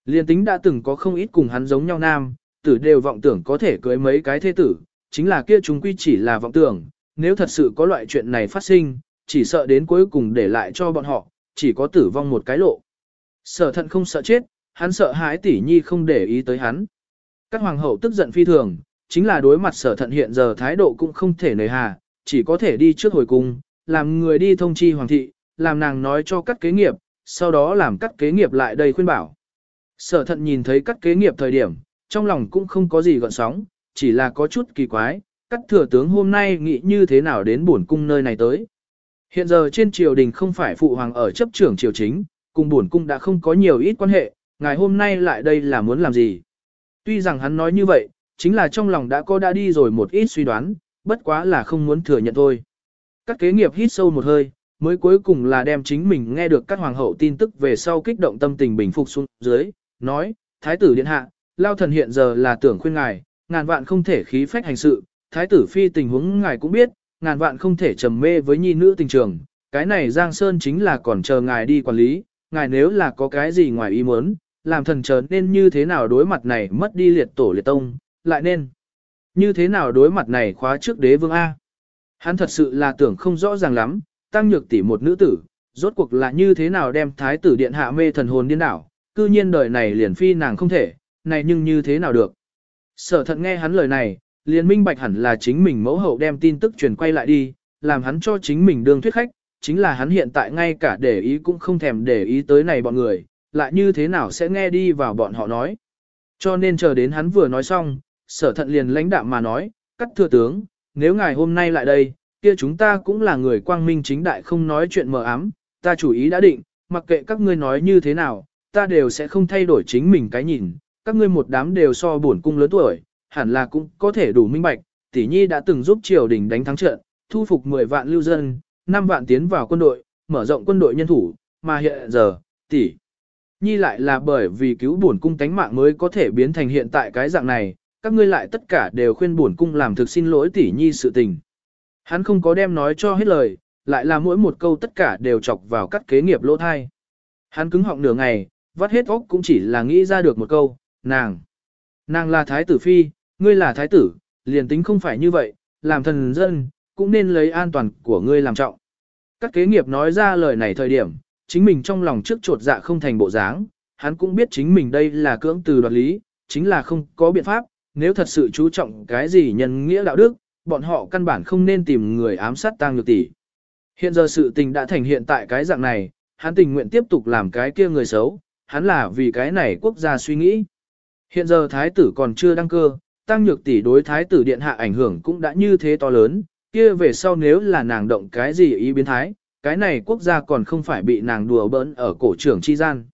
Liên tính đã từng có không ít cùng hắn giống nhau nam, tử đều vọng tưởng có thể cưới mấy cái thế tử, chính là kia chúng quy chỉ là vọng tưởng, nếu thật sự có loại chuyện này phát sinh, chỉ sợ đến cuối cùng để lại cho bọn họ, chỉ có tử vong một cái lộ. Sở thận không sợ chết, hắn sợ hãi tỷ nhi không để ý tới hắn. Các hoàng hậu tức giận phi thường, chính là đối mặt sở thận hiện giờ thái độ cũng không thể nề hà, chỉ có thể đi trước hồi cung, làm người đi thông chi hoàng thị, làm nàng nói cho các kế nghiệp, sau đó làm các kế nghiệp lại đây khuyên bảo. Sở thận nhìn thấy các kế nghiệp thời điểm, trong lòng cũng không có gì gọn sóng, chỉ là có chút kỳ quái, các thừa tướng hôm nay nghĩ như thế nào đến bổn cung nơi này tới. Hiện giờ trên triều đình không phải phụ hoàng ở chấp trưởng triều chính, cùng bổn cung đã không có nhiều ít quan hệ, ngài hôm nay lại đây là muốn làm gì. Tuy rằng hắn nói như vậy, chính là trong lòng đã có đã đi rồi một ít suy đoán, bất quá là không muốn thừa nhận thôi. Các kế nghiệp hít sâu một hơi, mới cuối cùng là đem chính mình nghe được các hoàng hậu tin tức về sau kích động tâm tình bình phục xuống dưới, nói, Thái tử điện hạ, lao thần hiện giờ là tưởng khuyên ngài, ngàn vạn không thể khí phách hành sự, Thái tử phi tình huống ngài cũng biết, ngàn vạn không thể trầm mê với nhi nữ tình trường, cái này Giang Sơn chính là còn chờ ngài đi quản lý, ngài nếu là có cái gì ngoài ý muốn, làm thần chờ nên như thế nào đối mặt này mất đi liệt tổ liệt tông, lại nên như thế nào đối mặt này khóa trước đế vương A. Hắn thật sự là tưởng không rõ ràng lắm, tăng nhược tỷ một nữ tử, rốt cuộc là như thế nào đem thái tử điện hạ mê thần hồn điên đảo, cư nhiên đời này liền phi nàng không thể, này nhưng như thế nào được. Sở thận nghe hắn lời này, liền minh bạch hẳn là chính mình mẫu hậu đem tin tức truyền quay lại đi, làm hắn cho chính mình đương thuyết khách, chính là hắn hiện tại ngay cả để ý cũng không thèm để ý tới này bọn người, lại như thế nào sẽ nghe đi vào bọn họ nói. Cho nên chờ đến hắn vừa nói xong, sở thận liền lãnh đạm mà nói, cắt thừa tướng, nếu ngài hôm nay lại đây, kia chúng ta cũng là người quang minh chính đại không nói chuyện mờ ám, ta chủ ý đã định, mặc kệ các ngươi nói như thế nào, ta đều sẽ không thay đổi chính mình cái nhìn, các ngươi một đám đều so buồn cung lớn tuổi, hẳn là cũng có thể đủ minh bạch, tỷ nhi đã từng giúp triều đình đánh thắng trận, thu phục 10 vạn lưu dân, 5 vạn tiến vào quân đội, mở rộng quân đội nhân thủ, mà hiện giờ, tỷ nhi lại là bởi vì cứu bổn cung tánh mạng mới có thể biến thành hiện tại cái dạng này, các ngươi lại tất cả đều khuyên bổn cung làm thực xin lỗi tỷ nhi sự tình. Hắn không có đem nói cho hết lời, lại là mỗi một câu tất cả đều chọc vào cắt kế nghiệp lỗ thai. Hắn cứng họng nửa ngày, vắt hết óc cũng chỉ là nghĩ ra được một câu, nàng. Nàng là thái tử phi, ngươi là thái tử, liền tính không phải như vậy, làm thần dân, cũng nên lấy an toàn của ngươi làm trọng. Các kế nghiệp nói ra lời này thời điểm, chính mình trong lòng trước trột dạ không thành bộ dáng, hắn cũng biết chính mình đây là cưỡng từ đoạt lý, chính là không có biện pháp, nếu thật sự chú trọng cái gì nhân nghĩa đạo đức, bọn họ căn bản không nên tìm người ám sát tang nhược tỷ. Hiện giờ sự tình đã thành hiện tại cái dạng này, hắn tình nguyện tiếp tục làm cái kia người xấu, hắn là vì cái này quốc gia suy nghĩ. Hiện giờ thái tử còn chưa đăng cơ, tăng nhược tỷ đối thái tử điện hạ ảnh hưởng cũng đã như thế to lớn, kia về sau nếu là nàng động cái gì ý biến thái, cái này quốc gia còn không phải bị nàng đùa bỡn ở cổ trưởng chi gian.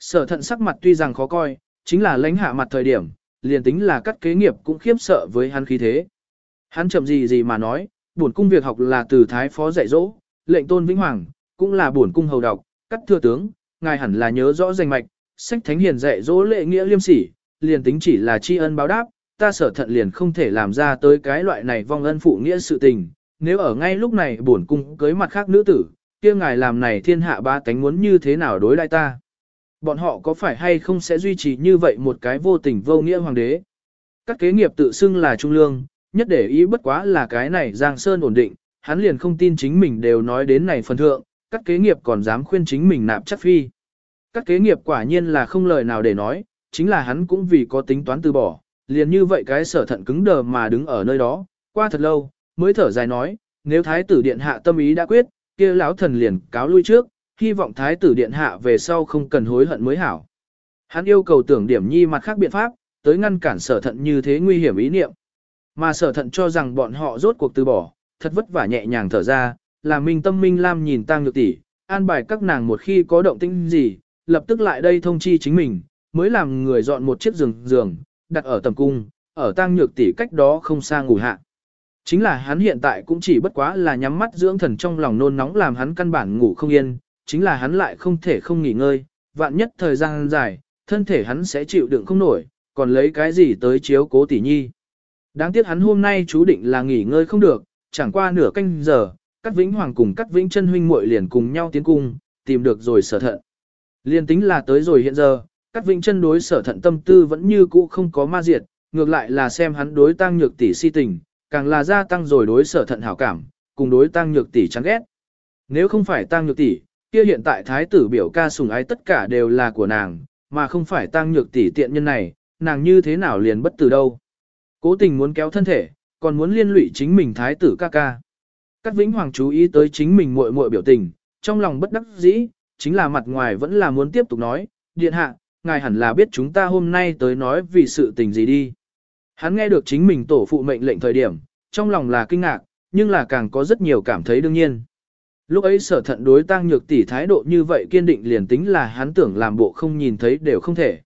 Sở thận sắc mặt tuy rằng khó coi, chính là lãnh hạ mặt thời điểm, liền tính là cắt kế nghiệp cũng khiếp sợ với hắn khí thế. Hắn chậm gì gì mà nói, bổn cung việc học là từ thái phó dạy dỗ, lệnh tôn vĩnh hoàng, cũng là bổn cung hầu đọc, cắt thừa tướng, ngài hẳn là nhớ rõ danh mạch, sách thánh hiền dạy dỗ lệ nghĩa liêm sỉ, liền tính chỉ là tri ân báo đáp, ta sở thận liền không thể làm ra tới cái loại này vong ân phụ nghĩa sự tình, nếu ở ngay lúc này bổn cung cưới mặt khác nữ tử, kia ngài làm này thiên hạ ba tánh muốn như thế nào đối lại ta. Bọn họ có phải hay không sẽ duy trì như vậy một cái vô tình vô nghĩa hoàng đế? Các kế nghiệp tự xưng là trung lương, nhất để ý bất quá là cái này Giang Sơn ổn định, hắn liền không tin chính mình đều nói đến này phần thượng, các kế nghiệp còn dám khuyên chính mình nạp chắc phi. Các kế nghiệp quả nhiên là không lời nào để nói, chính là hắn cũng vì có tính toán từ bỏ, liền như vậy cái sở thận cứng đờ mà đứng ở nơi đó, qua thật lâu, mới thở dài nói, nếu thái tử điện hạ tâm ý đã quyết, kia lão thần liền cáo lui trước, hy vọng thái tử điện hạ về sau không cần hối hận mới hảo. Hắn yêu cầu tưởng điểm nhi mặt khác biện pháp, tới ngăn cản sở thận như thế nguy hiểm ý niệm. Mà sở thận cho rằng bọn họ rốt cuộc từ bỏ, thật vất vả nhẹ nhàng thở ra, là minh tâm minh lam nhìn tang nhược tỷ, an bài các nàng một khi có động tĩnh gì, lập tức lại đây thông chi chính mình, mới làm người dọn một chiếc giường giường, đặt ở tầm cung, ở tang nhược tỷ cách đó không xa ngủ hạ. Chính là hắn hiện tại cũng chỉ bất quá là nhắm mắt dưỡng thần trong lòng nôn nóng làm hắn căn bản ngủ không yên, chính là hắn lại không thể không nghỉ ngơi, vạn nhất thời gian dài, thân thể hắn sẽ chịu đựng không nổi, còn lấy cái gì tới chiếu cố tỷ nhi. Đáng tiếc hắn hôm nay chú định là nghỉ ngơi không được, chẳng qua nửa canh giờ, Cát Vĩnh Hoàng cùng Cát Vĩnh chân huynh muội liền cùng nhau tiến cung, tìm được rồi sở thận. Liên tính là tới rồi hiện giờ, Cát Vĩnh chân đối sở thận tâm tư vẫn như cũ không có ma diệt, ngược lại là xem hắn đối tăng nhược tỷ si tình, càng là gia tăng rồi đối sở thận hảo cảm, cùng đối tăng nhược tỷ chán ghét. Nếu không phải tăng nhược tỷ, kia hiện tại thái tử biểu ca sủng ái tất cả đều là của nàng, mà không phải tăng nhược tỷ tiện nhân này, nàng như thế nào liền bất tử đâu. Cố tình muốn kéo thân thể, còn muốn liên lụy chính mình thái tử ca ca. Cát Vĩnh Hoàng chú ý tới chính mình muội muội biểu tình, trong lòng bất đắc dĩ, chính là mặt ngoài vẫn là muốn tiếp tục nói, điện hạ, ngài hẳn là biết chúng ta hôm nay tới nói vì sự tình gì đi. Hắn nghe được chính mình tổ phụ mệnh lệnh thời điểm, trong lòng là kinh ngạc, nhưng là càng có rất nhiều cảm thấy đương nhiên. Lúc ấy sở thận đối tăng nhược tỷ thái độ như vậy kiên định liền tính là hắn tưởng làm bộ không nhìn thấy đều không thể.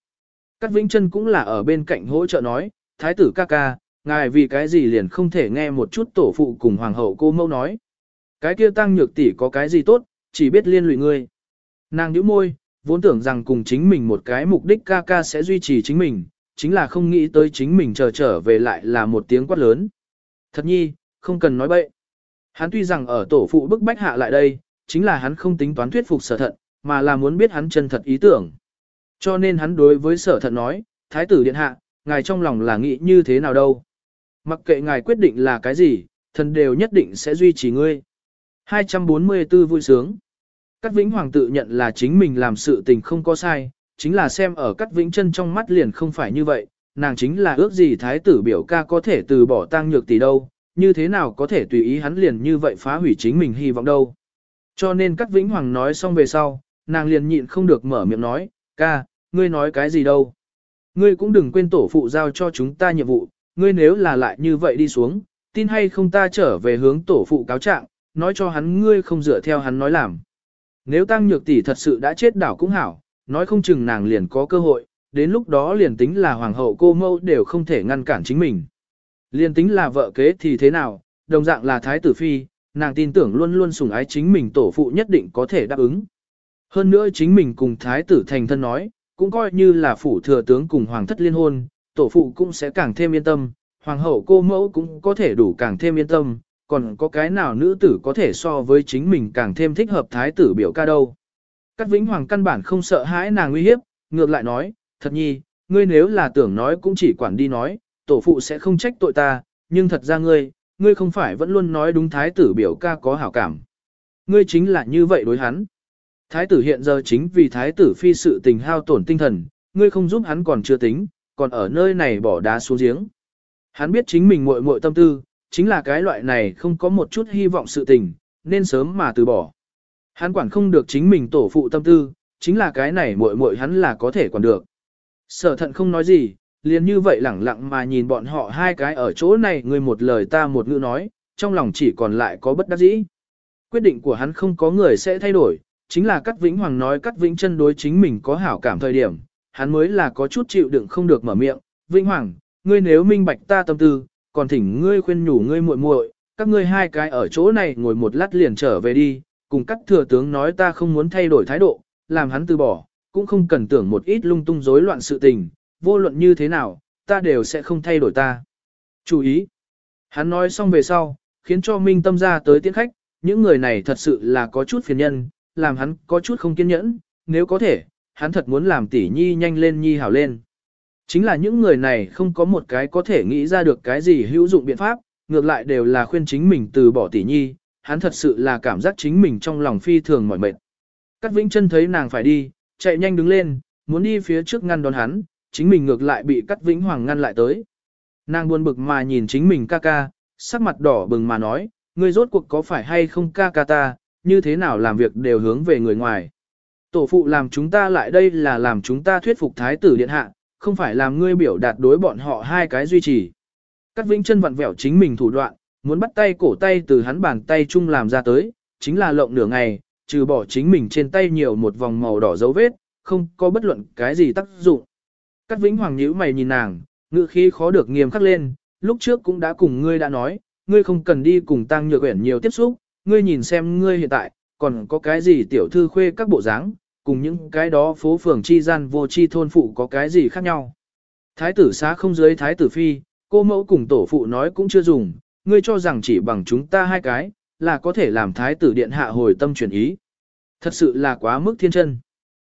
Cát Vĩnh Chân cũng là ở bên cạnh hỗ trợ nói, thái tử ca ca, ngài vì cái gì liền không thể nghe một chút tổ phụ cùng hoàng hậu cô mẫu nói. Cái kia tăng nhược tỷ có cái gì tốt, chỉ biết liên lụy ngươi. Nàng nhíu môi, vốn tưởng rằng cùng chính mình một cái mục đích ca ca sẽ duy trì chính mình, chính là không nghĩ tới chính mình chờ trở về lại là một tiếng quát lớn. Thật nhi, không cần nói bậy. Hắn tuy rằng ở tổ phụ bức bách hạ lại đây, chính là hắn không tính toán thuyết phục sở thận, mà là muốn biết hắn chân thật ý tưởng. Cho nên hắn đối với sở thận nói, Thái tử điện hạ, ngài trong lòng là nghĩ như thế nào đâu. Mặc kệ ngài quyết định là cái gì, thần đều nhất định sẽ duy trì ngươi. 244 vui sướng. Cát Vĩnh Hoàng tự nhận là chính mình làm sự tình không có sai, chính là xem ở Cát Vĩnh chân trong mắt liền không phải như vậy, nàng chính là ước gì thái tử biểu ca có thể từ bỏ tang nhược tỷ đâu, như thế nào có thể tùy ý hắn liền như vậy phá hủy chính mình hy vọng đâu. Cho nên Cát Vĩnh Hoàng nói xong về sau, nàng liền nhịn không được mở miệng nói, ca, ngươi nói cái gì đâu. Ngươi cũng đừng quên tổ phụ giao cho chúng ta nhiệm vụ, ngươi nếu là lại như vậy đi xuống, tin hay không ta trở về hướng tổ phụ cáo trạng, nói cho hắn ngươi không dựa theo hắn nói làm. Nếu tăng nhược tỷ thật sự đã chết đảo cũng hảo, nói không chừng nàng liền có cơ hội, đến lúc đó liền tính là hoàng hậu cô mâu đều không thể ngăn cản chính mình. Liền tính là vợ kế thì thế nào, đồng dạng là thái tử phi, nàng tin tưởng luôn luôn sủng ái chính mình tổ phụ nhất định có thể đáp ứng. Hơn nữa chính mình cùng thái tử thành thân nói, cũng coi như là phủ thừa tướng cùng hoàng thất liên hôn, tổ phụ cũng sẽ càng thêm yên tâm, hoàng hậu cô mẫu cũng có thể đủ càng thêm yên tâm, còn có cái nào nữ tử có thể so với chính mình càng thêm thích hợp thái tử biểu ca đâu. Cát Vĩnh Hoàng căn bản không sợ hãi nàng uy hiếp, ngược lại nói, thật nhi, ngươi nếu là tưởng nói cũng chỉ quản đi nói, tổ phụ sẽ không trách tội ta, nhưng thật ra ngươi, ngươi không phải vẫn luôn nói đúng thái tử biểu ca có hảo cảm. Ngươi chính là như vậy đối hắn. Thái tử hiện giờ chính vì thái tử phi sự tình hao tổn tinh thần, ngươi không giúp hắn còn chưa tính, còn ở nơi này bỏ đá xuống giếng. Hắn biết chính mình muội muội tâm tư, chính là cái loại này không có một chút hy vọng sự tình, nên sớm mà từ bỏ. Hắn quản không được chính mình tổ phụ tâm tư, chính là cái này muội muội hắn là có thể quản được. Sở thận không nói gì, liền như vậy lẳng lặng mà nhìn bọn họ hai cái ở chỗ này người một lời ta một ngữ nói, trong lòng chỉ còn lại có bất đắc dĩ. Quyết định của hắn không có người sẽ thay đổi, chính là Cát Vĩnh Hoàng nói Cát Vĩnh chân đối chính mình có hảo cảm thời điểm, hắn mới là có chút chịu đựng không được mở miệng, Vĩnh Hoàng, ngươi nếu minh bạch ta tâm tư, còn thỉnh ngươi khuyên nhủ ngươi muội muội, các ngươi hai cái ở chỗ này ngồi một lát liền trở về đi, cùng các thừa tướng nói ta không muốn thay đổi thái độ, làm hắn từ bỏ, cũng không cần tưởng một ít lung tung rối loạn sự tình, vô luận như thế nào, ta đều sẽ không thay đổi ta. Chú ý, hắn nói xong về sau, khiến cho Minh Tâm ra tới tiễn khách, những người này thật sự là có chút phiền nhân, làm hắn có chút không kiên nhẫn, nếu có thể, hắn thật muốn làm tỷ nhi nhanh lên nhi hảo lên. Chính là những người này không có một cái có thể nghĩ ra được cái gì hữu dụng biện pháp, ngược lại đều là khuyên chính mình từ bỏ tỷ nhi, hắn thật sự là cảm giác chính mình trong lòng phi thường mỏi mệt. Cát Vĩnh chân thấy nàng phải đi, chạy nhanh đứng lên, muốn đi phía trước ngăn đón hắn, chính mình ngược lại bị Cát Vĩnh Hoàng ngăn lại tới. Nàng buồn bực mà nhìn chính mình ca ca, sắc mặt đỏ bừng mà nói, ngươi rốt cuộc có phải hay không ca ca ta, như thế nào làm việc đều hướng về người ngoài. Tổ phụ làm chúng ta lại đây là làm chúng ta thuyết phục thái tử điện hạ, không phải làm ngươi biểu đạt đối bọn họ hai cái duy trì. Cát Vĩnh chân vặn vẹo chính mình thủ đoạn, muốn bắt tay cổ tay từ hắn bàn tay chung làm ra tới, chính là lộng nửa ngày, trừ bỏ chính mình trên tay nhiều một vòng màu đỏ dấu vết, không có bất luận cái gì tác dụng. Cát Vĩnh Hoàng nhíu mày nhìn nàng, ngữ khí khó được nghiêm khắc lên, lúc trước cũng đã cùng ngươi đã nói, ngươi không cần đi cùng tăng nhược uyển nhiều tiếp xúc, ngươi nhìn xem ngươi hiện tại, còn có cái gì tiểu thư khuê các bộ dáng, cùng những cái đó phố phường chi gian vô chi thôn phụ có cái gì khác nhau. Thái tử xá không dưới thái tử phi, cô mẫu cùng tổ phụ nói cũng chưa dùng, ngươi cho rằng chỉ bằng chúng ta hai cái, là có thể làm thái tử điện hạ hồi tâm chuyển ý. Thật sự là quá mức thiên chân.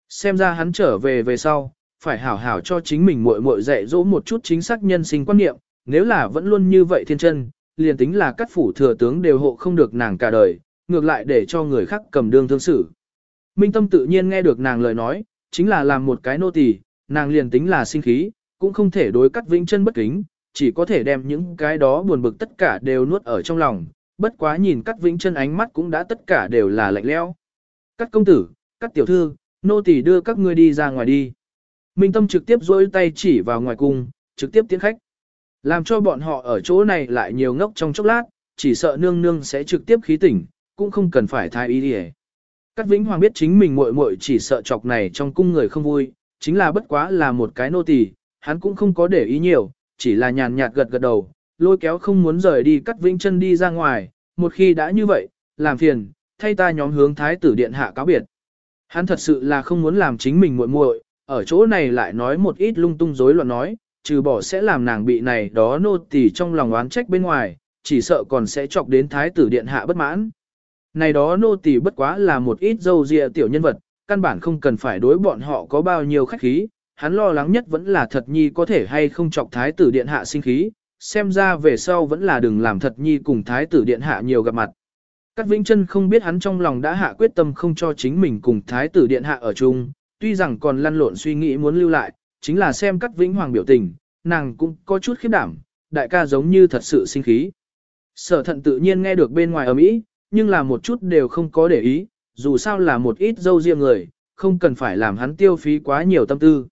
Xem ra hắn trở về về sau, phải hảo hảo cho chính mình muội muội dạy dỗ một chút chính xác nhân sinh quan niệm, nếu là vẫn luôn như vậy thiên chân, liền tính là các phủ thừa tướng đều hộ không được nàng cả đời, ngược lại để cho người khác cầm đương thương xử. Minh Tâm tự nhiên nghe được nàng lời nói, chính là làm một cái nô tỳ, nàng liền tính là sinh khí, cũng không thể đối cắt vĩnh chân bất kính, chỉ có thể đem những cái đó buồn bực tất cả đều nuốt ở trong lòng, bất quá nhìn cắt vĩnh chân ánh mắt cũng đã tất cả đều là lạnh lẽo. Các công tử, các tiểu thư, nô tỳ đưa các ngươi đi ra ngoài đi. Minh Tâm trực tiếp dỗi tay chỉ vào ngoài cung, trực tiếp tiến khách. Làm cho bọn họ ở chỗ này lại nhiều ngốc trong chốc lát, chỉ sợ nương nương sẽ trực tiếp khí tỉnh, cũng không cần phải thai ý đi Cát Vĩnh Hoàng biết chính mình muội muội chỉ sợ chọc này trong cung người không vui, chính là bất quá là một cái nô tỳ, hắn cũng không có để ý nhiều, chỉ là nhàn nhạt gật gật đầu, lôi kéo không muốn rời đi Cát Vĩnh chân đi ra ngoài, một khi đã như vậy, làm phiền, thay ta nhóm hướng thái tử điện hạ cáo biệt. Hắn thật sự là không muốn làm chính mình muội muội, ở chỗ này lại nói một ít lung tung rối loạn nói, trừ bỏ sẽ làm nàng bị này đó nô tỳ trong lòng oán trách bên ngoài, chỉ sợ còn sẽ chọc đến thái tử điện hạ bất mãn. Này đó nô tỳ bất quá là một ít dâu dịa tiểu nhân vật, căn bản không cần phải đối bọn họ có bao nhiêu khách khí, hắn lo lắng nhất vẫn là thật nhi có thể hay không chọc thái tử điện hạ sinh khí, xem ra về sau vẫn là đừng làm thật nhi cùng thái tử điện hạ nhiều gặp mặt. Cát Vĩnh Chân không biết hắn trong lòng đã hạ quyết tâm không cho chính mình cùng thái tử điện hạ ở chung, tuy rằng còn lăn lộn suy nghĩ muốn lưu lại, chính là xem Cát Vĩnh Hoàng biểu tình, nàng cũng có chút khiếp đảm, đại ca giống như thật sự sinh khí. Sở thận tự nhiên nghe được bên ngoài ở mỹ, nhưng là một chút đều không có để ý, dù sao là một ít dâu riêng người, không cần phải làm hắn tiêu phí quá nhiều tâm tư.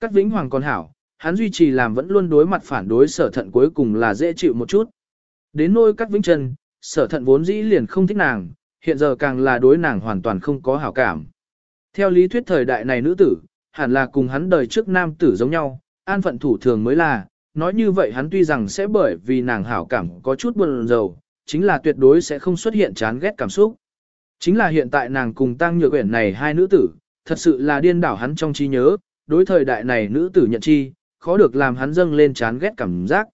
Cát Vĩnh Hoàng còn hảo, hắn duy trì làm vẫn luôn đối mặt phản đối sở thận cuối cùng là dễ chịu một chút. Đến nôi Cát Vĩnh Trần, sở thận vốn dĩ liền không thích nàng, hiện giờ càng là đối nàng hoàn toàn không có hảo cảm. Theo lý thuyết thời đại này nữ tử, hẳn là cùng hắn đời trước nam tử giống nhau, an phận thủ thường mới là, nói như vậy hắn tuy rằng sẽ bởi vì nàng hảo cảm có chút buồn rầu, chính là tuyệt đối sẽ không xuất hiện chán ghét cảm xúc. Chính là hiện tại nàng cùng tăng nhược quyển này hai nữ tử, thật sự là điên đảo hắn trong trí nhớ, đối thời đại này nữ tử nhận chi, khó được làm hắn dâng lên chán ghét cảm giác.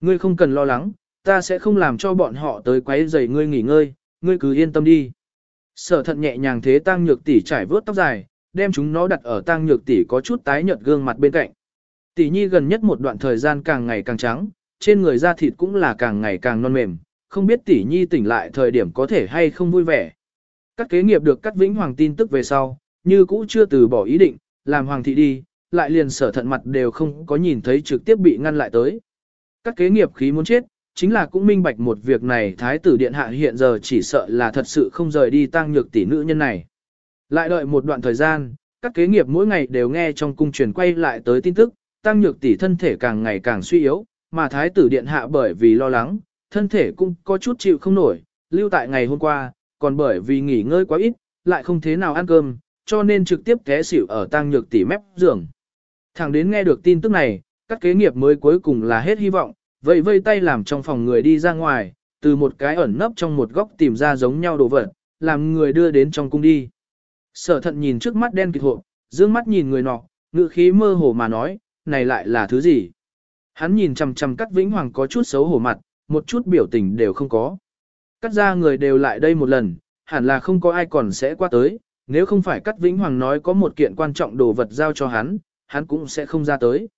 Ngươi không cần lo lắng, ta sẽ không làm cho bọn họ tới quấy rầy ngươi nghỉ ngơi, ngươi cứ yên tâm đi. Sở thận nhẹ nhàng thế tăng nhược tỷ trải vớt tóc dài, đem chúng nó đặt ở tăng nhược tỷ có chút tái nhợt gương mặt bên cạnh. Tỷ nhi gần nhất một đoạn thời gian càng ngày càng trắng, trên người da thịt cũng là càng ngày càng non mềm, không biết tỷ nhi tỉnh lại thời điểm có thể hay không vui vẻ. Các kế nghiệp được cắt vĩnh hoàng tin tức về sau, như cũ chưa từ bỏ ý định, làm hoàng thị đi, lại liền sở thận mặt đều không có nhìn thấy trực tiếp bị ngăn lại tới. Các kế nghiệp khí muốn chết, chính là cũng minh bạch một việc này thái tử điện hạ hiện giờ chỉ sợ là thật sự không rời đi tăng nhược tỷ nữ nhân này. Lại đợi một đoạn thời gian, các kế nghiệp mỗi ngày đều nghe trong cung truyền quay lại tới tin tức, tăng nhược tỷ thân thể càng ngày càng suy yếu, mà thái tử điện hạ bởi vì lo lắng, thân thể cũng có chút chịu không nổi, lưu tại ngày hôm qua, còn bởi vì nghỉ ngơi quá ít, lại không thế nào ăn cơm, cho nên trực tiếp té xỉu ở tăng nhược tỷ mép giường. Thẳng đến nghe được tin tức này, các kế nghiệp mới cuối cùng là hết hy vọng, vậy vây tay làm trong phòng người đi ra ngoài, từ một cái ẩn nấp trong một góc tìm ra giống nhau đồ vật, làm người đưa đến trong cung đi. Sở thận nhìn trước mắt đen kịt hộp, dương mắt nhìn người nọ, ngữ khí mơ hồ mà nói, này lại là thứ gì? Hắn nhìn chằm chằm cắt vĩnh hoàng có chút xấu hổ mặt, một chút biểu tình đều không có. Cắt ra người đều lại đây một lần, hẳn là không có ai còn sẽ qua tới, nếu không phải cắt vĩnh hoàng nói có một kiện quan trọng đồ vật giao cho hắn, hắn cũng sẽ không ra tới.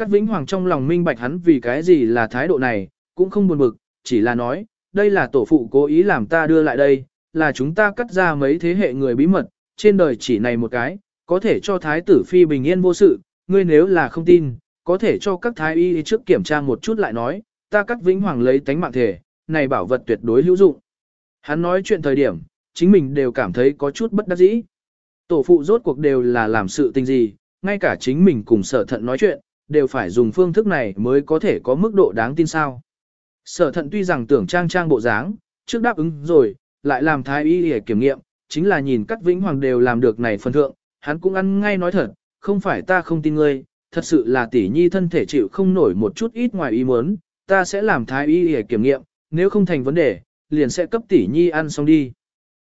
Cát Vĩnh Hoàng trong lòng minh bạch hắn vì cái gì là thái độ này, cũng không buồn bực, chỉ là nói, đây là tổ phụ cố ý làm ta đưa lại đây, là chúng ta cắt ra mấy thế hệ người bí mật, trên đời chỉ này một cái, có thể cho thái tử phi bình yên vô sự, ngươi nếu là không tin, có thể cho các thái y trước kiểm tra một chút lại nói, ta cắt Vĩnh Hoàng lấy tánh mạng thể, này bảo vật tuyệt đối hữu dụng. Hắn nói chuyện thời điểm, chính mình đều cảm thấy có chút bất đắc dĩ. Tổ phụ rốt cuộc đều là làm sự tình gì, ngay cả chính mình cùng sở thận nói chuyện, đều phải dùng phương thức này mới có thể có mức độ đáng tin sao. Sở thận tuy rằng tưởng trang trang bộ dáng, trước đáp ứng rồi, lại làm thái y để kiểm nghiệm, chính là nhìn cắt vĩnh hoàng đều làm được này phần thượng, hắn cũng ăn ngay nói thật, không phải ta không tin ngươi, thật sự là tỷ nhi thân thể chịu không nổi một chút ít ngoài ý muốn, ta sẽ làm thái y để kiểm nghiệm, nếu không thành vấn đề, liền sẽ cấp tỷ nhi ăn xong đi.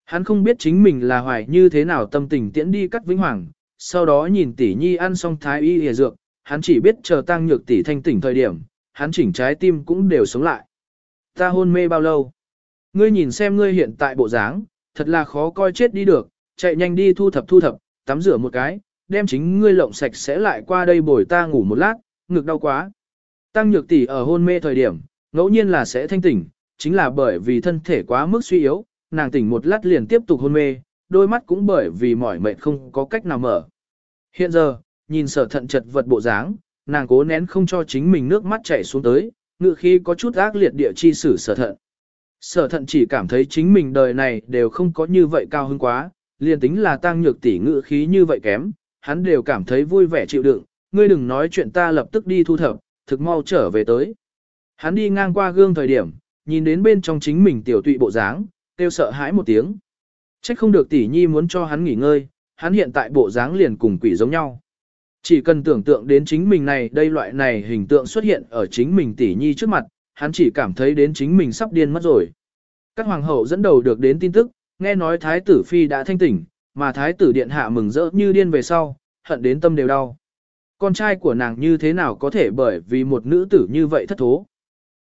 Hắn không biết chính mình là hoài như thế nào tâm tình tiễn đi cắt vĩnh hoàng, sau đó nhìn tỷ nhi ăn xong thái y hề dược, hắn chỉ biết chờ tăng nhược tỷ thanh tỉnh thời điểm, hắn chỉnh trái tim cũng đều sống lại. Ta hôn mê bao lâu? Ngươi nhìn xem ngươi hiện tại bộ dáng, thật là khó coi chết đi được, chạy nhanh đi thu thập thu thập, tắm rửa một cái, đem chính ngươi lộng sạch sẽ lại qua đây bồi ta ngủ một lát, ngực đau quá. Tăng nhược tỷ ở hôn mê thời điểm, ngẫu nhiên là sẽ thanh tỉnh, chính là bởi vì thân thể quá mức suy yếu, nàng tỉnh một lát liền tiếp tục hôn mê, đôi mắt cũng bởi vì mỏi mệt không có cách nào mở. Hiện giờ, nhìn sở thận chật vật bộ dáng, nàng cố nén không cho chính mình nước mắt chảy xuống tới, ngự khi có chút ác liệt địa chi sử sở thận. Sở thận chỉ cảm thấy chính mình đời này đều không có như vậy cao hơn quá, liền tính là tăng nhược tỷ ngự khí như vậy kém, hắn đều cảm thấy vui vẻ chịu đựng, ngươi đừng nói chuyện ta lập tức đi thu thập, thực mau trở về tới. Hắn đi ngang qua gương thời điểm, nhìn đến bên trong chính mình tiểu tụy bộ dáng, kêu sợ hãi một tiếng. Trách không được tỷ nhi muốn cho hắn nghỉ ngơi, hắn hiện tại bộ dáng liền cùng quỷ giống nhau. Chỉ cần tưởng tượng đến chính mình này đây loại này hình tượng xuất hiện ở chính mình tỷ nhi trước mặt, hắn chỉ cảm thấy đến chính mình sắp điên mất rồi. Các hoàng hậu dẫn đầu được đến tin tức, nghe nói thái tử phi đã thanh tỉnh, mà thái tử điện hạ mừng rỡ như điên về sau, hận đến tâm đều đau. Con trai của nàng như thế nào có thể bởi vì một nữ tử như vậy thất thố.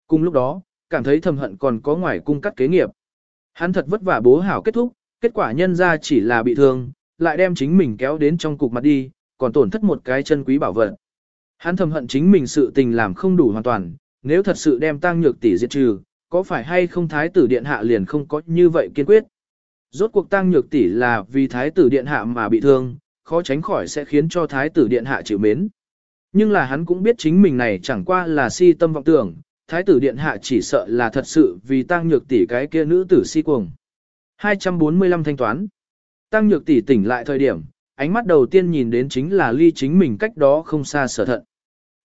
Cùng lúc đó, cảm thấy thầm hận còn có ngoài cung cắt kế nghiệp. Hắn thật vất vả bố hảo kết thúc, kết quả nhân ra chỉ là bị thương, lại đem chính mình kéo đến trong cục mặt đi, còn tổn thất một cái chân quý bảo vật. Hắn thầm hận chính mình sự tình làm không đủ hoàn toàn, nếu thật sự đem tăng nhược tỷ diệt trừ, có phải hay không thái tử điện hạ liền không có như vậy kiên quyết. Rốt cuộc tăng nhược tỷ là vì thái tử điện hạ mà bị thương, khó tránh khỏi sẽ khiến cho thái tử điện hạ chịu mến. Nhưng là hắn cũng biết chính mình này chẳng qua là si tâm vọng tưởng, thái tử điện hạ chỉ sợ là thật sự vì tăng nhược tỷ cái kia nữ tử si cuồng. 245 thanh toán. Tăng nhược tỷ tỉnh lại thời điểm, ánh mắt đầu tiên nhìn đến chính là ly chính mình cách đó không xa sở thận.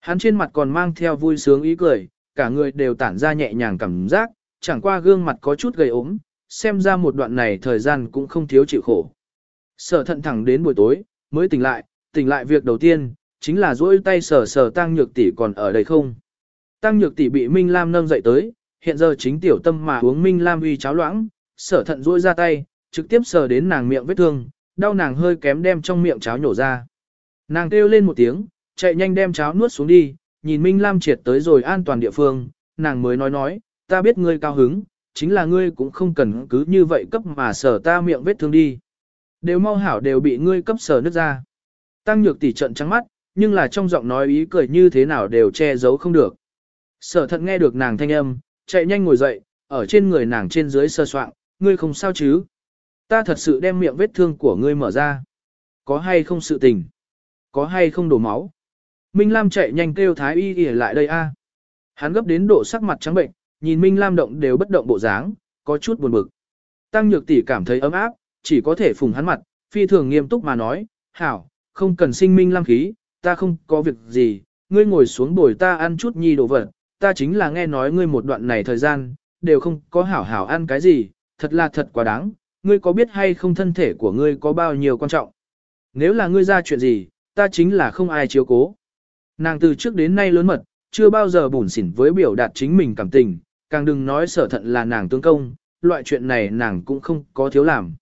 Hắn trên mặt còn mang theo vui sướng ý cười, cả người đều tản ra nhẹ nhàng cảm giác, chẳng qua gương mặt có chút gầy ốm, xem ra một đoạn này thời gian cũng không thiếu chịu khổ. Sở thận thẳng đến buổi tối, mới tỉnh lại, tỉnh lại việc đầu tiên, chính là duỗi tay sờ sờ tăng nhược tỷ còn ở đây không. Tăng nhược tỷ bị Minh Lam nâng dậy tới, hiện giờ chính tiểu tâm mà uống Minh Lam uy cháo loãng, sở thận duỗi ra tay, trực tiếp sờ đến nàng miệng vết thương, đau nàng hơi kém đem trong miệng cháo nhổ ra. Nàng kêu lên một tiếng, chạy nhanh đem cháo nuốt xuống đi, nhìn Minh Lam triệt tới rồi an toàn địa phương, nàng mới nói nói, ta biết ngươi cao hứng, chính là ngươi cũng không cần cứ như vậy cấp mà sở ta miệng vết thương đi. Đều mau hảo đều bị ngươi cấp sở nước ra. Tăng nhược tỷ trận trắng mắt, nhưng là trong giọng nói ý cười như thế nào đều che giấu không được. Sở thận nghe được nàng thanh âm, chạy nhanh ngồi dậy, ở trên người nàng trên dưới sơ soạn, ngươi không sao chứ. Ta thật sự đem miệng vết thương của ngươi mở ra. Có hay không sự tình? Có hay không đổ máu? Minh Lam chạy nhanh kêu Thái Y Y lại đây a. Hắn gấp đến độ sắc mặt trắng bệnh, nhìn Minh Lam động đều bất động bộ dáng, có chút buồn bực. Tăng Nhược tỷ cảm thấy ấm áp, chỉ có thể phùng hắn mặt, phi thường nghiêm túc mà nói, "Hảo, không cần sinh Minh Lam khí, ta không có việc gì, ngươi ngồi xuống bồi ta ăn chút nhi đồ vật, ta chính là nghe nói ngươi một đoạn này thời gian, đều không có hảo hảo ăn cái gì, thật là thật quá đáng, ngươi có biết hay không thân thể của ngươi có bao nhiêu quan trọng. Nếu là ngươi ra chuyện gì, ta chính là không ai chiếu cố. Nàng từ trước đến nay lớn mật, chưa bao giờ bủn xỉn với biểu đạt chính mình cảm tình, càng đừng nói sở thận là nàng tương công, loại chuyện này nàng cũng không có thiếu làm.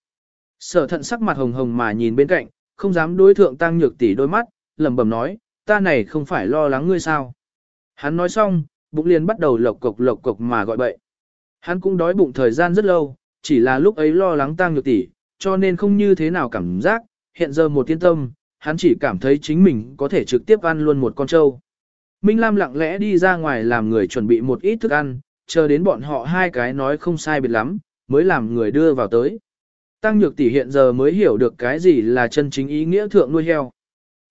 Sở thận sắc mặt hồng hồng mà nhìn bên cạnh, không dám đối thượng tăng nhược tỷ đôi mắt, lẩm bẩm nói, ta này không phải lo lắng ngươi sao. Hắn nói xong, bụng liền bắt đầu lộc cộc lộc cộc mà gọi bậy. Hắn cũng đói bụng thời gian rất lâu, chỉ là lúc ấy lo lắng tăng nhược tỷ, cho nên không như thế nào cảm giác, hiện giờ một tiên tâm, hắn chỉ cảm thấy chính mình có thể trực tiếp ăn luôn một con trâu. Minh Lam lặng lẽ đi ra ngoài làm người chuẩn bị một ít thức ăn, chờ đến bọn họ hai cái nói không sai biệt lắm, mới làm người đưa vào tới. Tăng Nhược tỷ hiện giờ mới hiểu được cái gì là chân chính ý nghĩa thượng nuôi heo.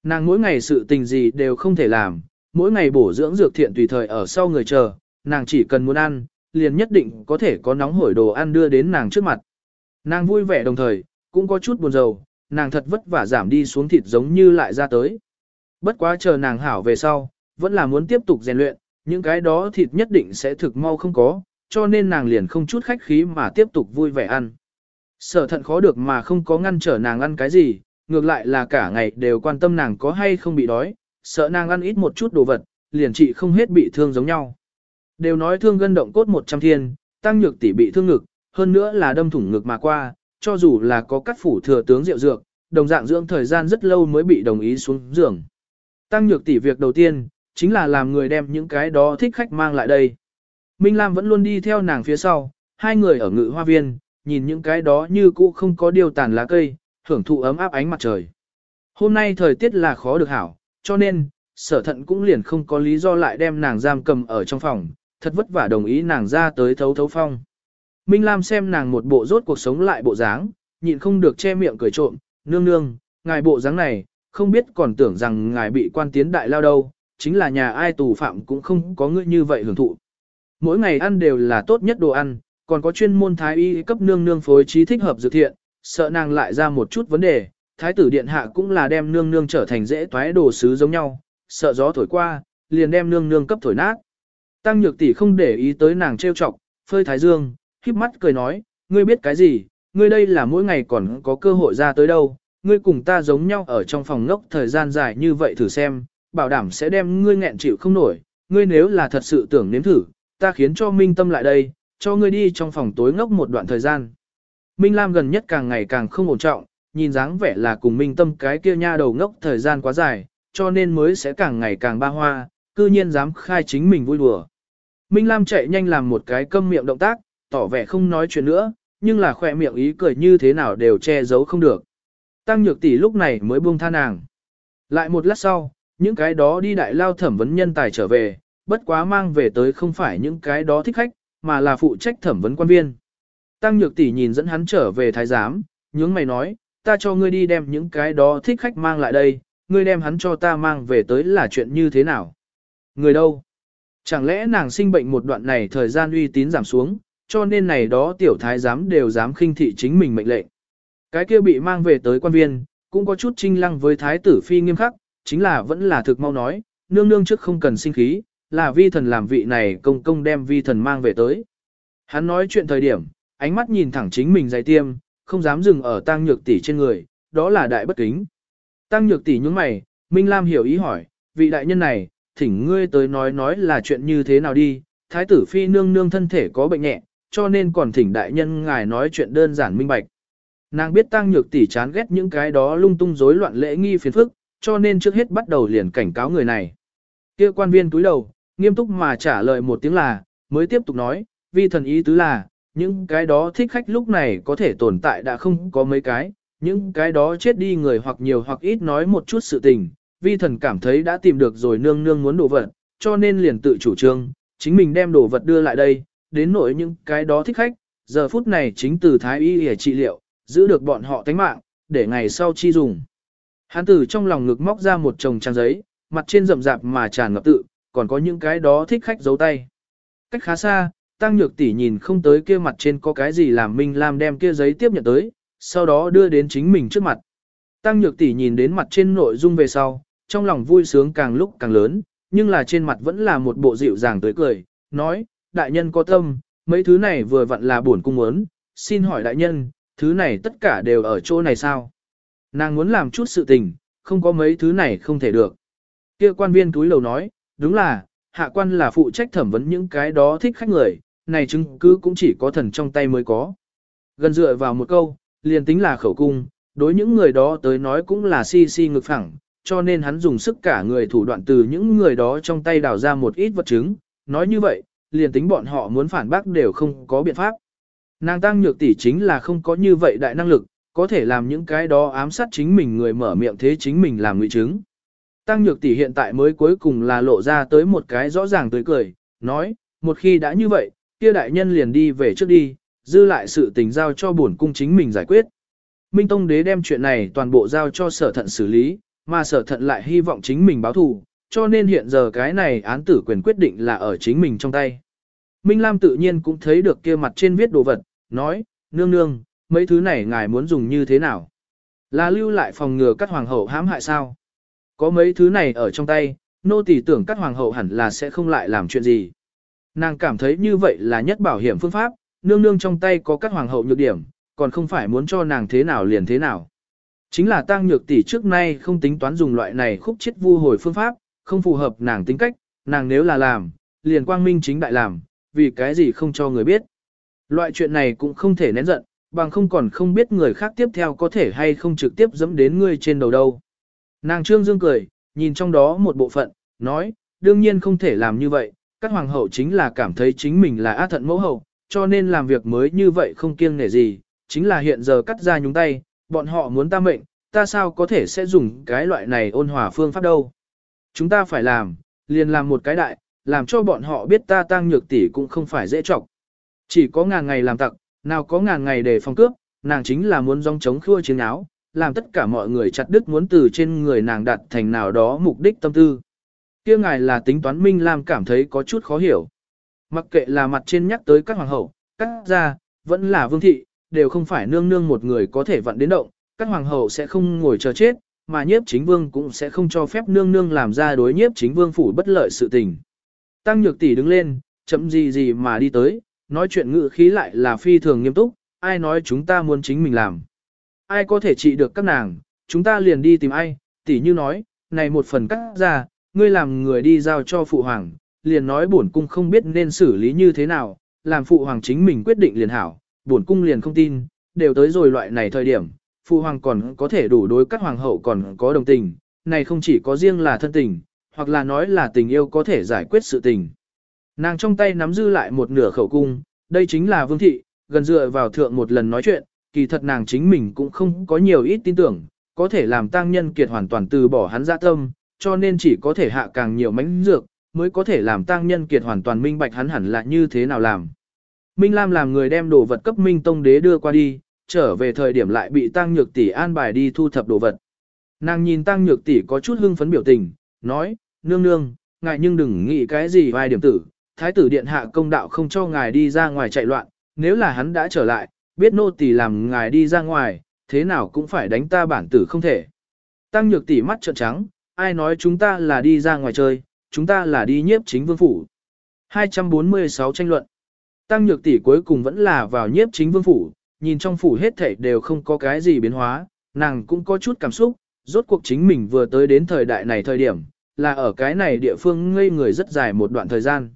Nàng mỗi ngày sự tình gì đều không thể làm, mỗi ngày bổ dưỡng dược thiện tùy thời ở sau người chờ, nàng chỉ cần muốn ăn, liền nhất định có thể có nóng hổi đồ ăn đưa đến nàng trước mặt. Nàng vui vẻ đồng thời, cũng có chút buồn rầu, nàng thật vất vả giảm đi xuống thịt giống như lại ra tới. Bất quá chờ nàng hảo về sau, vẫn là muốn tiếp tục rèn luyện, những cái đó thịt nhất định sẽ thực mau không có, cho nên nàng liền không chút khách khí mà tiếp tục vui vẻ ăn. Sở thận khó được mà không có ngăn trở nàng ăn cái gì, ngược lại là cả ngày đều quan tâm nàng có hay không bị đói, sợ nàng ăn ít một chút đồ vật, liền trị không hết bị thương giống nhau. Đều nói thương gân động cốt một trăm thiên, tăng nhược tỷ bị thương ngực, hơn nữa là đâm thủng ngực mà qua, cho dù là có cắt phủ thừa tướng rượu dược, đồng dạng dưỡng thời gian rất lâu mới bị đồng ý xuống giường. Tăng nhược tỷ việc đầu tiên, chính là làm người đem những cái đó thích khách mang lại đây. Minh Lam vẫn luôn đi theo nàng phía sau, hai người ở ngự hoa viên, nhìn những cái đó như cũ không có điều tàn lá cây, hưởng thụ ấm áp ánh mặt trời. Hôm nay thời tiết là khó được hảo, cho nên, sở thận cũng liền không có lý do lại đem nàng giam cầm ở trong phòng, thật vất vả đồng ý nàng ra tới thấu thấu phong. Minh Lam xem nàng một bộ rốt cuộc sống lại bộ dáng, nhịn không được che miệng cười trộm, nương nương, ngài bộ dáng này, không biết còn tưởng rằng ngài bị quan tiến đại lao đâu, chính là nhà ai tù phạm cũng không có ngươi như vậy hưởng thụ. Mỗi ngày ăn đều là tốt nhất đồ ăn, còn có chuyên môn thái y cấp nương nương phối trí thích hợp dược thiện, sợ nàng lại ra một chút vấn đề, thái tử điện hạ cũng là đem nương nương trở thành dễ toái đồ sứ giống nhau, sợ gió thổi qua, liền đem nương nương cấp thổi nát. Tăng nhược tỷ không để ý tới nàng trêu chọc, phơi thái dương, híp mắt cười nói, ngươi biết cái gì, ngươi đây là mỗi ngày còn có cơ hội ra tới đâu, ngươi cùng ta giống nhau ở trong phòng ngốc thời gian dài như vậy thử xem, bảo đảm sẽ đem ngươi nghẹn chịu không nổi, ngươi nếu là thật sự tưởng nếm thử, ta khiến cho minh tâm lại đây, cho ngươi đi trong phòng tối ngốc một đoạn thời gian. Minh Lam gần nhất càng ngày càng không ổn trọng, nhìn dáng vẻ là cùng Minh Tâm cái kia nha đầu ngốc thời gian quá dài, cho nên mới sẽ càng ngày càng ba hoa, cư nhiên dám khai chính mình vui đùa. Minh Lam chạy nhanh làm một cái câm miệng động tác, tỏ vẻ không nói chuyện nữa, nhưng là khỏe miệng ý cười như thế nào đều che giấu không được. Tăng nhược tỷ lúc này mới buông tha nàng. Lại một lát sau, những cái đó đi đại lao thẩm vấn nhân tài trở về, bất quá mang về tới không phải những cái đó thích khách, mà là phụ trách thẩm vấn quan viên. Tăng nhược tỷ nhìn dẫn hắn trở về thái giám, nhướng mày nói, ta cho ngươi đi đem những cái đó thích khách mang lại đây, ngươi đem hắn cho ta mang về tới là chuyện như thế nào? Người đâu? Chẳng lẽ nàng sinh bệnh một đoạn này thời gian uy tín giảm xuống, cho nên này đó tiểu thái giám đều dám khinh thị chính mình mệnh lệnh. Cái kia bị mang về tới quan viên, cũng có chút trinh lăng với thái tử phi nghiêm khắc, chính là vẫn là thực mau nói, nương nương trước không cần sinh khí, là vi thần làm vị này công công đem vi thần mang về tới. Hắn nói chuyện thời điểm, ánh mắt nhìn thẳng chính mình dày tiêm, không dám dừng ở tăng nhược tỷ trên người, đó là đại bất kính. Tăng nhược tỷ nhướng mày, Minh Lam hiểu ý hỏi, vị đại nhân này, thỉnh ngươi tới nói nói là chuyện như thế nào đi, thái tử phi nương nương thân thể có bệnh nhẹ, cho nên còn thỉnh đại nhân ngài nói chuyện đơn giản minh bạch. Nàng biết tăng nhược tỷ chán ghét những cái đó lung tung rối loạn lễ nghi phiền phức, cho nên trước hết bắt đầu liền cảnh cáo người này. Kia quan viên túi đầu, nghiêm túc mà trả lời một tiếng là, mới tiếp tục nói, vi thần ý tứ là, những cái đó thích khách lúc này có thể tồn tại đã không có mấy cái, những cái đó chết đi người hoặc nhiều hoặc ít nói một chút sự tình, vi thần cảm thấy đã tìm được rồi nương nương muốn đồ vật, cho nên liền tự chủ trương, chính mình đem đồ vật đưa lại đây, đến nỗi những cái đó thích khách, giờ phút này chính từ thái y để trị liệu, giữ được bọn họ tánh mạng, để ngày sau chi dùng. Hán tử trong lòng ngực móc ra một chồng trang giấy, mặt trên rậm rạp mà tràn ngập tự, còn có những cái đó thích khách giấu tay. Cách khá xa, Tăng Nhược tỷ nhìn không tới kia mặt trên có cái gì làm Minh Lam đem kia giấy tiếp nhận tới, sau đó đưa đến chính mình trước mặt. Tăng Nhược tỷ nhìn đến mặt trên nội dung về sau, trong lòng vui sướng càng lúc càng lớn, nhưng là trên mặt vẫn là một bộ dịu dàng tươi cười, nói, đại nhân có tâm, mấy thứ này vừa vặn là buồn cung muốn, xin hỏi đại nhân, thứ này tất cả đều ở chỗ này sao? Nàng muốn làm chút sự tình, không có mấy thứ này không thể được. Kia quan viên túi lầu nói, đúng là, hạ quan là phụ trách thẩm vấn những cái đó thích khách người, này chứng cứ cũng chỉ có thần trong tay mới có. Gần dựa vào một câu, liền tính là khẩu cung, đối những người đó tới nói cũng là si si ngực phẳng, cho nên hắn dùng sức cả người thủ đoạn từ những người đó trong tay đào ra một ít vật chứng, nói như vậy, liền tính bọn họ muốn phản bác đều không có biện pháp. Nàng tăng nhược tỷ chính là không có như vậy đại năng lực, có thể làm những cái đó ám sát chính mình người mở miệng thế chính mình làm ngụy chứng. Tăng nhược tỷ hiện tại mới cuối cùng là lộ ra tới một cái rõ ràng tươi cười, nói, một khi đã như vậy, kia đại nhân liền đi về trước đi, dư lại sự tình giao cho bổn cung chính mình giải quyết. Minh Tông Đế đem chuyện này toàn bộ giao cho sở thận xử lý, mà sở thận lại hy vọng chính mình báo thù, cho nên hiện giờ cái này án tử quyền quyết định là ở chính mình trong tay. Minh Lam tự nhiên cũng thấy được kia mặt trên viết đồ vật, nói, nương nương, mấy thứ này ngài muốn dùng như thế nào? Là lưu lại phòng ngừa các hoàng hậu hãm hại sao? Có mấy thứ này ở trong tay, nô tỳ tưởng các hoàng hậu hẳn là sẽ không lại làm chuyện gì. Nàng cảm thấy như vậy là nhất bảo hiểm phương pháp, nương nương trong tay có các hoàng hậu nhược điểm, còn không phải muốn cho nàng thế nào liền thế nào. Chính là tăng nhược tỷ trước nay không tính toán dùng loại này khúc chết vu hồi phương pháp, không phù hợp nàng tính cách, nàng nếu là làm, liền quang minh chính đại làm, vì cái gì không cho người biết. Loại chuyện này cũng không thể nén giận, bằng không còn không biết người khác tiếp theo có thể hay không trực tiếp dẫm đến ngươi trên đầu đâu. Nàng trương dương cười, nhìn trong đó một bộ phận, nói, đương nhiên không thể làm như vậy, các hoàng hậu chính là cảm thấy chính mình là á thận mẫu hậu, cho nên làm việc mới như vậy không kiêng nể gì, chính là hiện giờ cắt ra nhúng tay, bọn họ muốn ta mệnh, ta sao có thể sẽ dùng cái loại này ôn hòa phương pháp đâu. Chúng ta phải làm, liền làm một cái đại, làm cho bọn họ biết ta tăng nhược tỷ cũng không phải dễ trọng. Chỉ có ngàn ngày làm tặc, nào có ngàn ngày để phòng cướp, nàng chính là muốn dòng chống khua chiến áo, làm tất cả mọi người chặt đứt muốn từ trên người nàng đặt thành nào đó mục đích tâm tư. Kia ngài là tính toán Minh Lam cảm thấy có chút khó hiểu. Mặc kệ là mặt trên nhắc tới các hoàng hậu, các gia, vẫn là vương thị, đều không phải nương nương một người có thể vận đến động, các hoàng hậu sẽ không ngồi chờ chết, mà nhiếp chính vương cũng sẽ không cho phép nương nương làm ra đối nhiếp chính vương phủ bất lợi sự tình. Tăng nhược tỷ đứng lên, chậm gì gì mà đi tới, nói chuyện ngự khí lại là phi thường nghiêm túc, ai nói chúng ta muốn chính mình làm. Ai có thể trị được các nàng, chúng ta liền đi tìm ai, tỷ như nói, này một phần cắt ra, ngươi làm người đi giao cho phụ hoàng, liền nói bổn cung không biết nên xử lý như thế nào, làm phụ hoàng chính mình quyết định liền hảo, bổn cung liền không tin, đều tới rồi loại này thời điểm, phụ hoàng còn có thể đủ đối các hoàng hậu còn có đồng tình, này không chỉ có riêng là thân tình, hoặc là nói là tình yêu có thể giải quyết sự tình. Nàng trong tay nắm dư lại một nửa khẩu cung, đây chính là vương thị, gần dựa vào thượng một lần nói chuyện, kỳ thật nàng chính mình cũng không có nhiều ít tin tưởng, có thể làm tăng nhân kiệt hoàn toàn từ bỏ hắn dạ tâm, cho nên chỉ có thể hạ càng nhiều mánh dược, mới có thể làm tăng nhân kiệt hoàn toàn minh bạch hắn hẳn là như thế nào làm. Minh Lam làm người đem đồ vật cấp Minh Tông Đế đưa qua đi, trở về thời điểm lại bị Tăng Nhược Tỷ an bài đi thu thập đồ vật. Nàng nhìn Tăng Nhược Tỷ có chút hưng phấn biểu tình, nói, nương nương, ngài nhưng đừng nghĩ cái gì vài điểm tử, thái tử điện hạ công đạo không cho ngài đi ra ngoài chạy loạn, nếu là hắn đã trở lại, biết nô tỳ làm ngài đi ra ngoài, thế nào cũng phải đánh ta bản tử không thể. Tăng Nhược Tỷ mắt trợn trắng, ai nói chúng ta là đi ra ngoài chơi, chúng ta là đi nhiếp chính vương phủ. 246 tranh luận. Tăng nhược tỷ cuối cùng vẫn là vào nhiếp chính vương phủ, nhìn trong phủ hết thảy đều không có cái gì biến hóa, nàng cũng có chút cảm xúc, rốt cuộc chính mình vừa tới đến thời đại này thời điểm, là ở cái này địa phương ngây người rất dài một đoạn thời gian.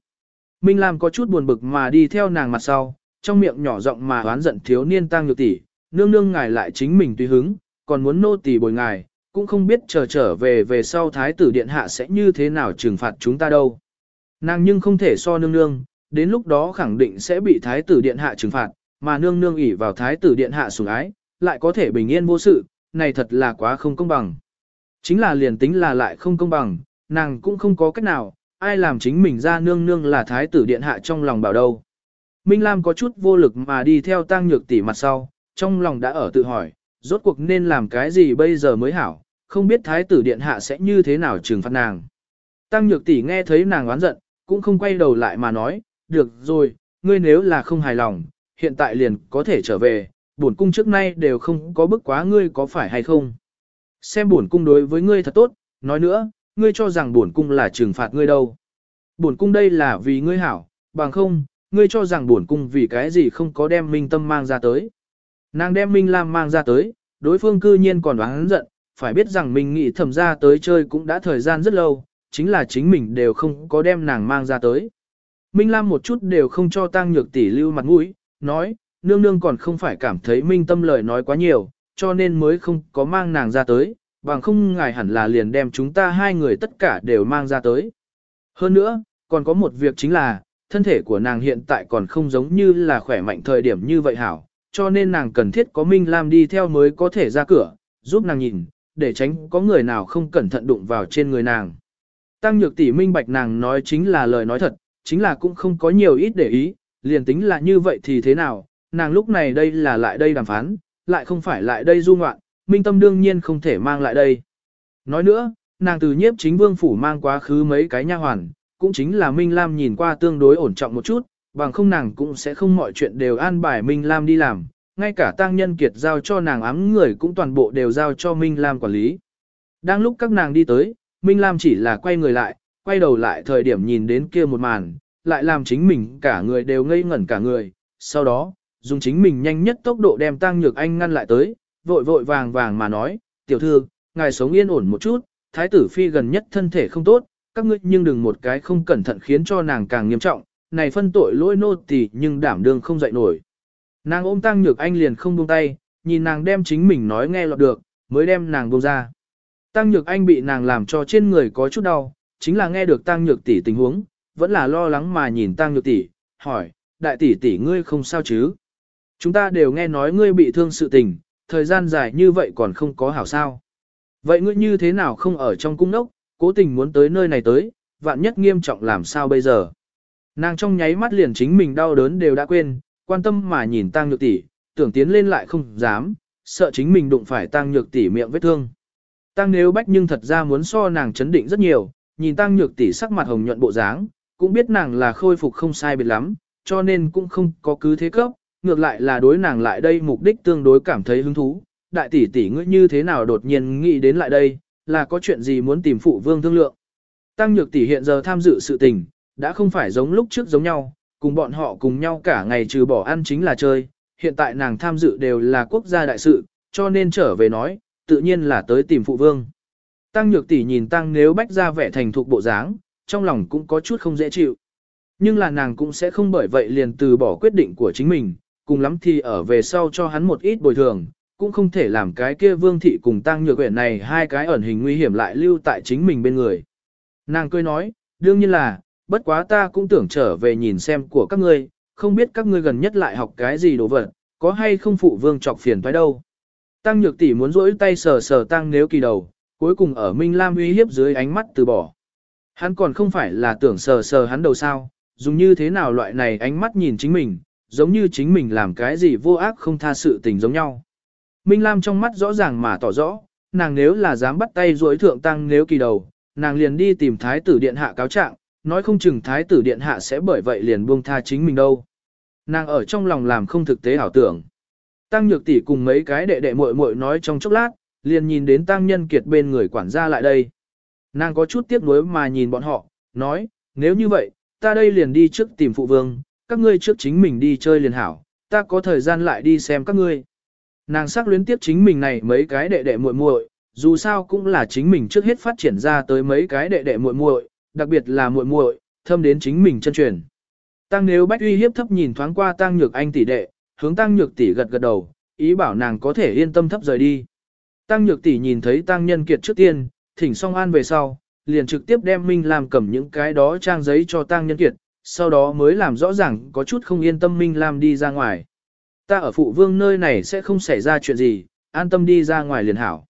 Minh Lam có chút buồn bực mà đi theo nàng mặt sau, trong miệng nhỏ giọng mà oán giận thiếu niên tăng nhược tỷ, nương nương ngài lại chính mình tùy hứng, còn muốn nô tỳ bồi ngài, cũng không biết chờ trở về về sau thái tử điện hạ sẽ như thế nào trừng phạt chúng ta đâu. Nàng nhưng không thể so nương nương, đến lúc đó khẳng định sẽ bị thái tử điện hạ trừng phạt, mà nương nương ỷ vào thái tử điện hạ sủng ái, lại có thể bình yên vô sự, này thật là quá không công bằng. Chính là liền tính là lại không công bằng, nàng cũng không có cách nào, ai làm chính mình ra nương nương là thái tử điện hạ trong lòng bảo đâu. Minh Lam có chút vô lực mà đi theo tăng nhược tỷ mặt sau, trong lòng đã ở tự hỏi, rốt cuộc nên làm cái gì bây giờ mới hảo, không biết thái tử điện hạ sẽ như thế nào trừng phạt nàng. Tăng nhược tỷ nghe thấy nàng oán giận, cũng không quay đầu lại mà nói, được rồi, ngươi nếu là không hài lòng, hiện tại liền có thể trở về, bổn cung trước nay đều không có bức quá ngươi có phải hay không. Xem bổn cung đối với ngươi thật tốt, nói nữa, ngươi cho rằng bổn cung là trừng phạt ngươi đâu. Bổn cung đây là vì ngươi hảo, bằng không, ngươi cho rằng buồn cung vì cái gì không có đem Minh Tâm mang ra tới. Nàng đem Minh Lam mang ra tới, đối phương cư nhiên còn đoán giận, phải biết rằng mình nghĩ thầm ra tới chơi cũng đã thời gian rất lâu, chính là chính mình đều không có đem nàng mang ra tới. Minh Lam một chút đều không cho tăng nhược tỷ lưu mặt mũi, nói, nương nương còn không phải cảm thấy Minh Tâm lời nói quá nhiều, cho nên mới không có mang nàng ra tới, bằng không ngài hẳn là liền đem chúng ta hai người tất cả đều mang ra tới. Hơn nữa, còn có một việc chính là, thân thể của nàng hiện tại còn không giống như là khỏe mạnh thời điểm như vậy hảo, cho nên nàng cần thiết có Minh Lam đi theo mới có thể ra cửa, giúp nàng nhìn, để tránh có người nào không cẩn thận đụng vào trên người nàng. Tăng nhược tỷ minh bạch nàng nói chính là lời nói thật, chính là cũng không có nhiều ít để ý, liền tính là như vậy thì thế nào, nàng lúc này đây là lại đây đàm phán, lại không phải lại đây du ngoạn, minh tâm đương nhiên không thể mang lại đây. Nói nữa, nàng từ nhiếp chính vương phủ mang quá khứ mấy cái nha hoàn, cũng chính là Minh Lam nhìn qua tương đối ổn trọng một chút, bằng không nàng cũng sẽ không mọi chuyện đều an bài Minh Lam đi làm, ngay cả tăng nhân kiệt giao cho nàng ám người cũng toàn bộ đều giao cho Minh Lam quản lý. Đang lúc các nàng đi tới, Minh Lam chỉ là quay người lại, quay đầu lại thời điểm nhìn đến kia một màn, lại làm chính mình cả người đều ngây ngẩn cả người, sau đó, dùng chính mình nhanh nhất tốc độ đem tăng nhược anh ngăn lại tới, vội vội vàng vàng mà nói, tiểu thư, ngài sống yên ổn một chút, thái tử phi gần nhất thân thể không tốt, các ngươi nhưng đừng một cái không cẩn thận khiến cho nàng càng nghiêm trọng, này phân tội lỗi nô tỳ nhưng đảm đương không dậy nổi. Nàng ôm tăng nhược anh liền không buông tay, nhìn nàng đem chính mình nói nghe lọt được, mới đem nàng buông ra. Tăng nhược anh bị nàng làm cho trên người có chút đau, chính là nghe được tăng nhược tỷ tình huống, vẫn là lo lắng mà nhìn tăng nhược tỷ, hỏi, đại tỷ tỷ ngươi không sao chứ? Chúng ta đều nghe nói ngươi bị thương sự tình, thời gian dài như vậy còn không có hảo sao. Vậy ngươi như thế nào không ở trong cung nốc, cố tình muốn tới nơi này tới, vạn nhất nghiêm trọng làm sao bây giờ? Nàng trong nháy mắt liền chính mình đau đớn đều đã quên, quan tâm mà nhìn tăng nhược tỷ, tưởng tiến lên lại không dám, sợ chính mình đụng phải tăng nhược tỷ miệng vết thương. Tăng nếu bách nhưng thật ra muốn so nàng chấn định rất nhiều, nhìn tăng nhược tỷ sắc mặt hồng nhuận bộ dáng, cũng biết nàng là khôi phục không sai biệt lắm, cho nên cũng không có cứ thế cấp, ngược lại là đối nàng lại đây mục đích tương đối cảm thấy hứng thú. Đại tỷ tỷ ngươi như thế nào đột nhiên nghĩ đến lại đây, là có chuyện gì muốn tìm phụ vương thương lượng. Tăng nhược tỷ hiện giờ tham dự sự tình, đã không phải giống lúc trước giống nhau, cùng bọn họ cùng nhau cả ngày trừ bỏ ăn chính là chơi, hiện tại nàng tham dự đều là quốc gia đại sự, cho nên trở về nói, tự nhiên là tới tìm phụ vương. Tăng nhược tỷ nhìn tăng nếu bách ra vẻ thành thục bộ dáng, trong lòng cũng có chút không dễ chịu. Nhưng là nàng cũng sẽ không bởi vậy liền từ bỏ quyết định của chính mình, cùng lắm thì ở về sau cho hắn một ít bồi thường, cũng không thể làm cái kia vương thị cùng tăng nhược quyển này hai cái ẩn hình nguy hiểm lại lưu tại chính mình bên người. Nàng cười nói, đương nhiên là, bất quá ta cũng tưởng trở về nhìn xem của các ngươi, không biết các ngươi gần nhất lại học cái gì đồ vật, có hay không phụ vương chọc phiền thoái đâu. Tăng nhược tỷ muốn rỗi tay sờ sờ tăng nếu kỳ đầu, cuối cùng ở Minh Lam uy hiếp dưới ánh mắt từ bỏ. Hắn còn không phải là tưởng sờ sờ hắn đầu sao, dùng như thế nào loại này ánh mắt nhìn chính mình, giống như chính mình làm cái gì vô ác không tha sự tình giống nhau. Minh Lam trong mắt rõ ràng mà tỏ rõ, nàng nếu là dám bắt tay rối thượng tăng nếu kỳ đầu, nàng liền đi tìm thái tử điện hạ cáo trạng, nói không chừng thái tử điện hạ sẽ bởi vậy liền buông tha chính mình đâu. Nàng ở trong lòng làm không thực tế ảo tưởng. Tăng nhược tỷ cùng mấy cái đệ đệ muội muội nói trong chốc lát, liền nhìn đến tăng nhân kiệt bên người quản gia lại đây. Nàng có chút tiếc nuối mà nhìn bọn họ, nói, nếu như vậy, ta đây liền đi trước tìm phụ vương, các ngươi trước chính mình đi chơi liền hảo, ta có thời gian lại đi xem các ngươi. Nàng sắc luyến tiếp chính mình này mấy cái đệ đệ muội muội, dù sao cũng là chính mình trước hết phát triển ra tới mấy cái đệ đệ muội muội, đặc biệt là muội muội, thâm đến chính mình chân truyền. Tăng nếu bách uy hiếp thấp nhìn thoáng qua tăng nhược anh tỷ đệ, hướng tăng nhược tỷ gật gật đầu, ý bảo nàng có thể yên tâm thấp rời đi. Tăng nhược tỷ nhìn thấy tăng nhân kiệt trước tiên, thỉnh song an về sau, liền trực tiếp đem Minh Lam cầm những cái đó trang giấy cho tăng nhân kiệt, sau đó mới làm rõ ràng có chút không yên tâm Minh Lam đi ra ngoài. Ta ở phụ vương nơi này sẽ không xảy ra chuyện gì, an tâm đi ra ngoài liền hảo.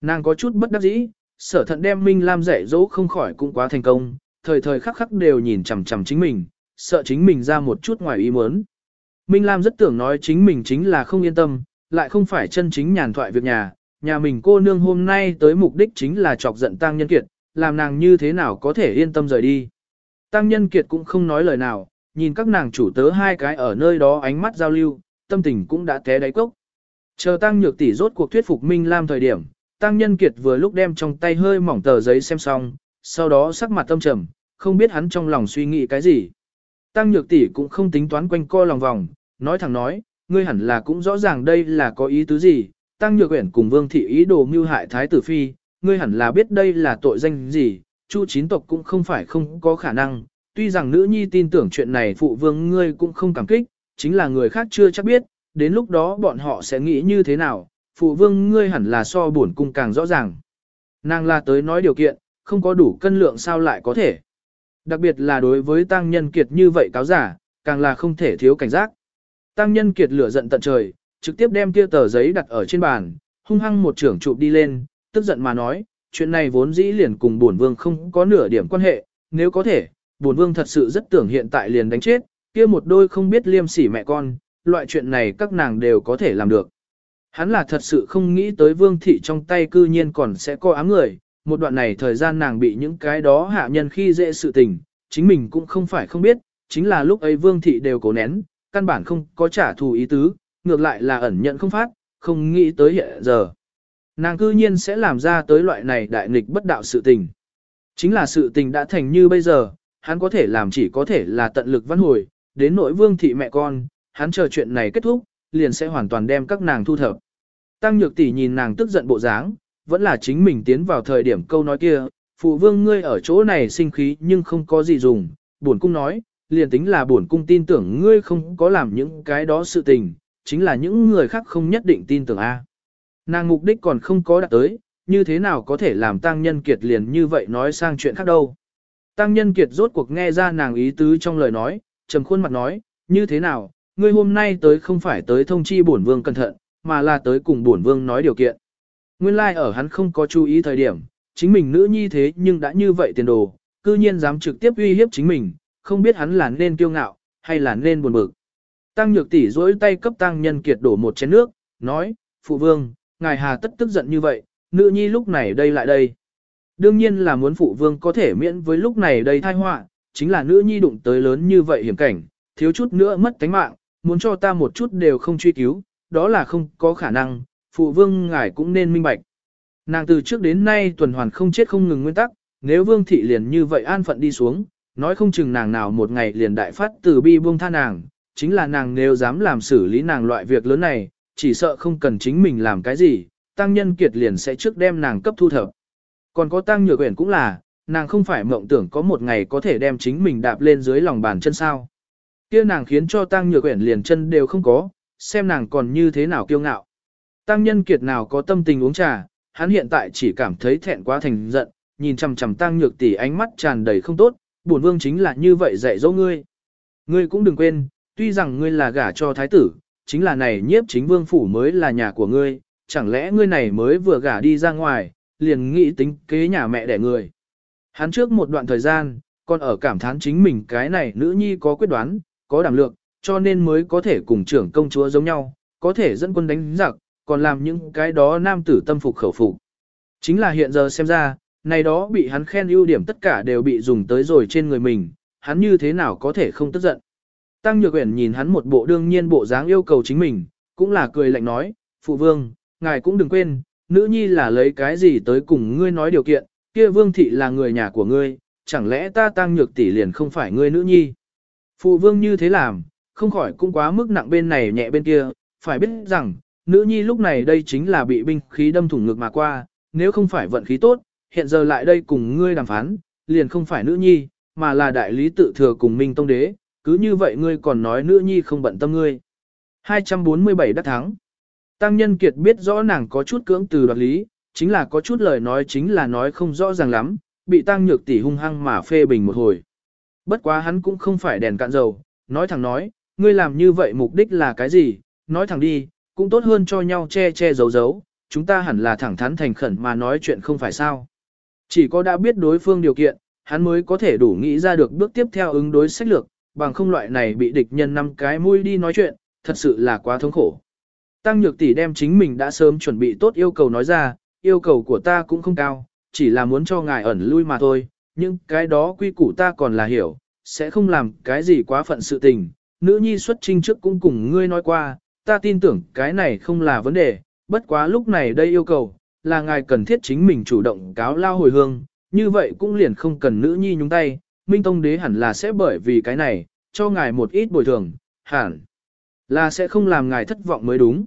Nàng có chút bất đắc dĩ, sở thận đem Minh Lam dạy dỗ không khỏi cũng quá thành công, thời thời khắc khắc đều nhìn chằm chằm chính mình, sợ chính mình ra một chút ngoài ý muốn. Minh Lam rất tưởng nói chính mình chính là không yên tâm, lại không phải chân chính nhàn thoại việc nhà, nhà mình cô nương hôm nay tới mục đích chính là chọc giận Tăng Nhân Kiệt, làm nàng như thế nào có thể yên tâm rời đi. Tăng Nhân Kiệt cũng không nói lời nào, nhìn các nàng chủ tớ hai cái ở nơi đó ánh mắt giao lưu, tâm tình cũng đã té đáy cốc. Chờ Tăng Nhược tỷ rốt cuộc thuyết phục Minh Lam thời điểm, Tăng Nhân Kiệt vừa lúc đem trong tay hơi mỏng tờ giấy xem xong, sau đó sắc mặt tâm trầm, không biết hắn trong lòng suy nghĩ cái gì. Tăng Nhược tỷ cũng không tính toán quanh co lòng vòng, nói thẳng nói, ngươi hẳn là cũng rõ ràng đây là có ý tứ gì, Tăng Nhược Uyển cùng Vương thị ý đồ mưu hại thái tử phi, ngươi hẳn là biết đây là tội danh gì, Chu chín tộc cũng không phải không có khả năng, tuy rằng nữ nhi tin tưởng chuyện này phụ vương ngươi cũng không cảm kích, chính là người khác chưa chắc biết, đến lúc đó bọn họ sẽ nghĩ như thế nào, phụ vương ngươi hẳn là so bổn cung càng rõ ràng. Nàng là tới nói điều kiện, không có đủ cân lượng sao lại có thể. Đặc biệt là đối với tăng nhân kiệt như vậy cáo giả, càng là không thể thiếu cảnh giác. Tăng nhân kiệt lửa giận tận trời, trực tiếp đem kia tờ giấy đặt ở trên bàn, hung hăng một trưởng chụp đi lên, tức giận mà nói, chuyện này vốn dĩ liền cùng bổn vương không có nửa điểm quan hệ, nếu có thể, bổn vương thật sự rất tưởng hiện tại liền đánh chết, kia một đôi không biết liêm sỉ mẹ con, loại chuyện này các nàng đều có thể làm được. Hắn là thật sự không nghĩ tới vương thị trong tay cư nhiên còn sẽ có ám người, một đoạn này thời gian nàng bị những cái đó hạ nhân khi dễ sự tình, chính mình cũng không phải không biết, chính là lúc ấy vương thị đều cố nén, căn bản không có trả thù ý tứ, ngược lại là ẩn nhận không phát, không nghĩ tới hiện giờ. Nàng cư nhiên sẽ làm ra tới loại này đại nghịch bất đạo sự tình. Chính là sự tình đã thành như bây giờ, hắn có thể làm chỉ có thể là tận lực văn hồi, đến nỗi vương thị mẹ con, hắn chờ chuyện này kết thúc, liền sẽ hoàn toàn đem các nàng thu thập. Tăng nhược tỷ nhìn nàng tức giận bộ dáng, vẫn là chính mình tiến vào thời điểm câu nói kia, phụ vương ngươi ở chỗ này sinh khí nhưng không có gì dùng, buồn cung nói, liền tính là buồn cung tin tưởng ngươi không có làm những cái đó sự tình, chính là những người khác không nhất định tin tưởng a. Nàng mục đích còn không có đạt tới, như thế nào có thể làm tăng nhân kiệt liền như vậy nói sang chuyện khác đâu. Tăng nhân kiệt rốt cuộc nghe ra nàng ý tứ trong lời nói, trầm khuôn mặt nói, như thế nào, ngươi hôm nay tới không phải tới thông chi bổn vương cẩn thận, mà là tới cùng bổn vương nói điều kiện. Nguyên lai like ở hắn không có chú ý thời điểm, chính mình nữ nhi thế nhưng đã như vậy tiền đồ, cư nhiên dám trực tiếp uy hiếp chính mình, không biết hắn là nên kiêu ngạo, hay là nên buồn bực. Tăng nhược tỷ dối tay cấp tăng nhân kiệt đổ một chén nước, nói, phụ vương, ngài hà tất tức giận như vậy, nữ nhi lúc này đây lại đây. Đương nhiên là muốn phụ vương có thể miễn với lúc này đây thai họa, chính là nữ nhi đụng tới lớn như vậy hiểm cảnh, thiếu chút nữa mất tánh mạng, muốn cho ta một chút đều không truy cứu, đó là không có khả năng, phụ vương ngài cũng nên minh bạch. Nàng từ trước đến nay tuần hoàn không chết không ngừng nguyên tắc, nếu vương thị liền như vậy an phận đi xuống, nói không chừng nàng nào một ngày liền đại phát từ bi buông tha nàng, chính là nàng nếu dám làm xử lý nàng loại việc lớn này, chỉ sợ không cần chính mình làm cái gì, tăng nhân kiệt liền sẽ trước đem nàng cấp thu thập. Còn có tăng nhược quyển cũng là, nàng không phải mộng tưởng có một ngày có thể đem chính mình đạp lên dưới lòng bàn chân sao. Kia nàng khiến cho tăng nhược quyển liền chân đều không có, xem nàng còn như thế nào kiêu ngạo. Tăng nhân kiệt nào có tâm tình uống trà, hắn hiện tại chỉ cảm thấy thẹn quá thành giận, nhìn chằm chằm tăng nhược tỷ ánh mắt tràn đầy không tốt, bổn vương chính là như vậy dạy dỗ ngươi. Ngươi cũng đừng quên, tuy rằng ngươi là gả cho thái tử, chính là này nhiếp chính vương phủ mới là nhà của ngươi, chẳng lẽ ngươi này mới vừa gả đi ra ngoài, liền nghĩ tính kế nhà mẹ đẻ người. Hắn trước một đoạn thời gian, còn ở cảm thán chính mình cái này nữ nhi có quyết đoán, có đảm lượng, cho nên mới có thể cùng trưởng công chúa giống nhau, có thể dẫn quân đánh giặc, còn làm những cái đó nam tử tâm phục khẩu phục. Chính là hiện giờ xem ra, này đó bị hắn khen ưu điểm tất cả đều bị dùng tới rồi trên người mình, hắn như thế nào có thể không tức giận. Tăng Nhược Uyển nhìn hắn một bộ đương nhiên bộ dáng yêu cầu chính mình, cũng là cười lạnh nói, phụ vương, ngài cũng đừng quên, nữ nhi là lấy cái gì tới cùng ngươi nói điều kiện, kia vương thị là người nhà của ngươi, chẳng lẽ ta Tăng Nhược tỷ liền không phải ngươi nữ nhi. Phụ vương như thế làm, không khỏi cũng quá mức nặng bên này nhẹ bên kia, phải biết rằng, nữ nhi lúc này đây chính là bị binh khí đâm thủng ngực mà qua, nếu không phải vận khí tốt, hiện giờ lại đây cùng ngươi đàm phán, liền không phải nữ nhi, mà là đại lý tự thừa cùng Minh Tông Đế, cứ như vậy ngươi còn nói nữ nhi không bận tâm ngươi. 247 đắc thắng. Tăng Nhân Kiệt biết rõ nàng có chút cưỡng từ đoạt lý, chính là có chút lời nói chính là nói không rõ ràng lắm, bị Tăng Nhược tỷ hung hăng mà phê bình một hồi. Bất quá hắn cũng không phải đèn cạn dầu, nói thẳng nói, ngươi làm như vậy mục đích là cái gì, nói thẳng đi, cũng tốt hơn cho nhau che che giấu giấu, chúng ta hẳn là thẳng thắn thành khẩn mà nói chuyện không phải sao. Chỉ có đã biết đối phương điều kiện, hắn mới có thể đủ nghĩ ra được bước tiếp theo ứng đối sách lược, bằng không loại này bị địch nhân năm cái mũi đi nói chuyện, thật sự là quá thống khổ. Tăng Nhược Tỷ đem chính mình đã sớm chuẩn bị tốt yêu cầu nói ra, yêu cầu của ta cũng không cao, chỉ là muốn cho ngài ẩn lui mà thôi, nhưng cái đó quy củ ta còn là hiểu, sẽ không làm cái gì quá phận sự tình. Nữ nhi xuất trinh trước cũng cùng ngươi nói qua, ta tin tưởng cái này không là vấn đề, bất quá lúc này đây yêu cầu, là ngài cần thiết chính mình chủ động cáo lao hồi hương, như vậy cũng liền không cần nữ nhi nhúng tay, Minh Tông Đế hẳn là sẽ bởi vì cái này, cho ngài một ít bồi thường, hẳn là sẽ không làm ngài thất vọng mới đúng.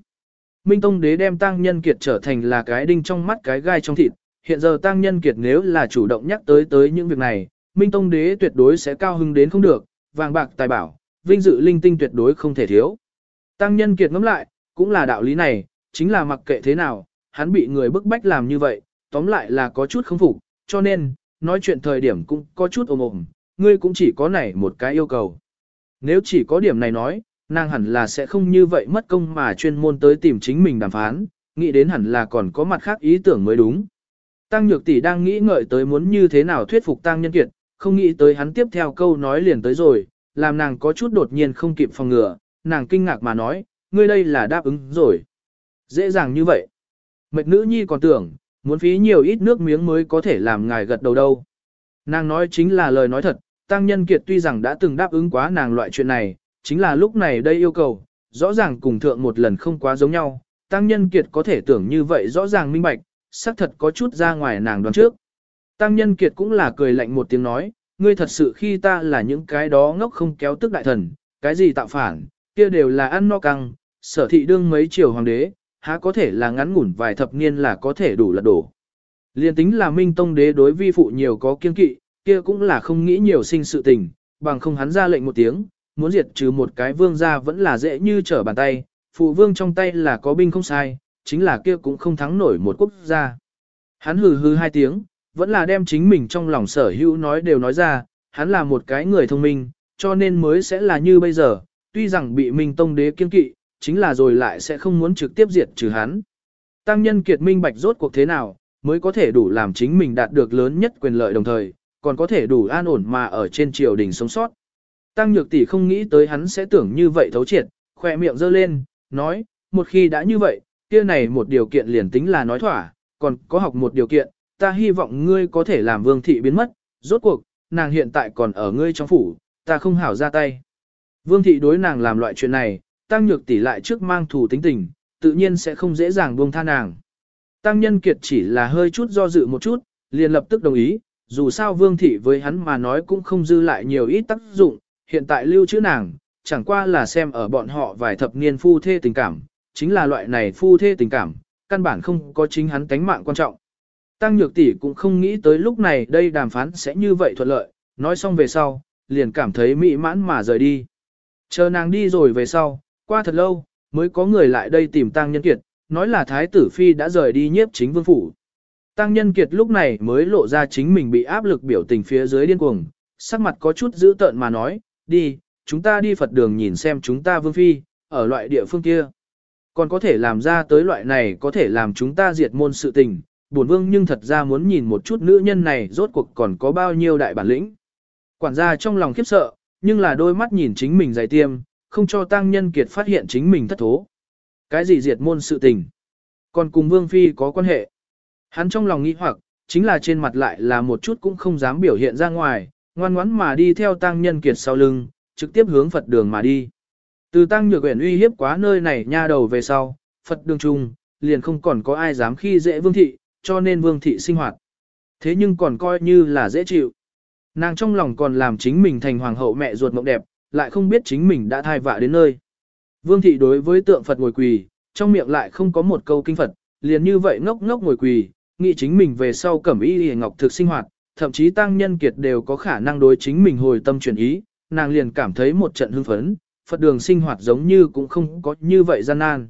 Minh Tông Đế đem Tăng Nhân Kiệt trở thành là cái đinh trong mắt cái gai trong thịt, hiện giờ Tăng Nhân Kiệt nếu là chủ động nhắc tới tới những việc này, Minh Tông Đế tuyệt đối sẽ cao hứng đến không được, vàng bạc tài bảo, vinh dự linh tinh tuyệt đối không thể thiếu. Tăng Nhân Kiệt ngẫm lại, cũng là đạo lý này, chính là mặc kệ thế nào, hắn bị người bức bách làm như vậy, tóm lại là có chút không phục, cho nên, nói chuyện thời điểm cũng có chút ồm ồm, ngươi cũng chỉ có này một cái yêu cầu. Nếu chỉ có điểm này nói, nàng hẳn là sẽ không như vậy mất công mà chuyên môn tới tìm chính mình đàm phán, nghĩ đến hẳn là còn có mặt khác ý tưởng mới đúng. Tăng Nhược Tỷ đang nghĩ ngợi tới muốn như thế nào thuyết phục Tăng Nhân Kiệt, không nghĩ tới hắn tiếp theo câu nói liền tới rồi, làm nàng có chút đột nhiên không kịp phòng ngừa, nàng kinh ngạc mà nói, ngươi đây là đáp ứng rồi. Dễ dàng như vậy. Mệt nữ nhi còn tưởng, muốn phí nhiều ít nước miếng mới có thể làm ngài gật đầu đâu. Nàng nói chính là lời nói thật, Tăng Nhân Kiệt tuy rằng đã từng đáp ứng quá nàng loại chuyện này, chính là lúc này đây yêu cầu, rõ ràng cùng thượng một lần không quá giống nhau. Tăng Nhân Kiệt có thể tưởng như vậy rõ ràng minh bạch, xác thật có chút ra ngoài nàng đoán trước. Tăng Nhân Kiệt cũng là cười lạnh một tiếng nói, ngươi thật sự khi ta là những cái đó ngốc không kéo tức đại thần, cái gì tạo phản, kia đều là ăn no căng, sở thị đương mấy triều hoàng đế, há có thể là ngắn ngủn vài thập niên là có thể đủ lật đổ. Liên tính là Minh Tông đế đối vi phụ nhiều có kiên kỵ, kia cũng là không nghĩ nhiều sinh sự tình, bằng không hắn ra lệnh một tiếng, muốn diệt trừ một cái vương gia vẫn là dễ như trở bàn tay, phụ vương trong tay là có binh không sai, chính là kia cũng không thắng nổi một quốc gia. Hắn hừ hừ hai tiếng, vẫn là đem chính mình trong lòng sở hữu nói đều nói ra, hắn là một cái người thông minh, cho nên mới sẽ là như bây giờ, tuy rằng bị Minh Tông đế kiên kỵ, chính là rồi lại sẽ không muốn trực tiếp diệt trừ hắn. Tăng nhân kiệt minh bạch rốt cuộc thế nào, mới có thể đủ làm chính mình đạt được lớn nhất quyền lợi đồng thời, còn có thể đủ an ổn mà ở trên triều đình sống sót. Tăng nhược tỷ không nghĩ tới hắn sẽ tưởng như vậy thấu triệt, khỏe miệng giơ lên, nói, một khi đã như vậy, kia này một điều kiện liền tính là nói thỏa, còn có học một điều kiện, ta hy vọng ngươi có thể làm vương thị biến mất, rốt cuộc, nàng hiện tại còn ở ngươi trong phủ, ta không hảo ra tay. Vương thị đối nàng làm loại chuyện này, tăng nhược tỷ lại trước mang thù tính tình, tự nhiên sẽ không dễ dàng buông tha nàng. Tăng nhân kiệt chỉ là hơi chút do dự một chút, liền lập tức đồng ý, dù sao vương thị với hắn mà nói cũng không dư lại nhiều ít tác dụng, hiện tại lưu trữ nàng, chẳng qua là xem ở bọn họ vài thập niên phu thê tình cảm, chính là loại này phu thê tình cảm, căn bản không có chính hắn tánh mạng quan trọng. Tăng Nhược tỷ cũng không nghĩ tới lúc này đây đàm phán sẽ như vậy thuận lợi, nói xong về sau, liền cảm thấy mỹ mãn mà rời đi. Chờ nàng đi rồi về sau, qua thật lâu, mới có người lại đây tìm Tăng Nhân Kiệt, nói là Thái tử Phi đã rời đi nhiếp chính vương phủ. Tăng Nhân Kiệt lúc này mới lộ ra chính mình bị áp lực biểu tình phía dưới điên cuồng, sắc mặt có chút dữ tợn mà nói, đi, chúng ta đi Phật đường nhìn xem chúng ta vương phi, ở loại địa phương kia. Còn có thể làm ra tới loại này có thể làm chúng ta diệt môn sự tình, buồn vương nhưng thật ra muốn nhìn một chút nữ nhân này rốt cuộc còn có bao nhiêu đại bản lĩnh. Quản gia trong lòng khiếp sợ, nhưng là đôi mắt nhìn chính mình dày tiêm, không cho tăng nhân kiệt phát hiện chính mình thất thố. Cái gì diệt môn sự tình? Còn cùng vương phi có quan hệ? Hắn trong lòng nghĩ hoặc, chính là trên mặt lại là một chút cũng không dám biểu hiện ra ngoài, ngoan ngoãn mà đi theo tăng nhân kiệt sau lưng, trực tiếp hướng Phật đường mà đi. Từ tăng nhược uyển uy hiếp quá nơi này nha đầu về sau, Phật đường trung liền không còn có ai dám khi dễ vương thị, cho nên vương thị sinh hoạt. Thế nhưng còn coi như là dễ chịu. Nàng trong lòng còn làm chính mình thành hoàng hậu mẹ ruột mộng đẹp, lại không biết chính mình đã thai vạ đến nơi. Vương thị đối với tượng Phật ngồi quỳ, trong miệng lại không có một câu kinh Phật, liền như vậy ngốc ngốc ngồi quỳ, nghĩ chính mình về sau cẩm y hề ngọc thực sinh hoạt, thậm chí tăng nhân kiệt đều có khả năng đối chính mình hồi tâm chuyển ý, nàng liền cảm thấy một trận hưng phấn, Phật đường sinh hoạt giống như cũng không có như vậy gian nan.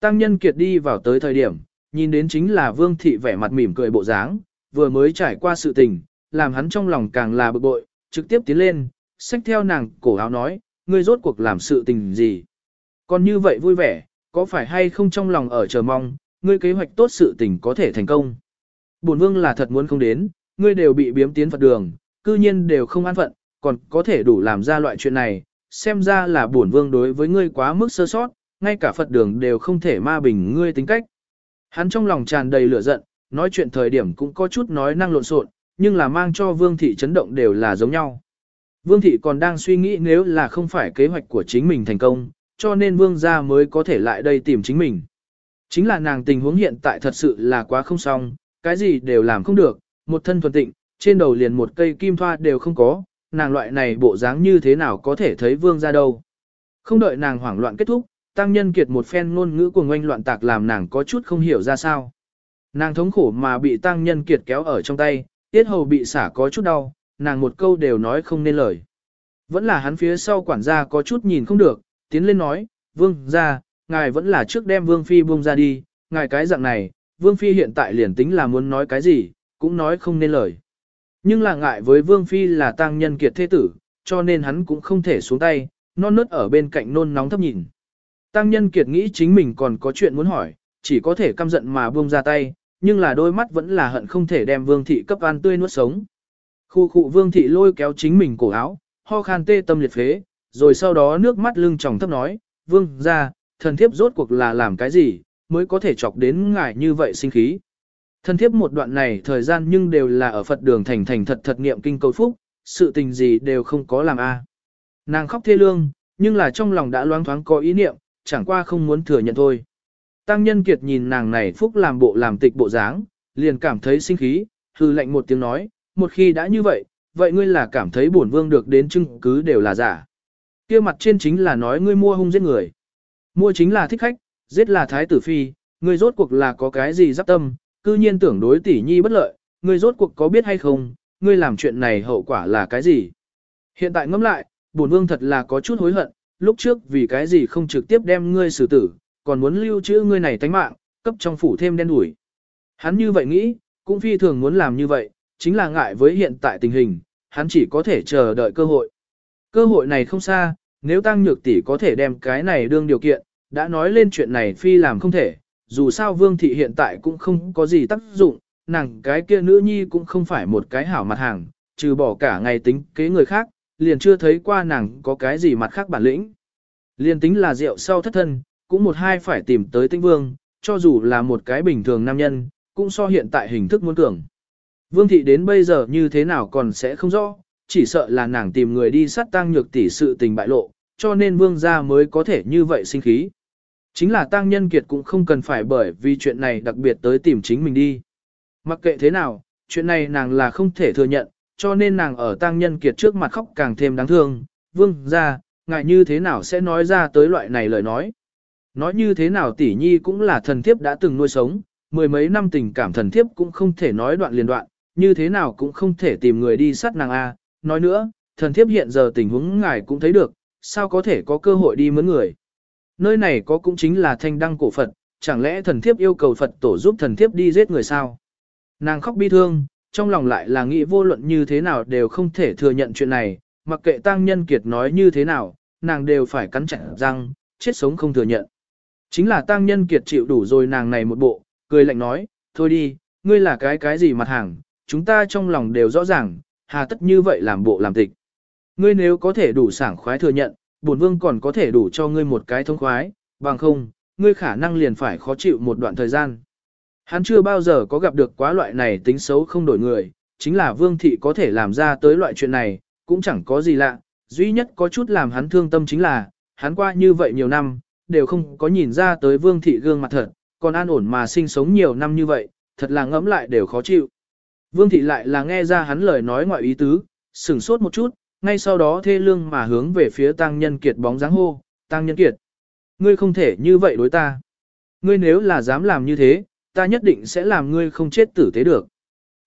Tăng nhân kiệt đi vào tới thời điểm, nhìn đến chính là vương thị vẻ mặt mỉm cười bộ dáng, vừa mới trải qua sự tình, làm hắn trong lòng càng là bực bội, trực tiếp tiến lên, xách theo nàng cổ áo nói, ngươi rốt cuộc làm sự tình gì. Còn như vậy vui vẻ, có phải hay không trong lòng ở chờ mong, ngươi kế hoạch tốt sự tình có thể thành công. Bổn vương là thật muốn không đến, ngươi đều bị biếm tiến Phật đường, cư nhiên đều không an phận, còn có thể đủ làm ra loại chuyện này, xem ra là bổn vương đối với ngươi quá mức sơ sót, ngay cả Phật đường đều không thể ma bình ngươi tính cách. Hắn trong lòng tràn đầy lửa giận, nói chuyện thời điểm cũng có chút nói năng lộn xộn, nhưng là mang cho vương thị chấn động đều là giống nhau. Vương thị còn đang suy nghĩ nếu là không phải kế hoạch của chính mình thành công, cho nên vương gia mới có thể lại đây tìm chính mình. Chính là nàng tình huống hiện tại thật sự là quá không xong, cái gì đều làm không được, một thân thuần tịnh, trên đầu liền một cây kim thoa đều không có, nàng loại này bộ dáng như thế nào có thể thấy vương ra đâu. Không đợi nàng hoảng loạn kết thúc, tăng nhân kiệt một phen ngôn ngữ của ngoanh loạn tạc làm nàng có chút không hiểu ra sao. Nàng thống khổ mà bị tăng nhân kiệt kéo ở trong tay, tiết hầu bị xả có chút đau, nàng một câu đều nói không nên lời. Vẫn là hắn phía sau quản gia có chút nhìn không được, tiến lên nói, vương ra, ngài vẫn là trước đem vương phi buông ra đi, ngài cái dạng này, vương phi hiện tại liền tính là muốn nói cái gì, cũng nói không nên lời. Nhưng là ngại với Vương Phi là tăng nhân kiệt thế tử, cho nên hắn cũng không thể xuống tay, non nớt ở bên cạnh nôn nóng thấp nhìn. Tăng nhân kiệt nghĩ chính mình còn có chuyện muốn hỏi, chỉ có thể căm giận mà buông ra tay, nhưng là đôi mắt vẫn là hận không thể đem Vương Thị cấp an tươi nuốt sống. Khu khu Vương Thị lôi kéo chính mình cổ áo, ho khan tê tâm liệt phế, rồi sau đó nước mắt lưng tròng thấp nói, Vương ra, thần thiếp rốt cuộc là làm cái gì, mới có thể chọc đến ngài như vậy sinh khí. Thân thiếp một đoạn này thời gian nhưng đều là ở Phật đường thành thành thật thật niệm kinh cầu phúc, sự tình gì đều không có làm a. À. Nàng khóc thê lương, nhưng là trong lòng đã loáng thoáng có ý niệm, chẳng qua không muốn thừa nhận thôi. Tăng nhân kiệt nhìn nàng này phúc làm bộ làm tịch bộ dáng, liền cảm thấy sinh khí, hư lệnh một tiếng nói, một khi đã như vậy, vậy ngươi là cảm thấy bổn vương được đến chứng cứ đều là giả. kia mặt trên chính là nói ngươi mua hung giết người. Mua chính là thích khách, giết là thái tử phi, ngươi rốt cuộc là có cái gì giáp tâm, cư nhiên tưởng đối tỷ nhi bất lợi, ngươi rốt cuộc có biết hay không, ngươi làm chuyện này hậu quả là cái gì? Hiện tại ngẫm lại, bổn vương thật là có chút hối hận, lúc trước vì cái gì không trực tiếp đem ngươi xử tử, còn muốn lưu trữ ngươi này tánh mạng, cấp trong phủ thêm đen đủi. Hắn như vậy nghĩ, cũng phi thường muốn làm như vậy, chính là ngại với hiện tại tình hình, hắn chỉ có thể chờ đợi cơ hội. Cơ hội này không xa, nếu tăng nhược tỷ có thể đem cái này đương điều kiện, đã nói lên chuyện này phi làm không thể, dù sao vương thị hiện tại cũng không có gì tác dụng, nàng cái kia nữ nhi cũng không phải một cái hảo mặt hàng, trừ bỏ cả ngày tính kế người khác, liền chưa thấy qua nàng có cái gì mặt khác bản lĩnh. Liền tính là rượu sau thất thân, cũng một hai phải tìm tới tinh vương, cho dù là một cái bình thường nam nhân, cũng so hiện tại hình thức muốn cường. Vương thị đến bây giờ như thế nào còn sẽ không rõ, chỉ sợ là nàng tìm người đi sát tăng nhược tỷ sự tình bại lộ, cho nên vương gia mới có thể như vậy sinh khí. Chính là tăng nhân kiệt cũng không cần phải bởi vì chuyện này đặc biệt tới tìm chính mình đi. Mặc kệ thế nào, chuyện này nàng là không thể thừa nhận, cho nên nàng ở tăng nhân kiệt trước mặt khóc càng thêm đáng thương. Vương ra, ngại như thế nào sẽ nói ra tới loại này lời nói. Nói như thế nào tỷ nhi cũng là thần thiếp đã từng nuôi sống, mười mấy năm tình cảm thần thiếp cũng không thể nói đoạn liền đoạn, như thế nào cũng không thể tìm người đi sát nàng A. Nói nữa, thần thiếp hiện giờ tình huống ngài cũng thấy được, sao có thể có cơ hội đi mướn người. Nơi này có cũng chính là thanh đăng cổ Phật, chẳng lẽ thần thiếp yêu cầu Phật tổ giúp thần thiếp đi giết người sao? Nàng khóc bi thương, trong lòng lại là nghĩ vô luận như thế nào đều không thể thừa nhận chuyện này, mặc kệ tăng nhân kiệt nói như thế nào, nàng đều phải cắn chặt răng, chết sống không thừa nhận. Chính là tăng nhân kiệt chịu đủ rồi nàng này một bộ, cười lạnh nói, thôi đi, ngươi là cái cái gì mặt hàng, chúng ta trong lòng đều rõ ràng, hà tất như vậy làm bộ làm tịch. Ngươi nếu có thể đủ sảng khoái thừa nhận, bổn vương còn có thể đủ cho ngươi một cái thông khoái, bằng không, ngươi khả năng liền phải khó chịu một đoạn thời gian. Hắn chưa bao giờ có gặp được quá loại này tính xấu không đổi người, chính là vương thị có thể làm ra tới loại chuyện này, cũng chẳng có gì lạ, duy nhất có chút làm hắn thương tâm chính là, hắn qua như vậy nhiều năm, đều không có nhìn ra tới vương thị gương mặt thật, còn an ổn mà sinh sống nhiều năm như vậy, thật là ngẫm lại đều khó chịu. Vương thị lại là nghe ra hắn lời nói ngoại ý tứ, sửng sốt một chút, ngay sau đó thê lương mà hướng về phía tăng nhân kiệt bóng dáng hô, tăng nhân kiệt. Ngươi không thể như vậy đối ta. Ngươi nếu là dám làm như thế, ta nhất định sẽ làm ngươi không chết tử tế được.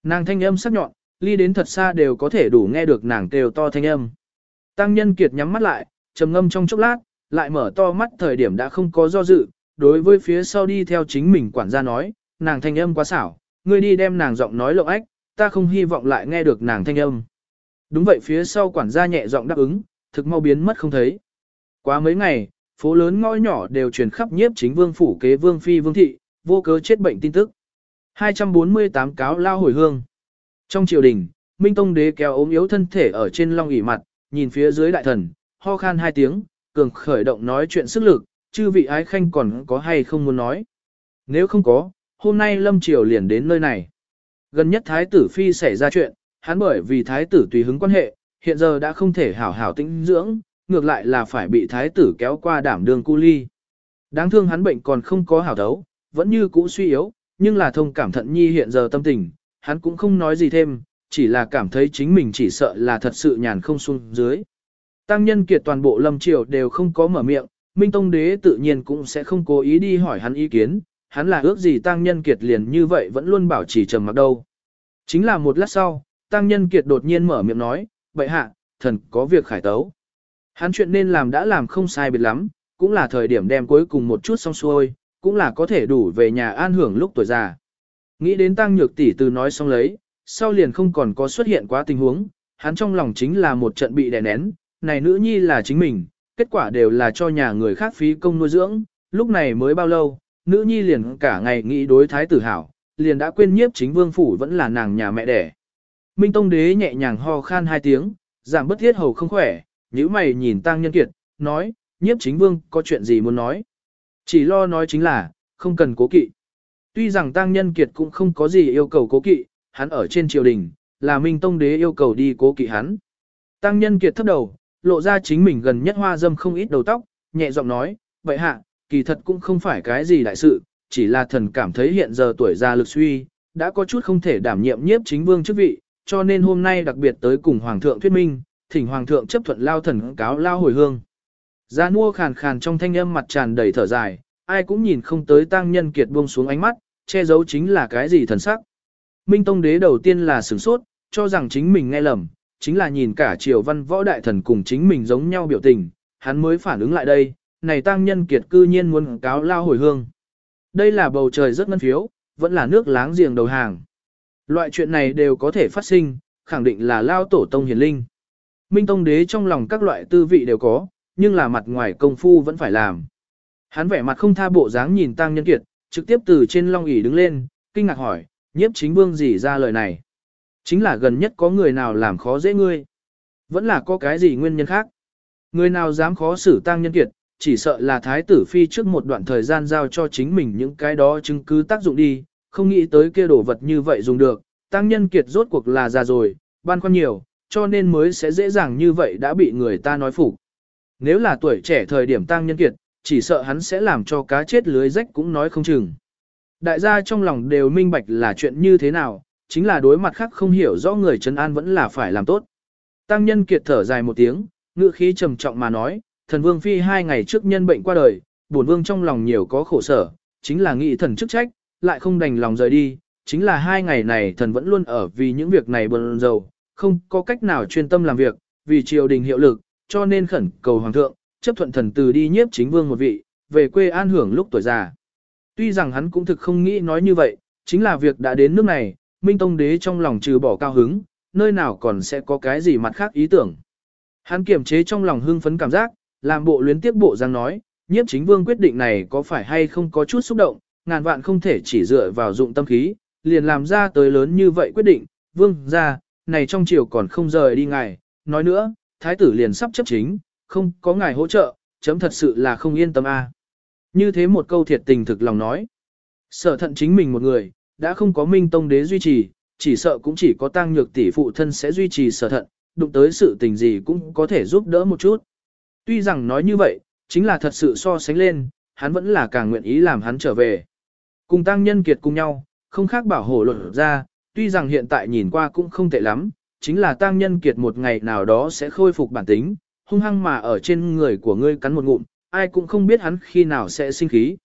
Nàng thanh âm sắc nhọn, ly đến thật xa đều có thể đủ nghe được nàng kêu to thanh âm. Tăng nhân kiệt nhắm mắt lại, trầm ngâm trong chốc lát, lại mở to mắt thời điểm đã không có do dự, đối với phía sau đi theo chính mình quản gia nói, nàng thanh âm quá xảo, ngươi đi đem nàng giọng nói lộng ách, ta không hy vọng lại nghe được nàng thanh âm. Đúng vậy phía sau quản gia nhẹ giọng đáp ứng, thực mau biến mất không thấy. Quá mấy ngày, phố lớn ngõ nhỏ đều truyền khắp nhiếp chính vương phủ kế vương phi vương thị, vô cớ chết bệnh tin tức. 248 cáo lao hồi hương. Trong triều đình, Minh Tông đế kéo ốm yếu thân thể ở trên long ỷ mặt, nhìn phía dưới đại thần, ho khan hai tiếng, cường khởi động nói chuyện sức lực, chư vị ái khanh còn có hay không muốn nói. Nếu không có, hôm nay lâm triều liền đến nơi này. Gần nhất thái tử phi xảy ra chuyện, hắn bởi vì thái tử tùy hứng quan hệ, hiện giờ đã không thể hảo hảo tĩnh dưỡng, ngược lại là phải bị thái tử kéo qua đảm đường cu ly. Đáng thương hắn bệnh còn không có hảo đấu vẫn như cũ suy yếu, nhưng là thông cảm thận nhi hiện giờ tâm tình, hắn cũng không nói gì thêm, chỉ là cảm thấy chính mình chỉ sợ là thật sự nhàn không xuống dưới. Tăng nhân kiệt toàn bộ lâm triều đều không có mở miệng, Minh Tông Đế tự nhiên cũng sẽ không cố ý đi hỏi hắn ý kiến, hắn là ước gì Tăng nhân kiệt liền như vậy vẫn luôn bảo trì trầm mặc đâu. Chính là một lát sau, Tăng nhân kiệt đột nhiên mở miệng nói, vậy hạ, thần có việc khải tấu. Hắn chuyện nên làm đã làm không sai biệt lắm, cũng là thời điểm đem cuối cùng một chút xong xuôi, cũng là có thể đủ về nhà an hưởng lúc tuổi già. Nghĩ đến tăng nhược tỷ từ nói xong lấy, sau liền không còn có xuất hiện quá tình huống, hắn trong lòng chính là một trận bị đè nén, này nữ nhi là chính mình, kết quả đều là cho nhà người khác phí công nuôi dưỡng, lúc này mới bao lâu, nữ nhi liền cả ngày nghĩ đối thái tử hảo, liền đã quên nhiếp chính vương phủ vẫn là nàng nhà mẹ đẻ. Minh Tông Đế nhẹ nhàng ho khan hai tiếng, giảm bất thiết hầu không khỏe, nhíu mày nhìn tăng nhân kiệt, nói, nhiếp chính vương có chuyện gì muốn nói. Chỉ lo nói chính là, không cần cố kỵ. Tuy rằng tăng nhân kiệt cũng không có gì yêu cầu cố kỵ, hắn ở trên triều đình, là Minh Tông Đế yêu cầu đi cố kỵ hắn. Tăng nhân kiệt thấp đầu, lộ ra chính mình gần nhất hoa dâm không ít đầu tóc, nhẹ giọng nói, vậy hạ, kỳ thật cũng không phải cái gì đại sự, chỉ là thần cảm thấy hiện giờ tuổi già lực suy, đã có chút không thể đảm nhiệm nhiếp chính vương chức vị, cho nên hôm nay đặc biệt tới cùng Hoàng thượng thuyết minh, thỉnh Hoàng thượng chấp thuận lao thần cáo lao hồi hương. Gia nua khàn khàn trong thanh âm mặt tràn đầy thở dài, ai cũng nhìn không tới tăng nhân kiệt buông xuống ánh mắt, che giấu chính là cái gì thần sắc. Minh Tông đế đầu tiên là sửng sốt, cho rằng chính mình nghe lầm, chính là nhìn cả triều văn võ đại thần cùng chính mình giống nhau biểu tình, hắn mới phản ứng lại đây, này tăng nhân kiệt cư nhiên muốn cáo lao hồi hương. Đây là bầu trời rất ngân phiếu, vẫn là nước láng giềng đầu hàng. Loại chuyện này đều có thể phát sinh, khẳng định là lao tổ tông hiền linh. Minh Tông đế trong lòng các loại tư vị đều có, nhưng là mặt ngoài công phu vẫn phải làm. Hắn vẻ mặt không tha bộ dáng nhìn Tăng Nhân Kiệt, trực tiếp từ trên long ỷ đứng lên, kinh ngạc hỏi, nhiếp chính vương gì ra lời này. Chính là gần nhất có người nào làm khó dễ ngươi. Vẫn là có cái gì nguyên nhân khác. Người nào dám khó xử Tăng Nhân Kiệt, chỉ sợ là thái tử phi trước một đoạn thời gian giao cho chính mình những cái đó chứng cứ tác dụng đi, không nghĩ tới kia đồ vật như vậy dùng được, Tăng Nhân Kiệt rốt cuộc là già rồi, ban khoăn nhiều, cho nên mới sẽ dễ dàng như vậy đã bị người ta nói phục. Nếu là tuổi trẻ thời điểm tăng nhân kiệt, chỉ sợ hắn sẽ làm cho cá chết lưới rách cũng nói không chừng. Đại gia trong lòng đều minh bạch là chuyện như thế nào, chính là đối mặt khác không hiểu rõ người Trấn An vẫn là phải làm tốt. Tăng nhân kiệt thở dài một tiếng, ngữ khí trầm trọng mà nói, thần vương phi hai ngày trước nhân bệnh qua đời, bổn vương trong lòng nhiều có khổ sở, chính là nghĩ thần chức trách, lại không đành lòng rời đi, chính là hai ngày này thần vẫn luôn ở vì những việc này bận rộn, không có cách nào chuyên tâm làm việc, vì triều đình hiệu lực, cho nên khẩn cầu hoàng thượng, chấp thuận thần từ đi nhiếp chính vương một vị, về quê an hưởng lúc tuổi già. Tuy rằng hắn cũng thực không nghĩ nói như vậy, chính là việc đã đến nước này, Minh Tông đế trong lòng trừ bỏ cao hứng, nơi nào còn sẽ có cái gì mặt khác ý tưởng. Hắn kiềm chế trong lòng hưng phấn cảm giác, làm bộ luyến tiếp bộ giang nói, nhiếp chính vương quyết định này có phải hay không có chút xúc động, ngàn vạn không thể chỉ dựa vào dụng tâm khí, liền làm ra tới lớn như vậy quyết định, vương ra, này trong chiều còn không rời đi ngài, nói nữa, thái tử liền sắp chấp chính, không có ngài hỗ trợ, chấm thật sự là không yên tâm a. Như thế một câu thiệt tình thực lòng nói. Sở thận chính mình một người, đã không có minh tông đế duy trì, chỉ sợ cũng chỉ có tăng nhược tỷ phụ thân sẽ duy trì sở thận, đụng tới sự tình gì cũng có thể giúp đỡ một chút. Tuy rằng nói như vậy, chính là thật sự so sánh lên, hắn vẫn là càng nguyện ý làm hắn trở về. Cùng tăng nhân kiệt cùng nhau, không khác bảo hộ luận ra, tuy rằng hiện tại nhìn qua cũng không tệ lắm, chính là tăng nhân kiệt một ngày nào đó sẽ khôi phục bản tính, hung hăng mà ở trên người của ngươi cắn một ngụm, ai cũng không biết hắn khi nào sẽ sinh khí.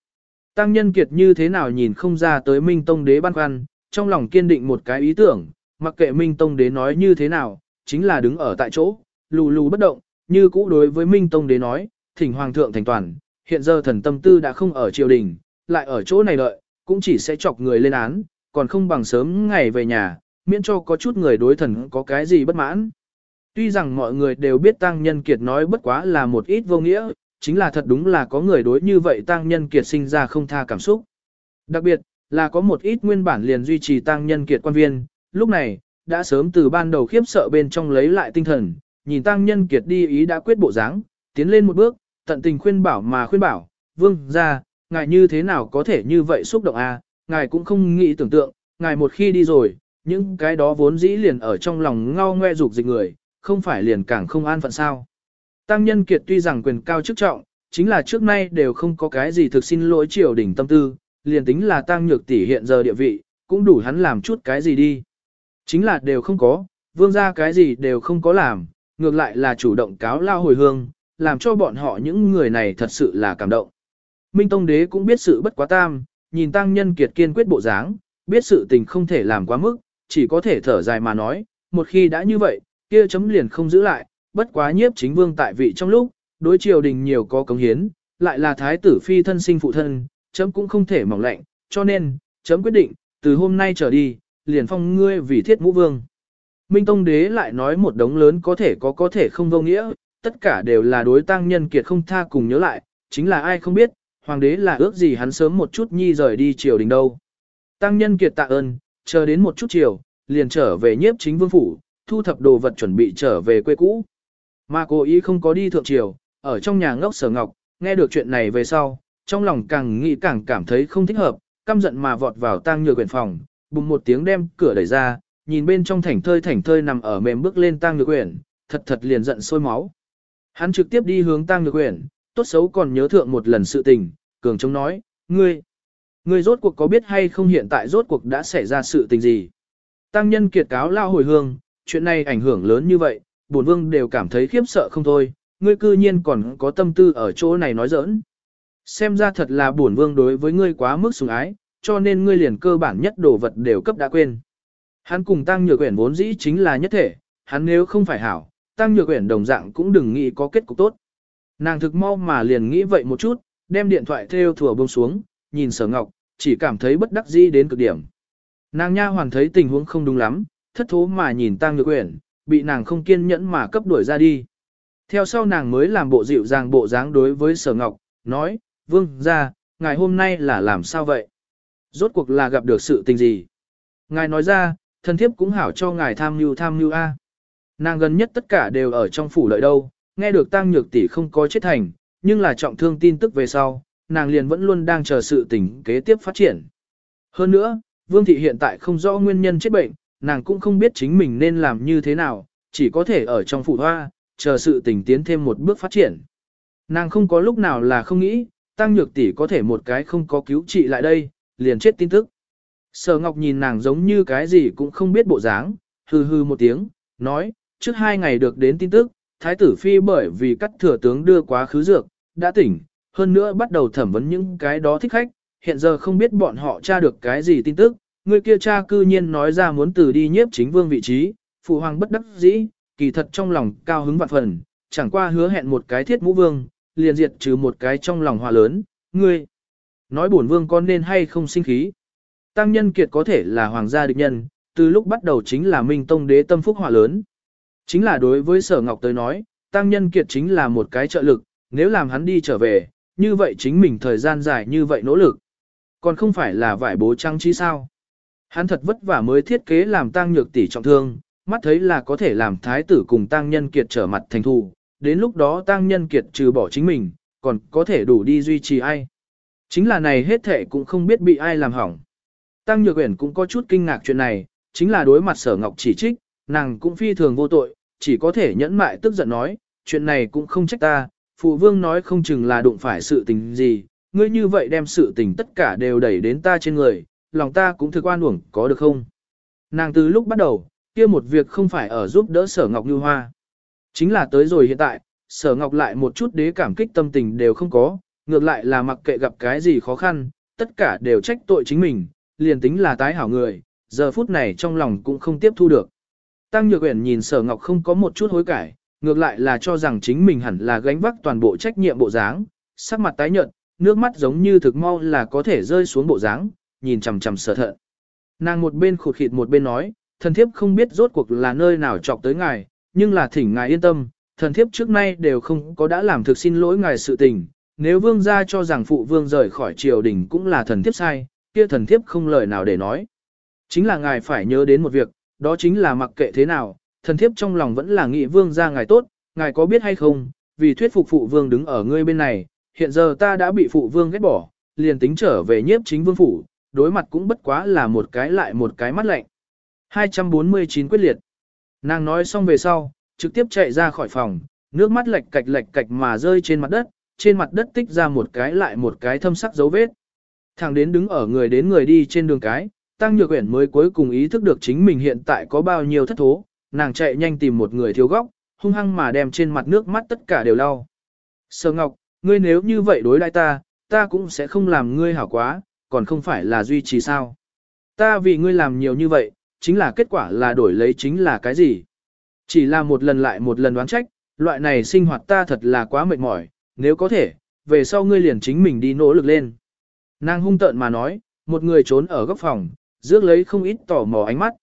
Tăng nhân kiệt như thế nào nhìn không ra tới Minh Tông Đế băn khoăn, trong lòng kiên định một cái ý tưởng, mặc kệ Minh Tông Đế nói như thế nào, chính là đứng ở tại chỗ, lù lù bất động, như cũ đối với Minh Tông Đế nói, thỉnh Hoàng thượng thành toàn, hiện giờ thần tâm tư đã không ở triều đình, lại ở chỗ này đợi, cũng chỉ sẽ chọc người lên án, còn không bằng sớm ngày về nhà, miễn cho có chút người đối thần có cái gì bất mãn. Tuy rằng mọi người đều biết Tăng Nhân Kiệt nói bất quá là một ít vô nghĩa, chính là thật đúng là có người đối như vậy Tăng Nhân Kiệt sinh ra không tha cảm xúc. Đặc biệt, là có một ít nguyên bản liền duy trì Tăng Nhân Kiệt quan viên, lúc này, đã sớm từ ban đầu khiếp sợ bên trong lấy lại tinh thần, nhìn Tăng Nhân Kiệt đi ý đã quyết bộ dáng, tiến lên một bước, tận tình khuyên bảo mà khuyên bảo, vương ra, ngài như thế nào có thể như vậy xúc động à, ngài cũng không nghĩ tưởng tượng, ngài một khi đi rồi, những cái đó vốn dĩ liền ở trong lòng ngao ngoe dục dịch người, không phải liền càng không an phận sao. Tăng nhân kiệt tuy rằng quyền cao chức trọng, chính là trước nay đều không có cái gì thực xin lỗi triều đình tâm tư, liền tính là tăng nhược tỷ hiện giờ địa vị, cũng đủ hắn làm chút cái gì đi. Chính là đều không có, vương gia cái gì đều không có làm, ngược lại là chủ động cáo lao hồi hương, làm cho bọn họ những người này thật sự là cảm động. Minh Tông Đế cũng biết sự bất quá tam, nhìn tăng nhân kiệt kiên quyết bộ dáng, biết sự tình không thể làm quá mức, chỉ có thể thở dài mà nói, một khi đã như vậy, kia chấm liền không giữ lại, bất quá nhiếp chính vương tại vị trong lúc, đối triều đình nhiều có cống hiến, lại là thái tử phi thân sinh phụ thân, chấm cũng không thể mỏng lạnh, cho nên, chấm quyết định, từ hôm nay trở đi, liền phong ngươi vì thiết ngũ vương. Minh Tông Đế lại nói một đống lớn có thể có có thể không vô nghĩa, tất cả đều là đối tăng nhân kiệt không tha cùng nhớ lại, chính là ai không biết, hoàng đế là ước gì hắn sớm một chút nhi rời đi triều đình đâu. Tăng nhân kiệt tạ ơn, chờ đến một chút chiều, liền trở về nhiếp chính vương phủ, thu thập đồ vật chuẩn bị trở về quê cũ. Mà cô ý không có đi thượng triều, ở trong nhà ngốc sở ngọc, nghe được chuyện này về sau, trong lòng càng nghĩ càng cảm thấy không thích hợp, căm giận mà vọt vào tang nhược quyển phòng, bùng một tiếng đem cửa đẩy ra, nhìn bên trong thảnh thơi thảnh thơi nằm ở mềm bước lên tang nhược quyển, thật thật liền giận sôi máu. Hắn trực tiếp đi hướng tang nhược quyển, tốt xấu còn nhớ thượng một lần sự tình, cường chống nói, ngươi, ngươi rốt cuộc có biết hay không hiện tại rốt cuộc đã xảy ra sự tình gì. Tăng nhân kiệt cáo lao hồi hương, chuyện này ảnh hưởng lớn như vậy, bổn vương đều cảm thấy khiếp sợ không thôi, ngươi cư nhiên còn có tâm tư ở chỗ này nói giỡn. Xem ra thật là bổn vương đối với ngươi quá mức sủng ái, cho nên ngươi liền cơ bản nhất đồ vật đều cấp đã quên. Hắn cùng tăng nhược quyển vốn dĩ chính là nhất thể, hắn nếu không phải hảo, tăng nhược quyển đồng dạng cũng đừng nghĩ có kết cục tốt. Nàng thực mau mà liền nghĩ vậy một chút, đem điện thoại theo thừa buông xuống, nhìn sở ngọc, chỉ cảm thấy bất đắc dĩ đến cực điểm. Nàng nha hoàn thấy tình huống không đúng lắm, thất thố mà nhìn Tang nhược Uyển bị nàng không kiên nhẫn mà cấp đuổi ra đi. Theo sau nàng mới làm bộ dịu dàng bộ dáng đối với sở ngọc, nói, vương ra, ngài hôm nay là làm sao vậy? Rốt cuộc là gặp được sự tình gì? Ngài nói ra, thân thiếp cũng hảo cho ngài tham mưu tham mưu A. Nàng gần nhất tất cả đều ở trong phủ lợi đâu, nghe được tăng nhược tỷ không có chết thành, nhưng là trọng thương tin tức về sau, nàng liền vẫn luôn đang chờ sự tình kế tiếp phát triển. Hơn nữa, Vương Thị hiện tại không rõ nguyên nhân chết bệnh, nàng cũng không biết chính mình nên làm như thế nào, chỉ có thể ở trong phủ hoa, chờ sự tình tiến thêm một bước phát triển. Nàng không có lúc nào là không nghĩ, tăng nhược tỷ có thể một cái không có cứu trị lại đây, liền chết tin tức. Sở Ngọc nhìn nàng giống như cái gì cũng không biết bộ dáng, hừ hừ một tiếng, nói, trước hai ngày được đến tin tức, Thái tử Phi bởi vì cắt thừa tướng đưa quá khứ dược, đã tỉnh, hơn nữa bắt đầu thẩm vấn những cái đó thích khách, hiện giờ không biết bọn họ tra được cái gì tin tức, người kia cha cư nhiên nói ra muốn từ đi nhiếp chính vương vị trí, phụ hoàng bất đắc dĩ, kỳ thật trong lòng cao hứng vạn phần, chẳng qua hứa hẹn một cái thiết mũ vương, liền diệt trừ một cái trong lòng hòa lớn, ngươi. Nói bổn vương con nên hay không sinh khí. Tăng nhân kiệt có thể là hoàng gia địch nhân, từ lúc bắt đầu chính là minh tông đế tâm phúc hỏa lớn. Chính là đối với sở ngọc tới nói, tăng nhân kiệt chính là một cái trợ lực, nếu làm hắn đi trở về, như vậy chính mình thời gian dài như vậy nỗ lực. Còn không phải là vải bố trang trí sao. Hắn thật vất vả mới thiết kế làm tăng nhược tỷ trọng thương, mắt thấy là có thể làm thái tử cùng tăng nhân kiệt trở mặt thành thù, đến lúc đó tăng nhân kiệt trừ bỏ chính mình, còn có thể đủ đi duy trì ai. Chính là này hết thể cũng không biết bị ai làm hỏng. Tăng Nhược Uyển cũng có chút kinh ngạc chuyện này, chính là đối mặt Sở Ngọc chỉ trích, nàng cũng phi thường vô tội, chỉ có thể nhẫn mại tức giận nói, chuyện này cũng không trách ta, phụ vương nói không chừng là đụng phải sự tình gì, ngươi như vậy đem sự tình tất cả đều đẩy đến ta trên người, lòng ta cũng thực oan uổng, có được không? Nàng từ lúc bắt đầu, kia một việc không phải ở giúp đỡ Sở Ngọc Như Hoa. Chính là tới rồi hiện tại, Sở Ngọc lại một chút đế cảm kích tâm tình đều không có, ngược lại là mặc kệ gặp cái gì khó khăn, tất cả đều trách tội chính mình, liền tính là tái hảo người, giờ phút này trong lòng cũng không tiếp thu được. Tăng Nhược Uyển nhìn Sở Ngọc không có một chút hối cải, ngược lại là cho rằng chính mình hẳn là gánh vác toàn bộ trách nhiệm bộ dáng, sắc mặt tái nhợt, nước mắt giống như thực mau là có thể rơi xuống bộ dáng, nhìn chằm chằm Sở Thận. Nàng một bên khụt khịt một bên nói, thần thiếp không biết rốt cuộc là nơi nào chọc tới ngài, nhưng là thỉnh ngài yên tâm, thần thiếp trước nay đều không có đã làm thực xin lỗi ngài sự tình, nếu vương gia cho rằng phụ vương rời khỏi triều đình cũng là thần thiếp sai, kia thần thiếp không lời nào để nói. Chính là ngài phải nhớ đến một việc, đó chính là mặc kệ thế nào, thần thiếp trong lòng vẫn là nghị vương gia ngài tốt, ngài có biết hay không, vì thuyết phục phụ vương đứng ở ngươi bên này, hiện giờ ta đã bị phụ vương ghét bỏ, liền tính trở về nhiếp chính vương phủ, đối mặt cũng bất quá là một cái lại một cái mắt lạnh. 249 quyết liệt. Nàng nói xong về sau, trực tiếp chạy ra khỏi phòng, nước mắt lệch cạch lệch cạch mà rơi trên mặt đất, trên mặt đất tích ra một cái lại một cái thâm sắc dấu vết. Thằng đến đứng ở người đến người đi trên đường cái, Tăng Nhược Uyển mới cuối cùng ý thức được chính mình hiện tại có bao nhiêu thất thố, nàng chạy nhanh tìm một người thiếu góc, hung hăng mà đem trên mặt nước mắt tất cả đều lau. Sơ Ngọc, ngươi nếu như vậy đối đãi ta, ta cũng sẽ không làm ngươi hảo quá, còn không phải là duy trì sao. Ta vì ngươi làm nhiều như vậy, chính là kết quả là đổi lấy chính là cái gì? Chỉ là một lần lại một lần đoán trách, loại này sinh hoạt ta thật là quá mệt mỏi, nếu có thể, về sau ngươi liền chính mình đi nỗ lực lên. Nàng hung tợn mà nói, một người trốn ở góc phòng, rước lấy không ít tò mò ánh mắt.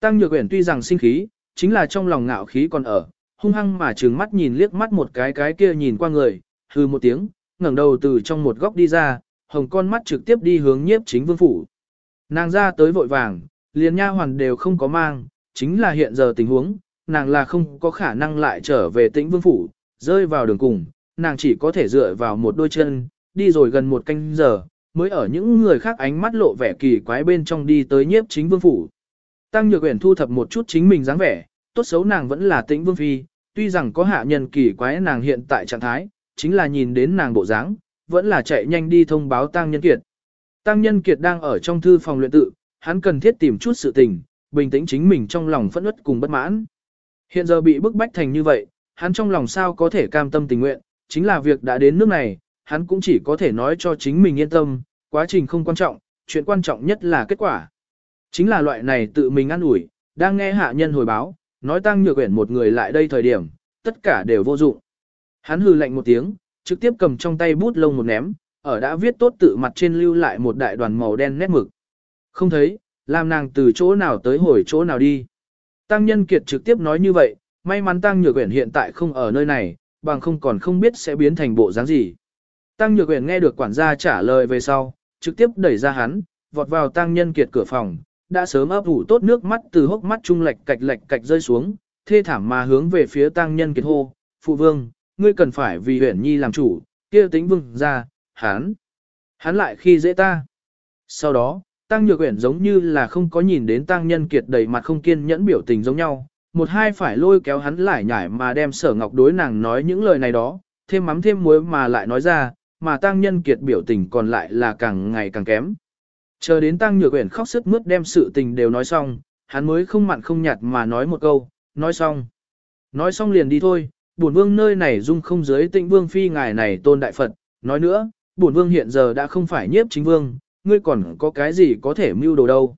Tăng Nhược Uyển tuy rằng sinh khí, chính là trong lòng ngạo khí còn ở, hung hăng mà trừng mắt nhìn liếc mắt một cái cái kia nhìn qua người, hừ một tiếng, ngẩng đầu từ trong một góc đi ra, hồng con mắt trực tiếp đi hướng nhiếp chính vương phủ. Nàng ra tới vội vàng, liền nha hoàn đều không có mang, chính là hiện giờ tình huống, nàng là không có khả năng lại trở về tĩnh vương phủ, rơi vào đường cùng, nàng chỉ có thể dựa vào một đôi chân, đi rồi gần một canh giờ, mới ở những người khác ánh mắt lộ vẻ kỳ quái bên trong đi tới nhiếp chính vương phủ. Tăng Nhược Uyển thu thập một chút chính mình dáng vẻ, tốt xấu nàng vẫn là tĩnh vương phi, tuy rằng có hạ nhân kỳ quái nàng hiện tại trạng thái, chính là nhìn đến nàng bộ dáng, vẫn là chạy nhanh đi thông báo Tăng Nhân Kiệt. Tăng Nhân Kiệt đang ở trong thư phòng luyện tự, hắn cần thiết tìm chút sự tình, bình tĩnh chính mình trong lòng phẫn uất cùng bất mãn. Hiện giờ bị bức bách thành như vậy, hắn trong lòng sao có thể cam tâm tình nguyện, chính là việc đã đến nước này, hắn cũng chỉ có thể nói cho chính mình yên tâm, quá trình không quan trọng, chuyện quan trọng nhất là kết quả. Chính là loại này tự mình ăn ủi, đang nghe hạ nhân hồi báo, nói tăng nhược quyển một người lại đây thời điểm, tất cả đều vô dụng. Hắn hừ lạnh một tiếng, trực tiếp cầm trong tay bút lông một ném, ở đã viết tốt tự mặt trên lưu lại một đại đoàn màu đen nét mực. Không thấy, làm nàng từ chỗ nào tới hồi chỗ nào đi. Tăng nhân kiệt trực tiếp nói như vậy, may mắn tăng nhược quyển hiện tại không ở nơi này, bằng không còn không biết sẽ biến thành bộ dáng gì. Tăng nhược Uyển nghe được quản gia trả lời về sau, trực tiếp đẩy ra hắn, vọt vào tăng nhân kiệt cửa phòng, đã sớm ấp ủ tốt nước mắt từ hốc mắt trung lệch cạch lệch cạch rơi xuống, thê thảm mà hướng về phía tăng nhân kiệt hô, phụ vương, ngươi cần phải vì Uyển nhi làm chủ, kia tính vương ra, hắn, hắn lại khi dễ ta. Sau đó, tăng nhược Uyển giống như là không có nhìn đến tăng nhân kiệt đầy mặt không kiên nhẫn biểu tình giống nhau, một hai phải lôi kéo hắn lại nhải mà đem sở ngọc đối nàng nói những lời này đó, thêm mắm thêm muối mà lại nói ra, mà tăng nhân kiệt biểu tình còn lại là càng ngày càng kém. Chờ đến tăng nhược quyển khóc sức mướt đem sự tình đều nói xong, hắn mới không mặn không nhạt mà nói một câu, nói xong. Nói xong liền đi thôi, bổn vương nơi này dung không giới tịnh vương phi ngài này tôn đại Phật, nói nữa, bổn vương hiện giờ đã không phải nhiếp chính vương, ngươi còn có cái gì có thể mưu đồ đâu.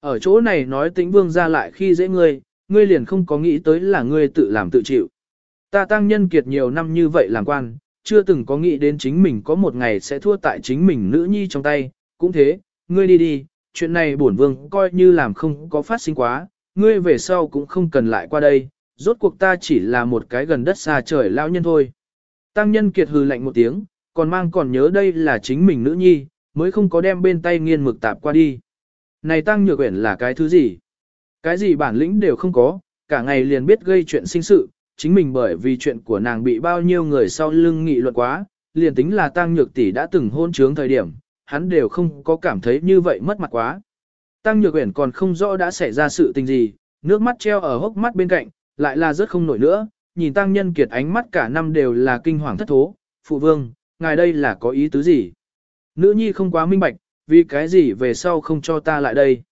Ở chỗ này nói tĩnh vương ra lại khi dễ ngươi, ngươi liền không có nghĩ tới là ngươi tự làm tự chịu. Ta tăng nhân kiệt nhiều năm như vậy làm quan, chưa từng có nghĩ đến chính mình có một ngày sẽ thua tại chính mình nữ nhi trong tay, cũng thế, ngươi đi đi, chuyện này bổn vương coi như làm không có phát sinh quá, ngươi về sau cũng không cần lại qua đây, rốt cuộc ta chỉ là một cái gần đất xa trời lao nhân thôi. Tăng nhân kiệt hừ lạnh một tiếng, còn mang còn nhớ đây là chính mình nữ nhi, mới không có đem bên tay nghiên mực tạp qua đi. Này tăng nhược quyển là cái thứ gì? Cái gì bản lĩnh đều không có, cả ngày liền biết gây chuyện sinh sự, chính mình bởi vì chuyện của nàng bị bao nhiêu người sau lưng nghị luận quá, liền tính là tăng nhược tỷ đã từng hôn trướng thời điểm, hắn đều không có cảm thấy như vậy mất mặt quá. Tăng nhược uyển còn không rõ đã xảy ra sự tình gì, nước mắt treo ở hốc mắt bên cạnh, lại là rất không nổi nữa, nhìn tăng nhân kiệt ánh mắt cả năm đều là kinh hoàng thất thố, phụ vương, ngài đây là có ý tứ gì? Nữ nhi không quá minh bạch, vì cái gì về sau không cho ta lại đây?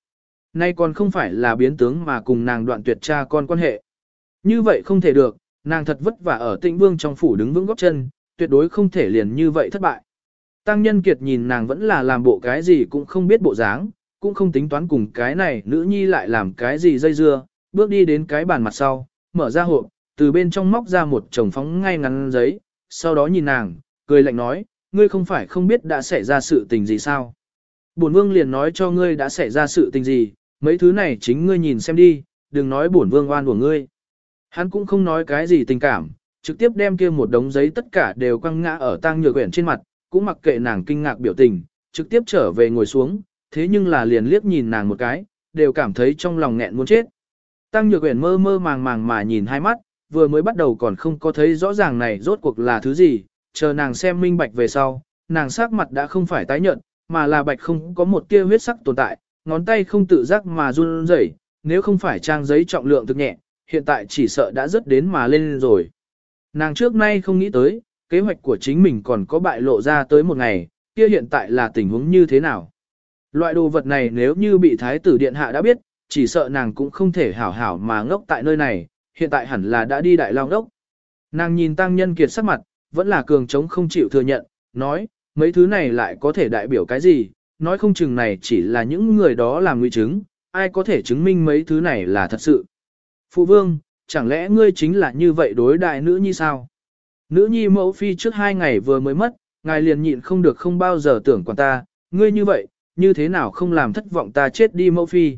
Nay còn không phải là biến tướng mà cùng nàng đoạn tuyệt cha con quan hệ. Như vậy không thể được, nàng thật vất vả ở tịnh vương trong phủ đứng vững góc chân, tuyệt đối không thể liền như vậy thất bại. Tăng nhân kiệt nhìn nàng vẫn là làm bộ cái gì cũng không biết bộ dáng, cũng không tính toán cùng cái này nữ nhi lại làm cái gì dây dưa, bước đi đến cái bàn mặt sau, mở ra hộp, từ bên trong móc ra một chồng phóng ngay ngắn giấy, sau đó nhìn nàng, cười lạnh nói, ngươi không phải không biết đã xảy ra sự tình gì sao. Bổn vương liền nói cho ngươi đã xảy ra sự tình gì, mấy thứ này chính ngươi nhìn xem đi, đừng nói bổn vương oan của ngươi. Hắn cũng không nói cái gì tình cảm, trực tiếp đem kia một đống giấy tất cả đều quăng ngã ở tang nhược quyển trên mặt, cũng mặc kệ nàng kinh ngạc biểu tình, trực tiếp trở về ngồi xuống, thế nhưng là liền liếc nhìn nàng một cái, đều cảm thấy trong lòng nghẹn muốn chết. Tăng nhược quyển mơ mơ màng màng mà nhìn hai mắt, vừa mới bắt đầu còn không có thấy rõ ràng này rốt cuộc là thứ gì, chờ nàng xem minh bạch về sau, nàng sắc mặt đã không phải tái nhợt, mà là bạch không có một tia huyết sắc tồn tại, ngón tay không tự giác mà run rẩy, nếu không phải trang giấy trọng lượng thực nhẹ, hiện tại chỉ sợ đã rất đến mà lên rồi. Nàng trước nay không nghĩ tới, kế hoạch của chính mình còn có bại lộ ra tới một ngày, kia hiện tại là tình huống như thế nào. Loại đồ vật này nếu như bị thái tử điện hạ đã biết, chỉ sợ nàng cũng không thể hảo hảo mà ngốc tại nơi này, hiện tại hẳn là đã đi đại lao đốc. Nàng nhìn tăng nhân kiệt sắc mặt, vẫn là cường trống không chịu thừa nhận, nói, mấy thứ này lại có thể đại biểu cái gì, nói không chừng này chỉ là những người đó làm nguy chứng, ai có thể chứng minh mấy thứ này là thật sự. Phụ vương, chẳng lẽ ngươi chính là như vậy đối đại nữ nhi sao? Nữ nhi mẫu phi trước hai ngày vừa mới mất, ngài liền nhịn không được không bao giờ tưởng quản ta, ngươi như vậy, như thế nào không làm thất vọng ta chết đi mẫu phi.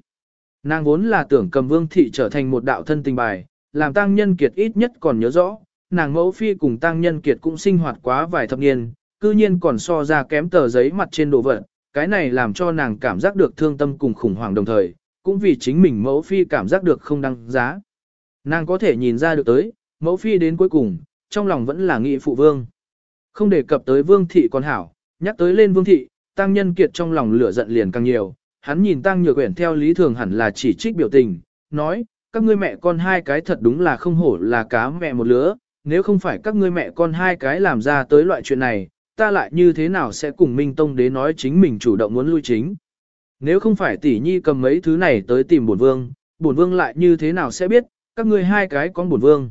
Nàng vốn là tưởng cầm vương thị trở thành một đạo thân tình bài, làm tăng nhân kiệt ít nhất còn nhớ rõ, nàng mẫu phi cùng tăng nhân kiệt cũng sinh hoạt quá vài thập niên, cư nhiên còn so ra kém tờ giấy mặt trên đồ vật, cái này làm cho nàng cảm giác được thương tâm cùng khủng hoảng đồng thời, cũng vì chính mình mẫu phi cảm giác được không đăng giá. Nàng có thể nhìn ra được tới, mẫu phi đến cuối cùng, trong lòng vẫn là nghị phụ vương. Không đề cập tới vương thị còn hảo, nhắc tới lên vương thị, tăng nhân kiệt trong lòng lửa giận liền càng nhiều, hắn nhìn tăng nhược quyển theo lý thường hẳn là chỉ trích biểu tình, nói, các ngươi mẹ con hai cái thật đúng là không hổ là cá mẹ một lứa, nếu không phải các ngươi mẹ con hai cái làm ra tới loại chuyện này, ta lại như thế nào sẽ cùng Minh Tông đế nói chính mình chủ động muốn lui chính. Nếu không phải tỷ nhi cầm mấy thứ này tới tìm bổn vương, bổn vương lại như thế nào sẽ biết, các ngươi hai cái con bổn vương.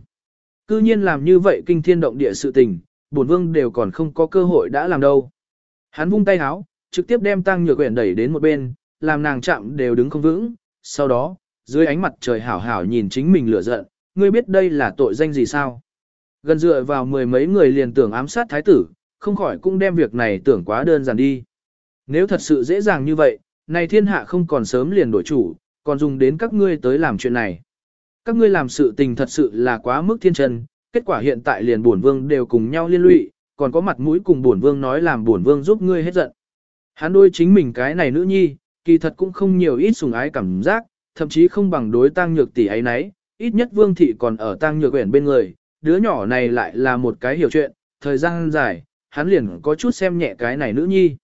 Cư nhiên làm như vậy kinh thiên động địa sự tình, bổn vương đều còn không có cơ hội đã làm đâu. Hắn vung tay háo, trực tiếp đem tăng nhược quyển đẩy đến một bên, làm nàng chạm đều đứng không vững, sau đó, dưới ánh mặt trời hảo hảo nhìn chính mình lửa giận, ngươi biết đây là tội danh gì sao? Gần dựa vào mười mấy người liền tưởng ám sát thái tử, không khỏi cũng đem việc này tưởng quá đơn giản đi. Nếu thật sự dễ dàng như vậy, này thiên hạ không còn sớm liền đổi chủ, còn dùng đến các ngươi tới làm chuyện này. Các ngươi làm sự tình thật sự là quá mức thiên chân, kết quả hiện tại liền bổn vương đều cùng nhau liên lụy, còn có mặt mũi cùng bổn vương nói làm bổn vương giúp ngươi hết giận. Hắn đôi chính mình cái này nữ nhi, kỳ thật cũng không nhiều ít sùng ái cảm giác, thậm chí không bằng đối tăng nhược tỷ ấy nấy, ít nhất vương thị còn ở tăng nhược quyển bên người, đứa nhỏ này lại là một cái hiểu chuyện, thời gian dài, hắn liền có chút xem nhẹ cái này nữ nhi.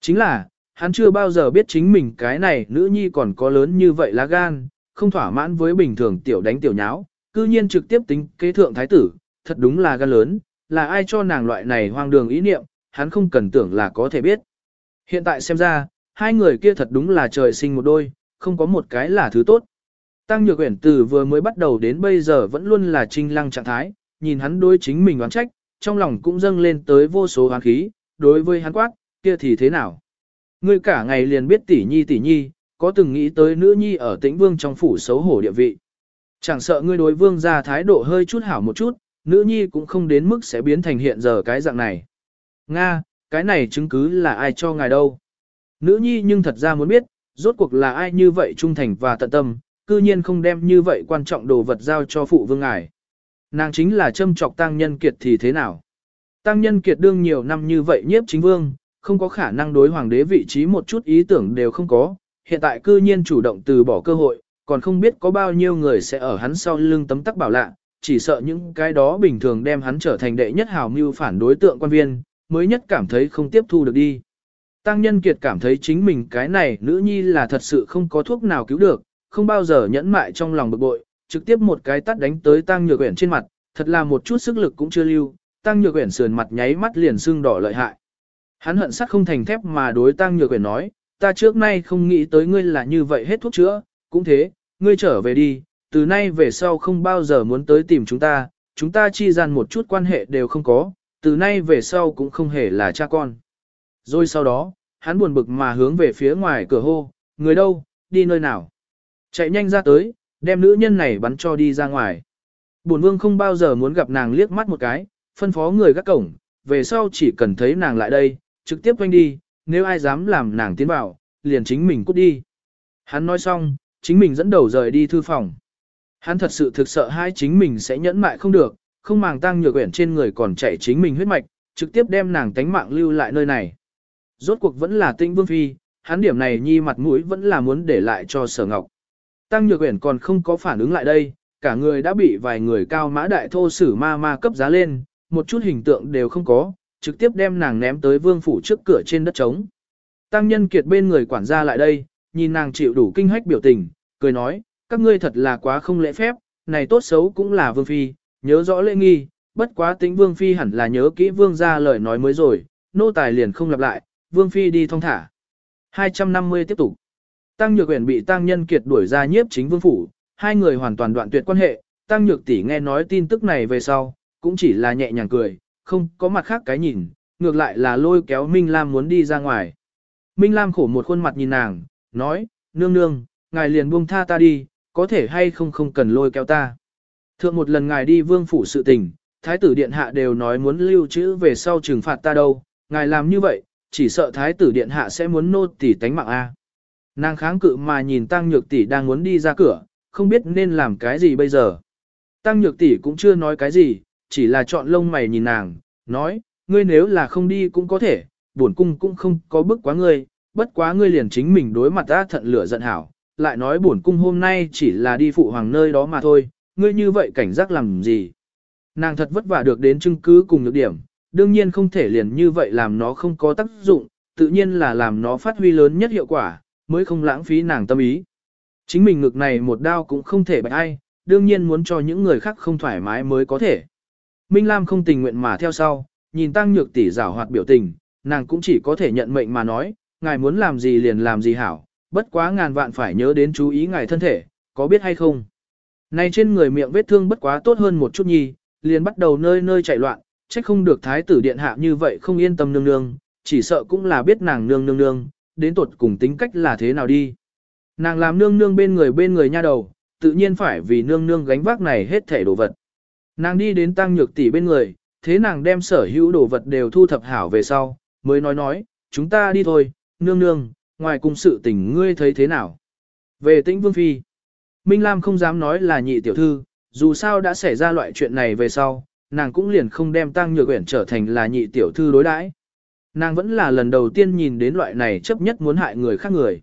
Chính là, hắn chưa bao giờ biết chính mình cái này nữ nhi còn có lớn như vậy lá gan, không thỏa mãn với bình thường tiểu đánh tiểu nháo, cư nhiên trực tiếp tính kế thượng thái tử, thật đúng là gan lớn, là ai cho nàng loại này hoang đường ý niệm, hắn không cần tưởng là có thể biết. Hiện tại xem ra, hai người kia thật đúng là trời sinh một đôi, không có một cái là thứ tốt. Tăng Nhược Uyển từ vừa mới bắt đầu đến bây giờ vẫn luôn là trinh lăng trạng thái, nhìn hắn đối chính mình oán trách, trong lòng cũng dâng lên tới vô số oán khí, đối với hắn quát, kia thì thế nào? Ngươi cả ngày liền biết tỷ nhi tỷ nhi, có từng nghĩ tới nữ nhi ở tĩnh vương trong phủ xấu hổ địa vị. Chẳng sợ ngươi đối vương ra thái độ hơi chút hảo một chút, nữ nhi cũng không đến mức sẽ biến thành hiện giờ cái dạng này. Nga, cái này chứng cứ là ai cho ngài đâu? Nữ nhi nhưng thật ra muốn biết, rốt cuộc là ai như vậy trung thành và tận tâm, cư nhiên không đem như vậy quan trọng đồ vật giao cho phụ vương ngài. Nàng chính là châm trọc tăng nhân kiệt thì thế nào? Tăng nhân kiệt đương nhiều năm như vậy nhiếp chính vương, không có khả năng đối hoàng đế vị trí một chút ý tưởng đều không có, hiện tại cư nhiên chủ động từ bỏ cơ hội, còn không biết có bao nhiêu người sẽ ở hắn sau lưng tấm tắc bảo lạ, chỉ sợ những cái đó bình thường đem hắn trở thành đệ nhất hào mưu phản đối tượng quan viên, mới nhất cảm thấy không tiếp thu được đi. Tăng Nhân Kiệt cảm thấy chính mình cái này nữ nhi là thật sự không có thuốc nào cứu được, không bao giờ nhẫn mại trong lòng bực bội, trực tiếp một cái tắt đánh tới Tăng Nhược Uyển trên mặt, thật là một chút sức lực cũng chưa lưu, Tăng Nhược Uyển sườn mặt nháy mắt liền sưng đỏ lợi hại. Hắn hận sắc không thành thép mà đối Tăng Nhược Uyển nói, ta trước nay không nghĩ tới ngươi là như vậy hết thuốc chữa, cũng thế, ngươi trở về đi, từ nay về sau không bao giờ muốn tới tìm chúng ta, chúng ta chi gian một chút quan hệ đều không có, từ nay về sau cũng không hề là cha con. Rồi sau đó, hắn buồn bực mà hướng về phía ngoài cửa hô, người đâu, đi nơi nào. Chạy nhanh ra tới, đem nữ nhân này bắn cho đi ra ngoài. Bổn vương không bao giờ muốn gặp nàng liếc mắt một cái, phân phó người gác cổng, về sau chỉ cần thấy nàng lại đây, trực tiếp quanh đi, nếu ai dám làm nàng tiến vào, liền chính mình cút đi. Hắn nói xong, chính mình dẫn đầu rời đi thư phòng. Hắn thật sự thực sợ hai chính mình sẽ nhẫn mại không được, không màng tăng nhược quyển trên người còn chạy chính mình huyết mạch, trực tiếp đem nàng tánh mạng lưu lại nơi này. Rốt cuộc vẫn là tinh vương phi, hắn điểm này nhi mặt mũi vẫn là muốn để lại cho sở ngọc. Tăng nhược quyển còn không có phản ứng lại đây, cả người đã bị vài người cao mã đại thô sử ma ma cấp giá lên, một chút hình tượng đều không có, trực tiếp đem nàng ném tới vương phủ trước cửa trên đất trống. Tăng nhân kiệt bên người quản gia lại đây, nhìn nàng chịu đủ kinh hách biểu tình, cười nói, các ngươi thật là quá không lễ phép, này tốt xấu cũng là vương phi, nhớ rõ lễ nghi, bất quá tính vương phi hẳn là nhớ kỹ vương ra lời nói mới rồi, nô tài liền không lặp lại, vương phi đi thong thả. 250 tiếp tục. Tăng Nhược Uyển bị Tăng Nhân Kiệt đuổi ra nhiếp chính vương phủ, hai người hoàn toàn đoạn tuyệt quan hệ, Tăng Nhược tỷ nghe nói tin tức này về sau, cũng chỉ là nhẹ nhàng cười, không có mặt khác cái nhìn, ngược lại là lôi kéo Minh Lam muốn đi ra ngoài. Minh Lam khổ một khuôn mặt nhìn nàng, nói, nương nương, ngài liền buông tha ta đi, có thể hay không không cần lôi kéo ta. Thượng một lần ngài đi vương phủ sự tình, thái tử điện hạ đều nói muốn lưu trữ về sau trừng phạt ta đâu, ngài làm như vậy, chỉ sợ thái tử điện hạ sẽ muốn nô tỷ tánh mạng a. Nàng kháng cự mà nhìn tăng nhược tỷ đang muốn đi ra cửa, không biết nên làm cái gì bây giờ. Tăng nhược tỷ cũng chưa nói cái gì, chỉ là chọn lông mày nhìn nàng, nói, ngươi nếu là không đi cũng có thể, bổn cung cũng không có bức quá ngươi, bất quá ngươi liền chính mình đối mặt ta thận lửa giận hảo, lại nói bổn cung hôm nay chỉ là đi phụ hoàng nơi đó mà thôi, ngươi như vậy cảnh giác làm gì. Nàng thật vất vả được đến chứng cứ cùng nhược điểm, đương nhiên không thể liền như vậy làm nó không có tác dụng, tự nhiên là làm nó phát huy lớn nhất hiệu quả, mới không lãng phí nàng tâm ý. Chính mình ngực này một đao cũng không thể bạch ai, đương nhiên muốn cho những người khác không thoải mái mới có thể. Minh Lam không tình nguyện mà theo sau, nhìn tăng nhược tỷ giả hoạt biểu tình, nàng cũng chỉ có thể nhận mệnh mà nói, ngài muốn làm gì liền làm gì hảo, bất quá ngàn vạn phải nhớ đến chú ý ngài thân thể, có biết hay không. Này trên người miệng vết thương bất quá tốt hơn một chút nhi, liền bắt đầu nơi nơi chạy loạn, trách không được thái tử điện hạ như vậy không yên tâm nương nương, chỉ sợ cũng là biết nàng nương nương nương, đến tột cùng tính cách là thế nào đi. Nàng làm nương nương bên người bên người nha đầu, tự nhiên phải vì nương nương gánh vác này hết thể đồ vật. Nàng đi đến tăng nhược tỷ bên người, thế nàng đem sở hữu đồ vật đều thu thập hảo về sau, mới nói nói, chúng ta đi thôi, nương nương, ngoài cùng sự tình ngươi thấy thế nào. Về tĩnh vương phi, Minh Lam không dám nói là nhị tiểu thư, dù sao đã xảy ra loại chuyện này về sau, nàng cũng liền không đem tăng nhược uyển trở thành là nhị tiểu thư đối đãi. Nàng vẫn là lần đầu tiên nhìn đến loại này chấp nhất muốn hại người khác người.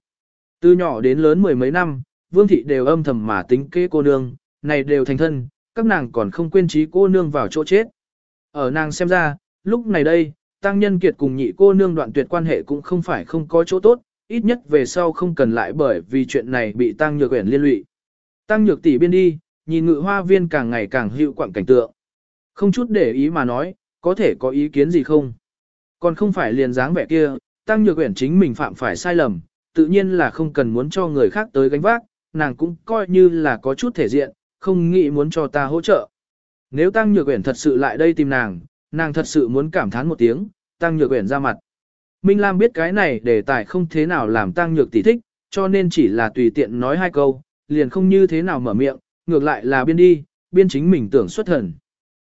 Từ nhỏ đến lớn mười mấy năm, vương thị đều âm thầm mà tính kế cô nương, này đều thành thân, các nàng còn không quên trí cô nương vào chỗ chết. Ở nàng xem ra, lúc này đây, tăng nhân kiệt cùng nhị cô nương đoạn tuyệt quan hệ cũng không phải không có chỗ tốt, ít nhất về sau không cần lại bởi vì chuyện này bị tăng nhược quyển liên lụy. Tăng nhược tỷ biên đi, nhìn ngự hoa viên càng ngày càng hữu quảng cảnh tượng. Không chút để ý mà nói, có thể có ý kiến gì không? Còn không phải liền dáng vẻ kia, tăng nhược quyển chính mình phạm phải sai lầm, tự nhiên là không cần muốn cho người khác tới gánh vác, nàng cũng coi như là có chút thể diện, không nghĩ muốn cho ta hỗ trợ. Nếu tăng nhược quyển thật sự lại đây tìm nàng, nàng thật sự muốn cảm thán một tiếng, Tăng Nhược Uyển ra mặt. Minh Lam biết cái này đề tài không thế nào làm Tăng Nhược tỷ thích, cho nên chỉ là tùy tiện nói hai câu, liền không như thế nào mở miệng, ngược lại là biên đi, biên chính mình tưởng xuất thần.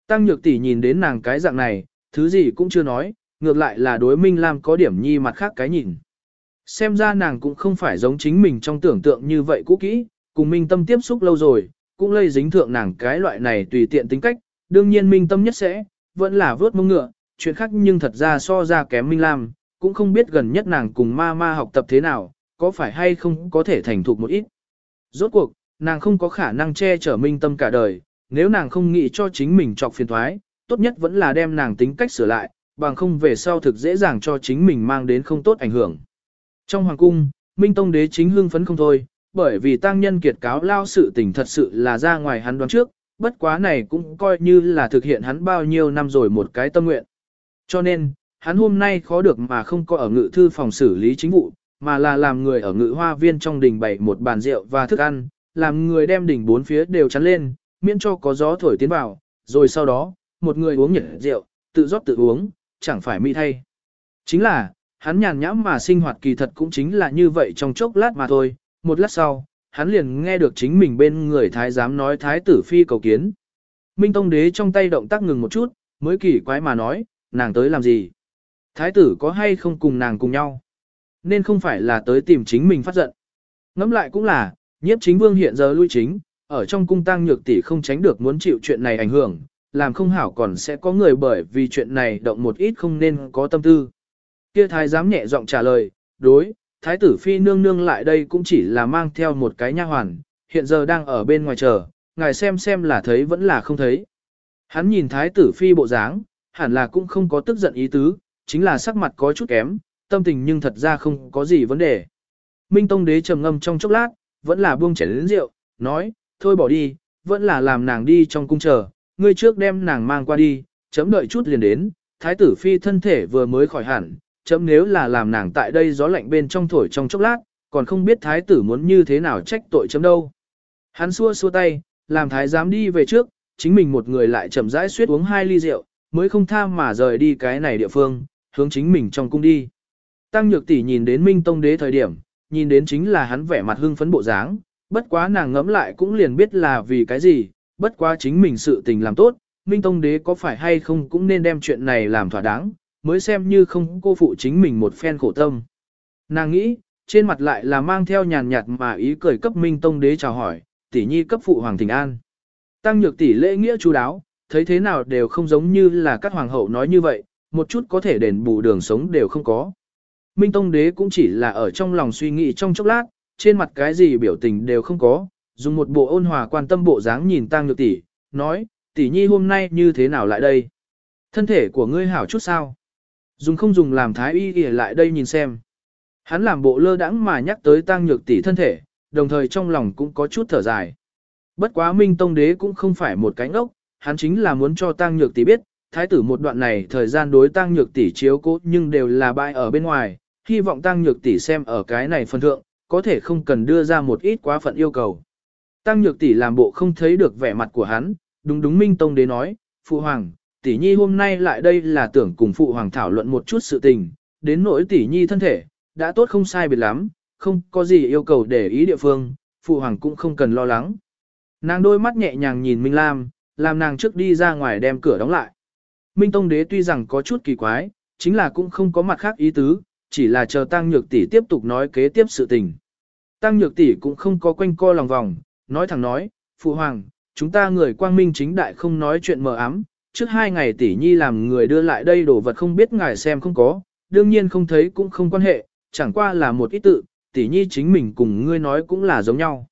Tăng Nhược tỷ nhìn đến nàng cái dạng này, thứ gì cũng chưa nói, ngược lại là đối Minh Lam có điểm nhi mặt khác cái nhìn. Xem ra nàng cũng không phải giống chính mình trong tưởng tượng như vậy cũ kỹ, cùng Minh Tâm tiếp xúc lâu rồi, cũng lây dính thượng nàng cái loại này tùy tiện tính cách, đương nhiên Minh Tâm nhất sẽ, vẫn là vớt mông ngựa, chuyện khác nhưng thật ra so ra kém Minh Lam, cũng không biết gần nhất nàng cùng ma ma học tập thế nào, có phải hay không có thể thành thục một ít. Rốt cuộc, nàng không có khả năng che chở Minh Tâm cả đời, nếu nàng không nghĩ cho chính mình trọc phiền thoái, tốt nhất vẫn là đem nàng tính cách sửa lại, bằng không về sau thực dễ dàng cho chính mình mang đến không tốt ảnh hưởng. Trong hoàng cung, Minh Tông đế chính hưng phấn không thôi, bởi vì tăng nhân kiệt cáo lao sự tình thật sự là ra ngoài hắn đoán trước, bất quá này cũng coi như là thực hiện hắn bao nhiêu năm rồi một cái tâm nguyện. Cho nên, hắn hôm nay khó được mà không có ở ngự thư phòng xử lý chính vụ, mà là làm người ở ngự hoa viên trong đình bày một bàn rượu và thức ăn, làm người đem đỉnh bốn phía đều chắn lên, miễn cho có gió thổi tiến vào, rồi sau đó, một người uống nhiệt rượu, tự rót tự uống, chẳng phải mỹ thay. Chính là, hắn nhàn nhãm mà sinh hoạt kỳ thật cũng chính là như vậy trong chốc lát mà thôi, một lát sau, hắn liền nghe được chính mình bên người thái giám nói thái tử phi cầu kiến. Minh Tông đế trong tay động tác ngừng một chút, mới kỳ quái mà nói, nàng tới làm gì? Thái tử có hay không cùng nàng cùng nhau? Nên không phải là tới tìm chính mình phát giận. Ngẫm lại cũng là, nhiếp chính vương hiện giờ lui chính, ở trong cung tăng nhược tỷ không tránh được muốn chịu chuyện này ảnh hưởng, làm không hảo còn sẽ có người bởi vì chuyện này động một ít không nên có tâm tư. Kia thái giám nhẹ giọng trả lời, đối, thái tử phi nương nương lại đây cũng chỉ là mang theo một cái nha hoàn, hiện giờ đang ở bên ngoài chờ, ngài xem xem là thấy vẫn là không thấy. Hắn nhìn thái tử phi bộ dáng, hẳn là cũng không có tức giận ý tứ, chính là sắc mặt có chút kém, tâm tình nhưng thật ra không có gì vấn đề. Minh Tông đế trầm ngâm trong chốc lát, vẫn là buông chén đến rượu, nói, thôi bỏ đi, vẫn là làm nàng đi trong cung chờ, ngươi trước đem nàng mang qua đi, chấm đợi chút liền đến, thái tử phi thân thể vừa mới khỏi hẳn, chấm nếu là làm nàng tại đây gió lạnh bên trong thổi trong chốc lát, còn không biết thái tử muốn như thế nào trách tội chấm đâu. Hắn xua xua tay, làm thái giám đi về trước, chính mình một người lại chậm rãi suýt uống hai ly rượu, mới không tham mà rời đi cái này địa phương, hướng chính mình trong cung đi. Tăng Nhược tỷ nhìn đến Minh Tông đế thời điểm, nhìn đến chính là hắn vẻ mặt hưng phấn bộ dáng, bất quá nàng ngẫm lại cũng liền biết là vì cái gì, bất quá chính mình sự tình làm tốt, Minh Tông đế có phải hay không cũng nên đem chuyện này làm thỏa đáng, mới xem như không cô phụ chính mình một phen khổ tâm. Nàng nghĩ, trên mặt lại là mang theo nhàn nhạt mà ý cười cấp Minh Tông đế chào hỏi, tỷ nhi cấp phụ hoàng thịnh an. Tăng nhược tỷ lễ nghĩa chú đáo, thấy thế nào đều không giống như là các hoàng hậu nói như vậy, một chút có thể đền bù đường sống đều không có. Minh Tông đế cũng chỉ là ở trong lòng suy nghĩ trong chốc lát, trên mặt cái gì biểu tình đều không có, dùng một bộ ôn hòa quan tâm bộ dáng nhìn Tăng Nhược tỷ, nói, tỷ nhi hôm nay như thế nào lại đây? Thân thể của ngươi hảo chút sao? Dùng không dùng làm thái y ỉa lại đây nhìn xem. Hắn làm bộ lơ đãng mà nhắc tới Tăng Nhược tỷ thân thể, đồng thời trong lòng cũng có chút thở dài. Bất quá Minh Tông đế cũng không phải một cánh ốc, hắn chính là muốn cho Tăng Nhược tỷ biết, thái tử một đoạn này thời gian đối Tăng Nhược tỷ chiếu cố nhưng đều là bại ở bên ngoài, hy vọng Tăng Nhược tỷ xem ở cái này phần thượng, có thể không cần đưa ra một ít quá phận yêu cầu. Tăng Nhược tỷ làm bộ không thấy được vẻ mặt của hắn, đúng đúng Minh Tông đế nói, Phụ Hoàng, tỷ nhi hôm nay lại đây là tưởng cùng Phụ Hoàng thảo luận một chút sự tình, đến nỗi tỷ nhi thân thể, đã tốt không sai biệt lắm, không có gì yêu cầu để ý địa phương, Phụ Hoàng cũng không cần lo lắng. Nàng đôi mắt nhẹ nhàng nhìn Minh Lam, làm nàng trước đi ra ngoài đem cửa đóng lại. Minh Tông đế tuy rằng có chút kỳ quái, chính là cũng không có mặt khác ý tứ, chỉ là chờ Tăng Nhược tỷ tiếp tục nói kế tiếp sự tình. Tăng Nhược tỷ cũng không có quanh co lòng vòng, nói thẳng nói, Phụ Hoàng, chúng ta người quang minh chính đại không nói chuyện mờ ám, trước hai ngày tỷ nhi làm người đưa lại đây đồ vật không biết ngài xem không có, đương nhiên không thấy cũng không quan hệ, chẳng qua là một ít tự, tỷ nhi chính mình cùng ngươi nói cũng là giống nhau.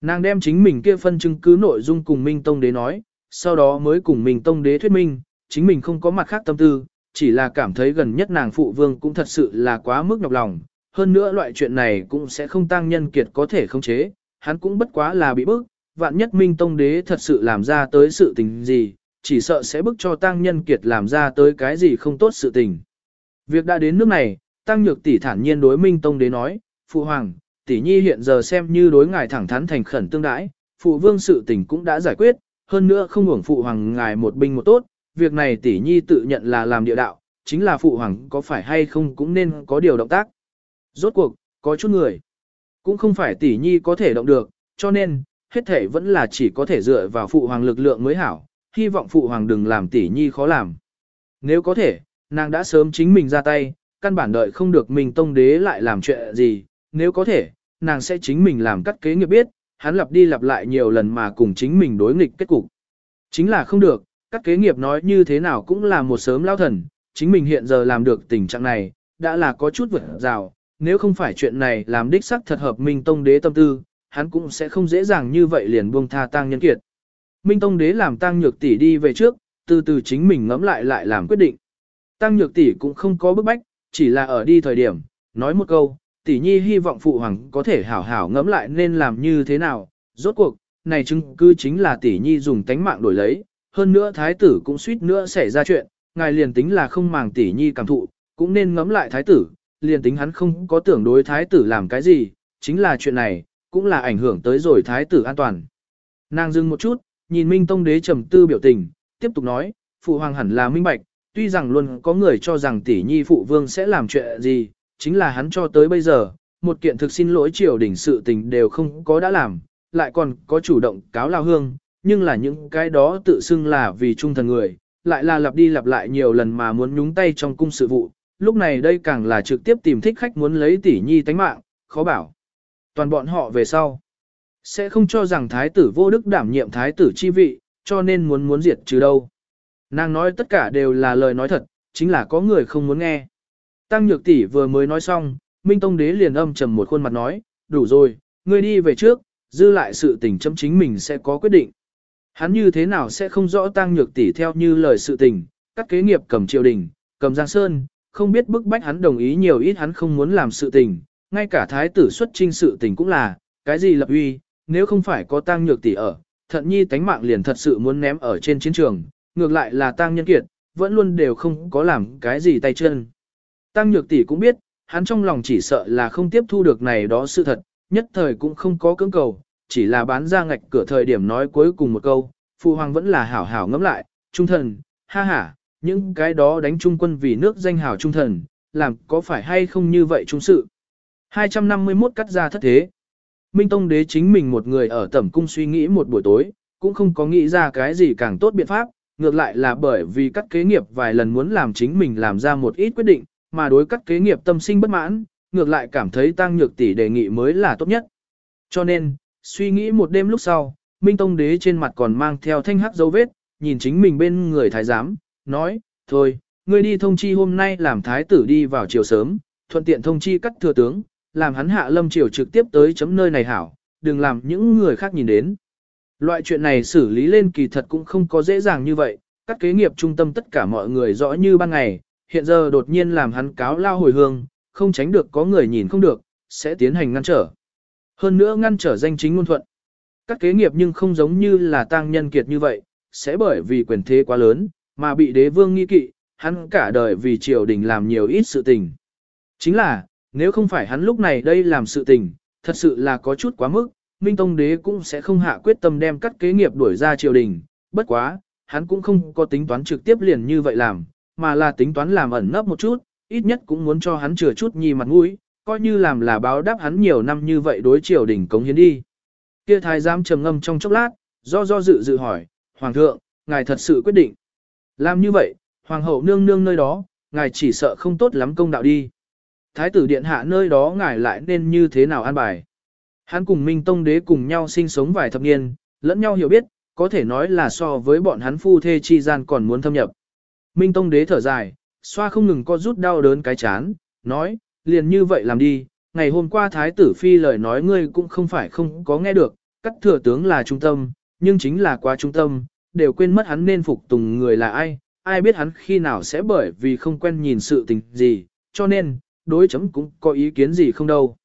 Nàng đem chính mình kia phân chứng cứ nội dung cùng Minh Tông Đế nói, sau đó mới cùng Minh Tông Đế thuyết minh, chính mình không có mặt khác tâm tư, chỉ là cảm thấy gần nhất nàng phụ vương cũng thật sự là quá mức nhọc lòng, hơn nữa loại chuyện này cũng sẽ không tăng nhân kiệt có thể khống chế, hắn cũng bất quá là bị bức, vạn nhất Minh Tông Đế thật sự làm ra tới sự tình gì, chỉ sợ sẽ bức cho tăng nhân kiệt làm ra tới cái gì không tốt sự tình. Việc đã đến nước này, tăng nhược tỷ thản nhiên đối Minh Tông Đế nói, Phụ Hoàng, tỷ nhi hiện giờ xem như đối ngài thẳng thắn thành khẩn tương đãi, phụ vương sự tình cũng đã giải quyết, hơn nữa không hưởng phụ hoàng ngài một binh một tốt, việc này tỷ nhi tự nhận là làm địa đạo, chính là phụ hoàng có phải hay không cũng nên có điều động tác. Rốt cuộc, có chút người, cũng không phải tỷ nhi có thể động được, cho nên, hết thể vẫn là chỉ có thể dựa vào phụ hoàng lực lượng mới hảo, hy vọng phụ hoàng đừng làm tỷ nhi khó làm. Nếu có thể, nàng đã sớm chính mình ra tay, căn bản đợi không được mình tông đế lại làm chuyện gì, nếu có thể, nàng sẽ chính mình làm cắt kế nghiệp biết, hắn lặp đi lặp lại nhiều lần mà cùng chính mình đối nghịch kết cục. Chính là không được, các kế nghiệp nói như thế nào cũng là một sớm lao thần, chính mình hiện giờ làm được tình trạng này, đã là có chút vượt rào, nếu không phải chuyện này làm đích sắc thật hợp Minh Tông Đế tâm tư, hắn cũng sẽ không dễ dàng như vậy liền buông tha tăng nhân kiệt. Minh Tông Đế làm tăng nhược tỷ đi về trước, từ từ chính mình ngẫm lại lại làm quyết định. Tăng nhược tỷ cũng không có bức bách, chỉ là ở đi thời điểm, nói một câu, tỷ nhi hy vọng phụ hoàng có thể hảo hảo ngẫm lại nên làm như thế nào, rốt cuộc, này chứng cứ chính là tỷ nhi dùng tánh mạng đổi lấy, hơn nữa thái tử cũng suýt nữa xảy ra chuyện, ngài liền tính là không màng tỷ nhi cảm thụ, cũng nên ngẫm lại thái tử, liền tính hắn không có tưởng đối thái tử làm cái gì, chính là chuyện này, cũng là ảnh hưởng tới rồi thái tử an toàn. Nàng dừng một chút, nhìn Minh Tông đế trầm tư biểu tình, tiếp tục nói, phụ hoàng hẳn là minh bạch, tuy rằng luôn có người cho rằng tỷ nhi phụ vương sẽ làm chuyện gì, chính là hắn cho tới bây giờ, một kiện thực xin lỗi triều đình sự tình đều không có đã làm, lại còn có chủ động cáo lao hương, nhưng là những cái đó tự xưng là vì trung thần người, lại là lặp đi lặp lại nhiều lần mà muốn nhúng tay trong cung sự vụ, lúc này đây càng là trực tiếp tìm thích khách muốn lấy tỷ nhi tánh mạng, khó bảo. Toàn bọn họ về sau, sẽ không cho rằng thái tử vô đức đảm nhiệm thái tử chi vị, cho nên muốn muốn diệt trừ đâu. Nàng nói tất cả đều là lời nói thật, chính là có người không muốn nghe. Tăng Nhược tỷ vừa mới nói xong, Minh Tông Đế liền âm trầm một khuôn mặt nói, đủ rồi, ngươi đi về trước, dư lại sự tình chấm chính mình sẽ có quyết định. Hắn như thế nào sẽ không rõ Tăng Nhược tỷ theo như lời sự tình, các kế nghiệp cầm triều đình, cầm Giang Sơn, không biết bức bách hắn đồng ý nhiều ít hắn không muốn làm sự tình, ngay cả thái tử xuất trinh sự tình cũng là, cái gì lập uy, nếu không phải có Tăng Nhược tỷ ở, thận nhi tánh mạng liền thật sự muốn ném ở trên chiến trường, ngược lại là Tăng Nhân Kiệt, vẫn luôn đều không có làm cái gì tay chân. Tăng Nhược tỷ cũng biết, hắn trong lòng chỉ sợ là không tiếp thu được này đó sự thật, nhất thời cũng không có cưỡng cầu, chỉ là bán ra ngạch cửa thời điểm nói cuối cùng một câu, phụ hoàng vẫn là hảo hảo ngẫm lại, trung thần, ha ha, những cái đó đánh trung quân vì nước danh hảo trung thần, làm có phải hay không như vậy trung sự. 251 cắt ra thất thế. Minh Tông đế chính mình một người ở tẩm cung suy nghĩ một buổi tối, cũng không có nghĩ ra cái gì càng tốt biện pháp, ngược lại là bởi vì các kế nghiệp vài lần muốn làm chính mình làm ra một ít quyết định, mà đối các kế nghiệp tâm sinh bất mãn, ngược lại cảm thấy tăng nhược tỷ đề nghị mới là tốt nhất. Cho nên, suy nghĩ một đêm lúc sau, Minh Tông đế trên mặt còn mang theo thanh hắc dấu vết, nhìn chính mình bên người thái giám, nói, thôi, ngươi đi thông chi hôm nay làm thái tử đi vào chiều sớm, thuận tiện thông chi cắt thừa tướng, làm hắn hạ lâm triều trực tiếp tới chấm nơi này hảo, đừng làm những người khác nhìn đến. Loại chuyện này xử lý lên kỳ thật cũng không có dễ dàng như vậy, các kế nghiệp trung tâm tất cả mọi người rõ như ban ngày, hiện giờ đột nhiên làm hắn cáo lao hồi hương, không tránh được có người nhìn không được, sẽ tiến hành ngăn trở. Hơn nữa ngăn trở danh chính ngôn thuận. Các kế nghiệp nhưng không giống như là tăng nhân kiệt như vậy, sẽ bởi vì quyền thế quá lớn, mà bị đế vương nghi kỵ, hắn cả đời vì triều đình làm nhiều ít sự tình. Chính là, nếu không phải hắn lúc này đây làm sự tình, thật sự là có chút quá mức, Minh Tông đế cũng sẽ không hạ quyết tâm đem cắt kế nghiệp đuổi ra triều đình, bất quá, hắn cũng không có tính toán trực tiếp liền như vậy làm, mà là tính toán làm ẩn nấp một chút, ít nhất cũng muốn cho hắn chừa chút nhì mặt mũi, coi như làm là báo đáp hắn nhiều năm như vậy đối triều đình cống hiến đi. Kia thái giám trầm ngâm trong chốc lát, do do dự dự hỏi, Hoàng thượng, ngài thật sự quyết định. Làm như vậy, Hoàng hậu nương nương nơi đó, ngài chỉ sợ không tốt lắm công đạo đi. Thái tử điện hạ nơi đó ngài lại nên như thế nào an bài. Hắn cùng Minh Tông đế cùng nhau sinh sống vài thập niên, lẫn nhau hiểu biết, có thể nói là so với bọn hắn phu thê chi gian còn muốn thâm nhập. Minh Tông đế thở dài, xoa không ngừng co rút đau đớn cái chán, nói, liền như vậy làm đi, ngày hôm qua Thái tử Phi lời nói ngươi cũng không phải không có nghe được, cắt thừa tướng là trung tâm, nhưng chính là quá trung tâm, đều quên mất hắn nên phục tùng người là ai, ai biết hắn khi nào sẽ bởi vì không quen nhìn sự tình gì, cho nên, đối chấm cũng có ý kiến gì không đâu.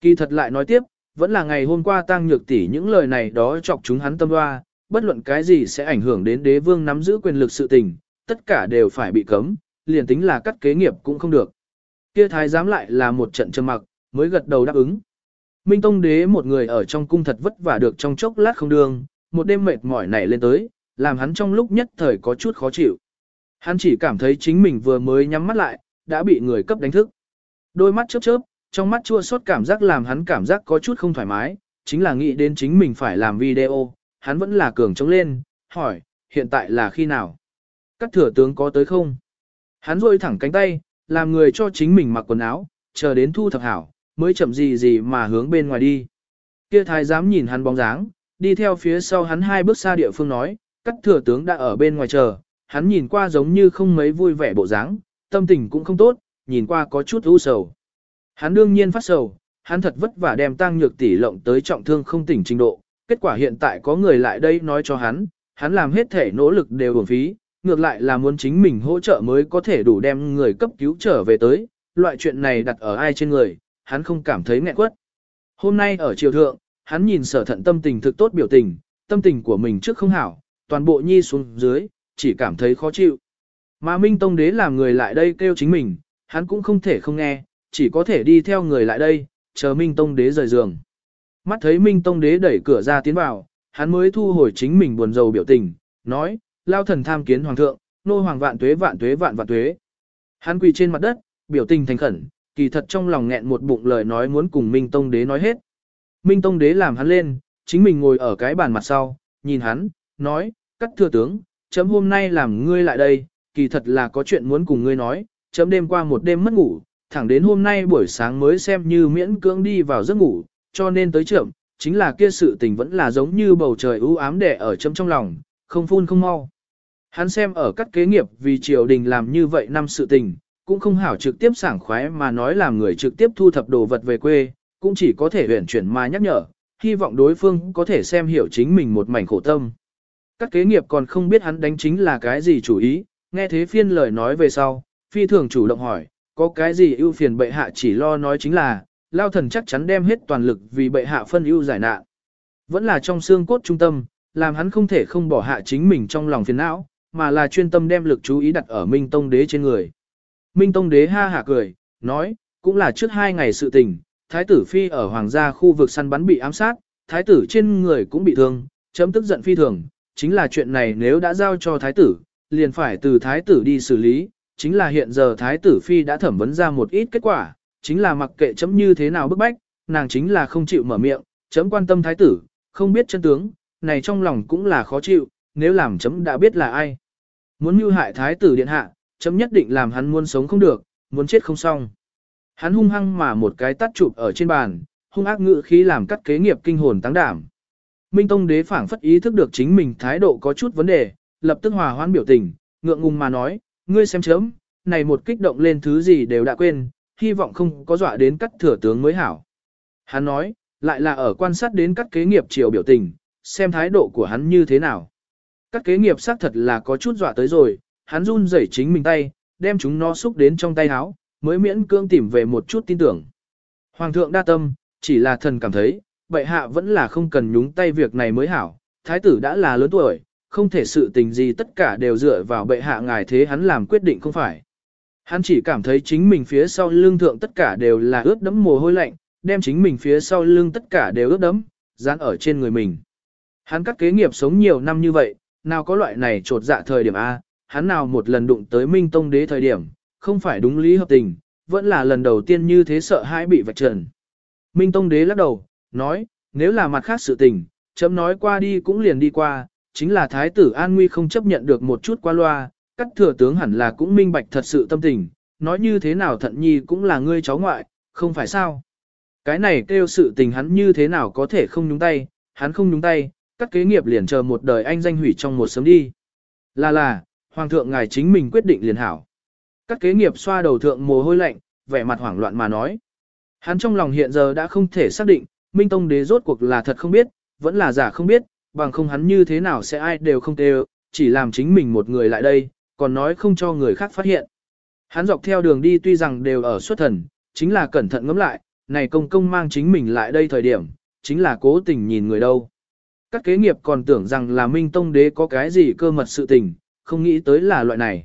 Kỳ thật lại nói tiếp, vẫn là ngày hôm qua tăng nhược tỷ những lời này đó chọc chúng hắn tâm hoa, bất luận cái gì sẽ ảnh hưởng đến đế vương nắm giữ quyền lực sự tình, tất cả đều phải bị cấm, liền tính là cắt kế nghiệp cũng không được. Kia thái giám lại là một trận trầm mặc, mới gật đầu đáp ứng. Minh Tông đế một người ở trong cung thật vất vả được trong chốc lát không đường, một đêm mệt mỏi nảy lên tới, làm hắn trong lúc nhất thời có chút khó chịu. Hắn chỉ cảm thấy chính mình vừa mới nhắm mắt lại, đã bị người cấp đánh thức. Đôi mắt chớp chớp, trong mắt chua xót cảm giác làm hắn cảm giác có chút không thoải mái, chính là nghĩ đến chính mình phải làm video, hắn vẫn là cường trống lên, hỏi, hiện tại là khi nào? Các thừa tướng có tới không? Hắn rôi thẳng cánh tay, làm người cho chính mình mặc quần áo, chờ đến thu thập hảo, mới chậm gì gì mà hướng bên ngoài đi. Kia thái giám nhìn hắn bóng dáng, đi theo phía sau hắn hai bước xa địa phương nói, các thừa tướng đã ở bên ngoài chờ, hắn nhìn qua giống như không mấy vui vẻ bộ dáng, tâm tình cũng không tốt, nhìn qua có chút u sầu. Hắn đương nhiên phát sầu, hắn thật vất vả đem tăng nhược tỷ lộng tới trọng thương không tỉnh trình độ, kết quả hiện tại có người lại đây nói cho hắn, hắn làm hết thể nỗ lực đều uổng phí, ngược lại là muốn chính mình hỗ trợ mới có thể đủ đem người cấp cứu trở về tới, loại chuyện này đặt ở ai trên người, hắn không cảm thấy nghẹn quất. Hôm nay ở triều thượng, hắn nhìn sở thận tâm tình thực tốt biểu tình, tâm tình của mình trước không hảo, toàn bộ nhi xuống dưới, chỉ cảm thấy khó chịu. Mà Minh Tông Đế làm người lại đây kêu chính mình, hắn cũng không thể không nghe, chỉ có thể đi theo người lại đây, chờ Minh Tông Đế rời giường. Mắt thấy Minh Tông Đế đẩy cửa ra tiến vào, hắn mới thu hồi chính mình buồn rầu biểu tình, nói, lao thần tham kiến hoàng thượng, nô hoàng vạn tuế vạn tuế vạn vạn tuế. Hắn quỳ trên mặt đất, biểu tình thành khẩn, kỳ thật trong lòng nghẹn một bụng lời nói muốn cùng Minh Tông Đế nói hết. Minh Tông Đế làm hắn lên, chính mình ngồi ở cái bàn mặt sau, nhìn hắn, nói, cắt thừa tướng, chấm hôm nay làm ngươi lại đây, kỳ thật là có chuyện muốn cùng ngươi nói, chấm đêm qua một đêm mất ngủ, thẳng đến hôm nay buổi sáng mới xem như miễn cưỡng đi vào giấc ngủ, cho nên tới trưởng, chính là kia sự tình vẫn là giống như bầu trời u ám đè ở chấm trong lòng, không phun không mau. Hắn xem ở các kế nghiệp vì triều đình làm như vậy năm sự tình, cũng không hảo trực tiếp sảng khoái mà nói làm người trực tiếp thu thập đồ vật về quê, cũng chỉ có thể huyển chuyển mà nhắc nhở, hy vọng đối phương có thể xem hiểu chính mình một mảnh khổ tâm. Các kế nghiệp còn không biết hắn đánh chính là cái gì chủ ý, nghe thế phiên lời nói về sau, phi thường chủ động hỏi, có cái gì ưu phiền bệ hạ chỉ lo nói chính là, lao thần chắc chắn đem hết toàn lực vì bệ hạ phân ưu giải nạn. Vẫn là trong xương cốt trung tâm, làm hắn không thể không bỏ hạ chính mình trong lòng phiền não, mà là chuyên tâm đem lực chú ý đặt ở Minh Tông Đế trên người. Minh Tông Đế ha hả cười, nói, cũng là trước hai ngày sự tình, Thái tử Phi ở Hoàng gia khu vực săn bắn bị ám sát, Thái tử trên người cũng bị thương, chấm tức giận phi thường, chính là chuyện này nếu đã giao cho Thái tử, liền phải từ Thái tử đi xử lý, chính là hiện giờ Thái tử Phi đã thẩm vấn ra một ít kết quả, chính là mặc kệ chấm như thế nào bức bách, nàng chính là không chịu mở miệng, chấm quan tâm Thái tử, không biết chân tướng, này trong lòng cũng là khó chịu, nếu làm chấm đã biết là ai. Muốn mưu hại Thái tử điện hạ, chấm nhất định làm hắn muốn sống không được, muốn chết không xong. Hắn hung hăng mà một cái tắt chụp ở trên bàn, hung ác ngự khí làm cắt kế nghiệp kinh hồn tăng đảm. Minh Tông đế phảng phất ý thức được chính mình thái độ có chút vấn đề, lập tức hòa hoãn biểu tình, ngượng ngùng mà nói, ngươi xem chớm, này một kích động lên thứ gì đều đã quên, hy vọng không có dọa đến cắt thừa tướng mới hảo. Hắn nói, lại là ở quan sát đến các kế nghiệp chiều biểu tình, xem thái độ của hắn như thế nào. Các kế nghiệp xác thật là có chút dọa tới rồi, hắn run rẩy chính mình tay, đem chúng nó xúc đến trong tay áo, mới miễn cưỡng tìm về một chút tin tưởng. Hoàng thượng đa tâm, chỉ là thần cảm thấy, bệ hạ vẫn là không cần nhúng tay việc này mới hảo, thái tử đã là lớn tuổi, không thể sự tình gì tất cả đều dựa vào bệ hạ ngài thế hắn làm quyết định không phải. Hắn chỉ cảm thấy chính mình phía sau lưng thượng tất cả đều là ướt đẫm mồ hôi lạnh, đem chính mình phía sau lưng tất cả đều ướt đẫm, dán ở trên người mình. Hắn cắt kế nghiệp sống nhiều năm như vậy, nào có loại này trột dạ thời điểm A, hắn nào một lần đụng tới Minh Tông đế thời điểm, không phải đúng lý hợp tình, vẫn là lần đầu tiên như thế sợ hãi bị vạch trần. Minh Tông đế lắc đầu, nói, nếu là mặt khác sự tình, chấm nói qua đi cũng liền đi qua, chính là thái tử an nguy không chấp nhận được một chút qua loa, các thừa tướng hẳn là cũng minh bạch thật sự tâm tình, nói như thế nào thận nhi cũng là ngươi cháu ngoại, không phải sao. Cái này kêu sự tình hắn như thế nào có thể không nhúng tay, hắn không nhúng tay, các kế nghiệp liền chờ một đời anh danh hủy trong một sớm đi. Là là, hoàng thượng ngài chính mình quyết định liền hảo. Các kế nghiệp xoa đầu thượng mồ hôi lạnh, vẻ mặt hoảng loạn mà nói. Hắn trong lòng hiện giờ đã không thể xác định, Minh Tông đế rốt cuộc là thật không biết, vẫn là giả không biết, bằng không hắn như thế nào sẽ ai đều không tê chỉ làm chính mình một người lại đây, còn nói không cho người khác phát hiện. Hắn dọc theo đường đi tuy rằng đều ở xuất thần, chính là cẩn thận ngẫm lại, này công công mang chính mình lại đây thời điểm, chính là cố tình nhìn người đâu. Các kế nghiệp còn tưởng rằng là Minh Tông Đế có cái gì cơ mật sự tình, không nghĩ tới là loại này.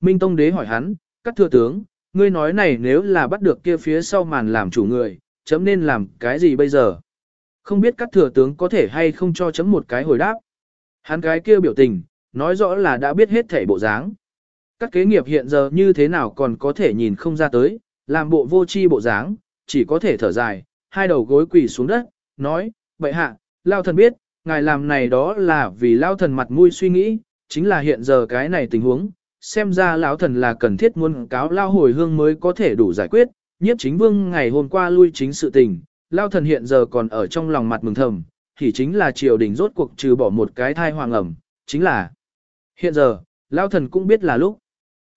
Minh Tông Đế hỏi hắn, các thừa tướng, ngươi nói này nếu là bắt được kia phía sau màn làm chủ người, chấm nên làm cái gì bây giờ? Không biết các thừa tướng có thể hay không cho chấm một cái hồi đáp. Hắn cái kia biểu tình, nói rõ là đã biết hết thể bộ dáng. Các kế nghiệp hiện giờ như thế nào còn có thể nhìn không ra tới, làm bộ vô chi bộ dáng, chỉ có thể thở dài, hai đầu gối quỳ xuống đất, nói, bệ hạ, lao thần biết, ngài làm này đó là vì lao thần mặt mũi suy nghĩ, chính là hiện giờ cái này tình huống, xem ra lão thần là cần thiết muốn cáo lao hồi hương mới có thể đủ giải quyết, nhiếp chính vương ngày hôm qua lui chính sự tình, lao thần hiện giờ còn ở trong lòng mặt mừng thầm, thì chính là triều đình rốt cuộc trừ bỏ một cái thai hoàng ẩm, chính là hiện giờ, lao thần cũng biết là lúc.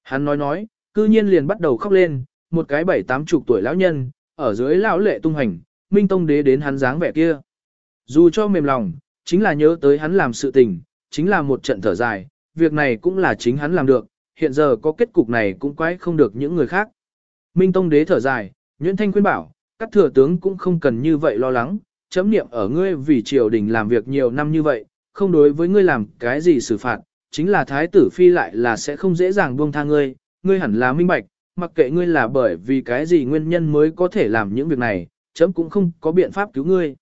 Hắn nói nói, cư nhiên liền bắt đầu khóc lên, một cái bảy tám chục tuổi lão nhân, ở dưới lão lệ tung hành, minh tông đế đến hắn dáng vẻ kia. Dù cho mềm lòng, chính là nhớ tới hắn làm sự tình, chính là một trận thở dài, việc này cũng là chính hắn làm được, hiện giờ có kết cục này cũng quái không được những người khác. Minh Tông đế thở dài, Nguyễn Thanh khuyên bảo, các thừa tướng cũng không cần như vậy lo lắng, chấm niệm ở ngươi vì triều đình làm việc nhiều năm như vậy, không đối với ngươi làm cái gì xử phạt, chính là thái tử phi lại là sẽ không dễ dàng buông tha ngươi, ngươi hẳn là minh bạch, mặc kệ ngươi là bởi vì cái gì nguyên nhân mới có thể làm những việc này, chấm cũng không có biện pháp cứu ngươi.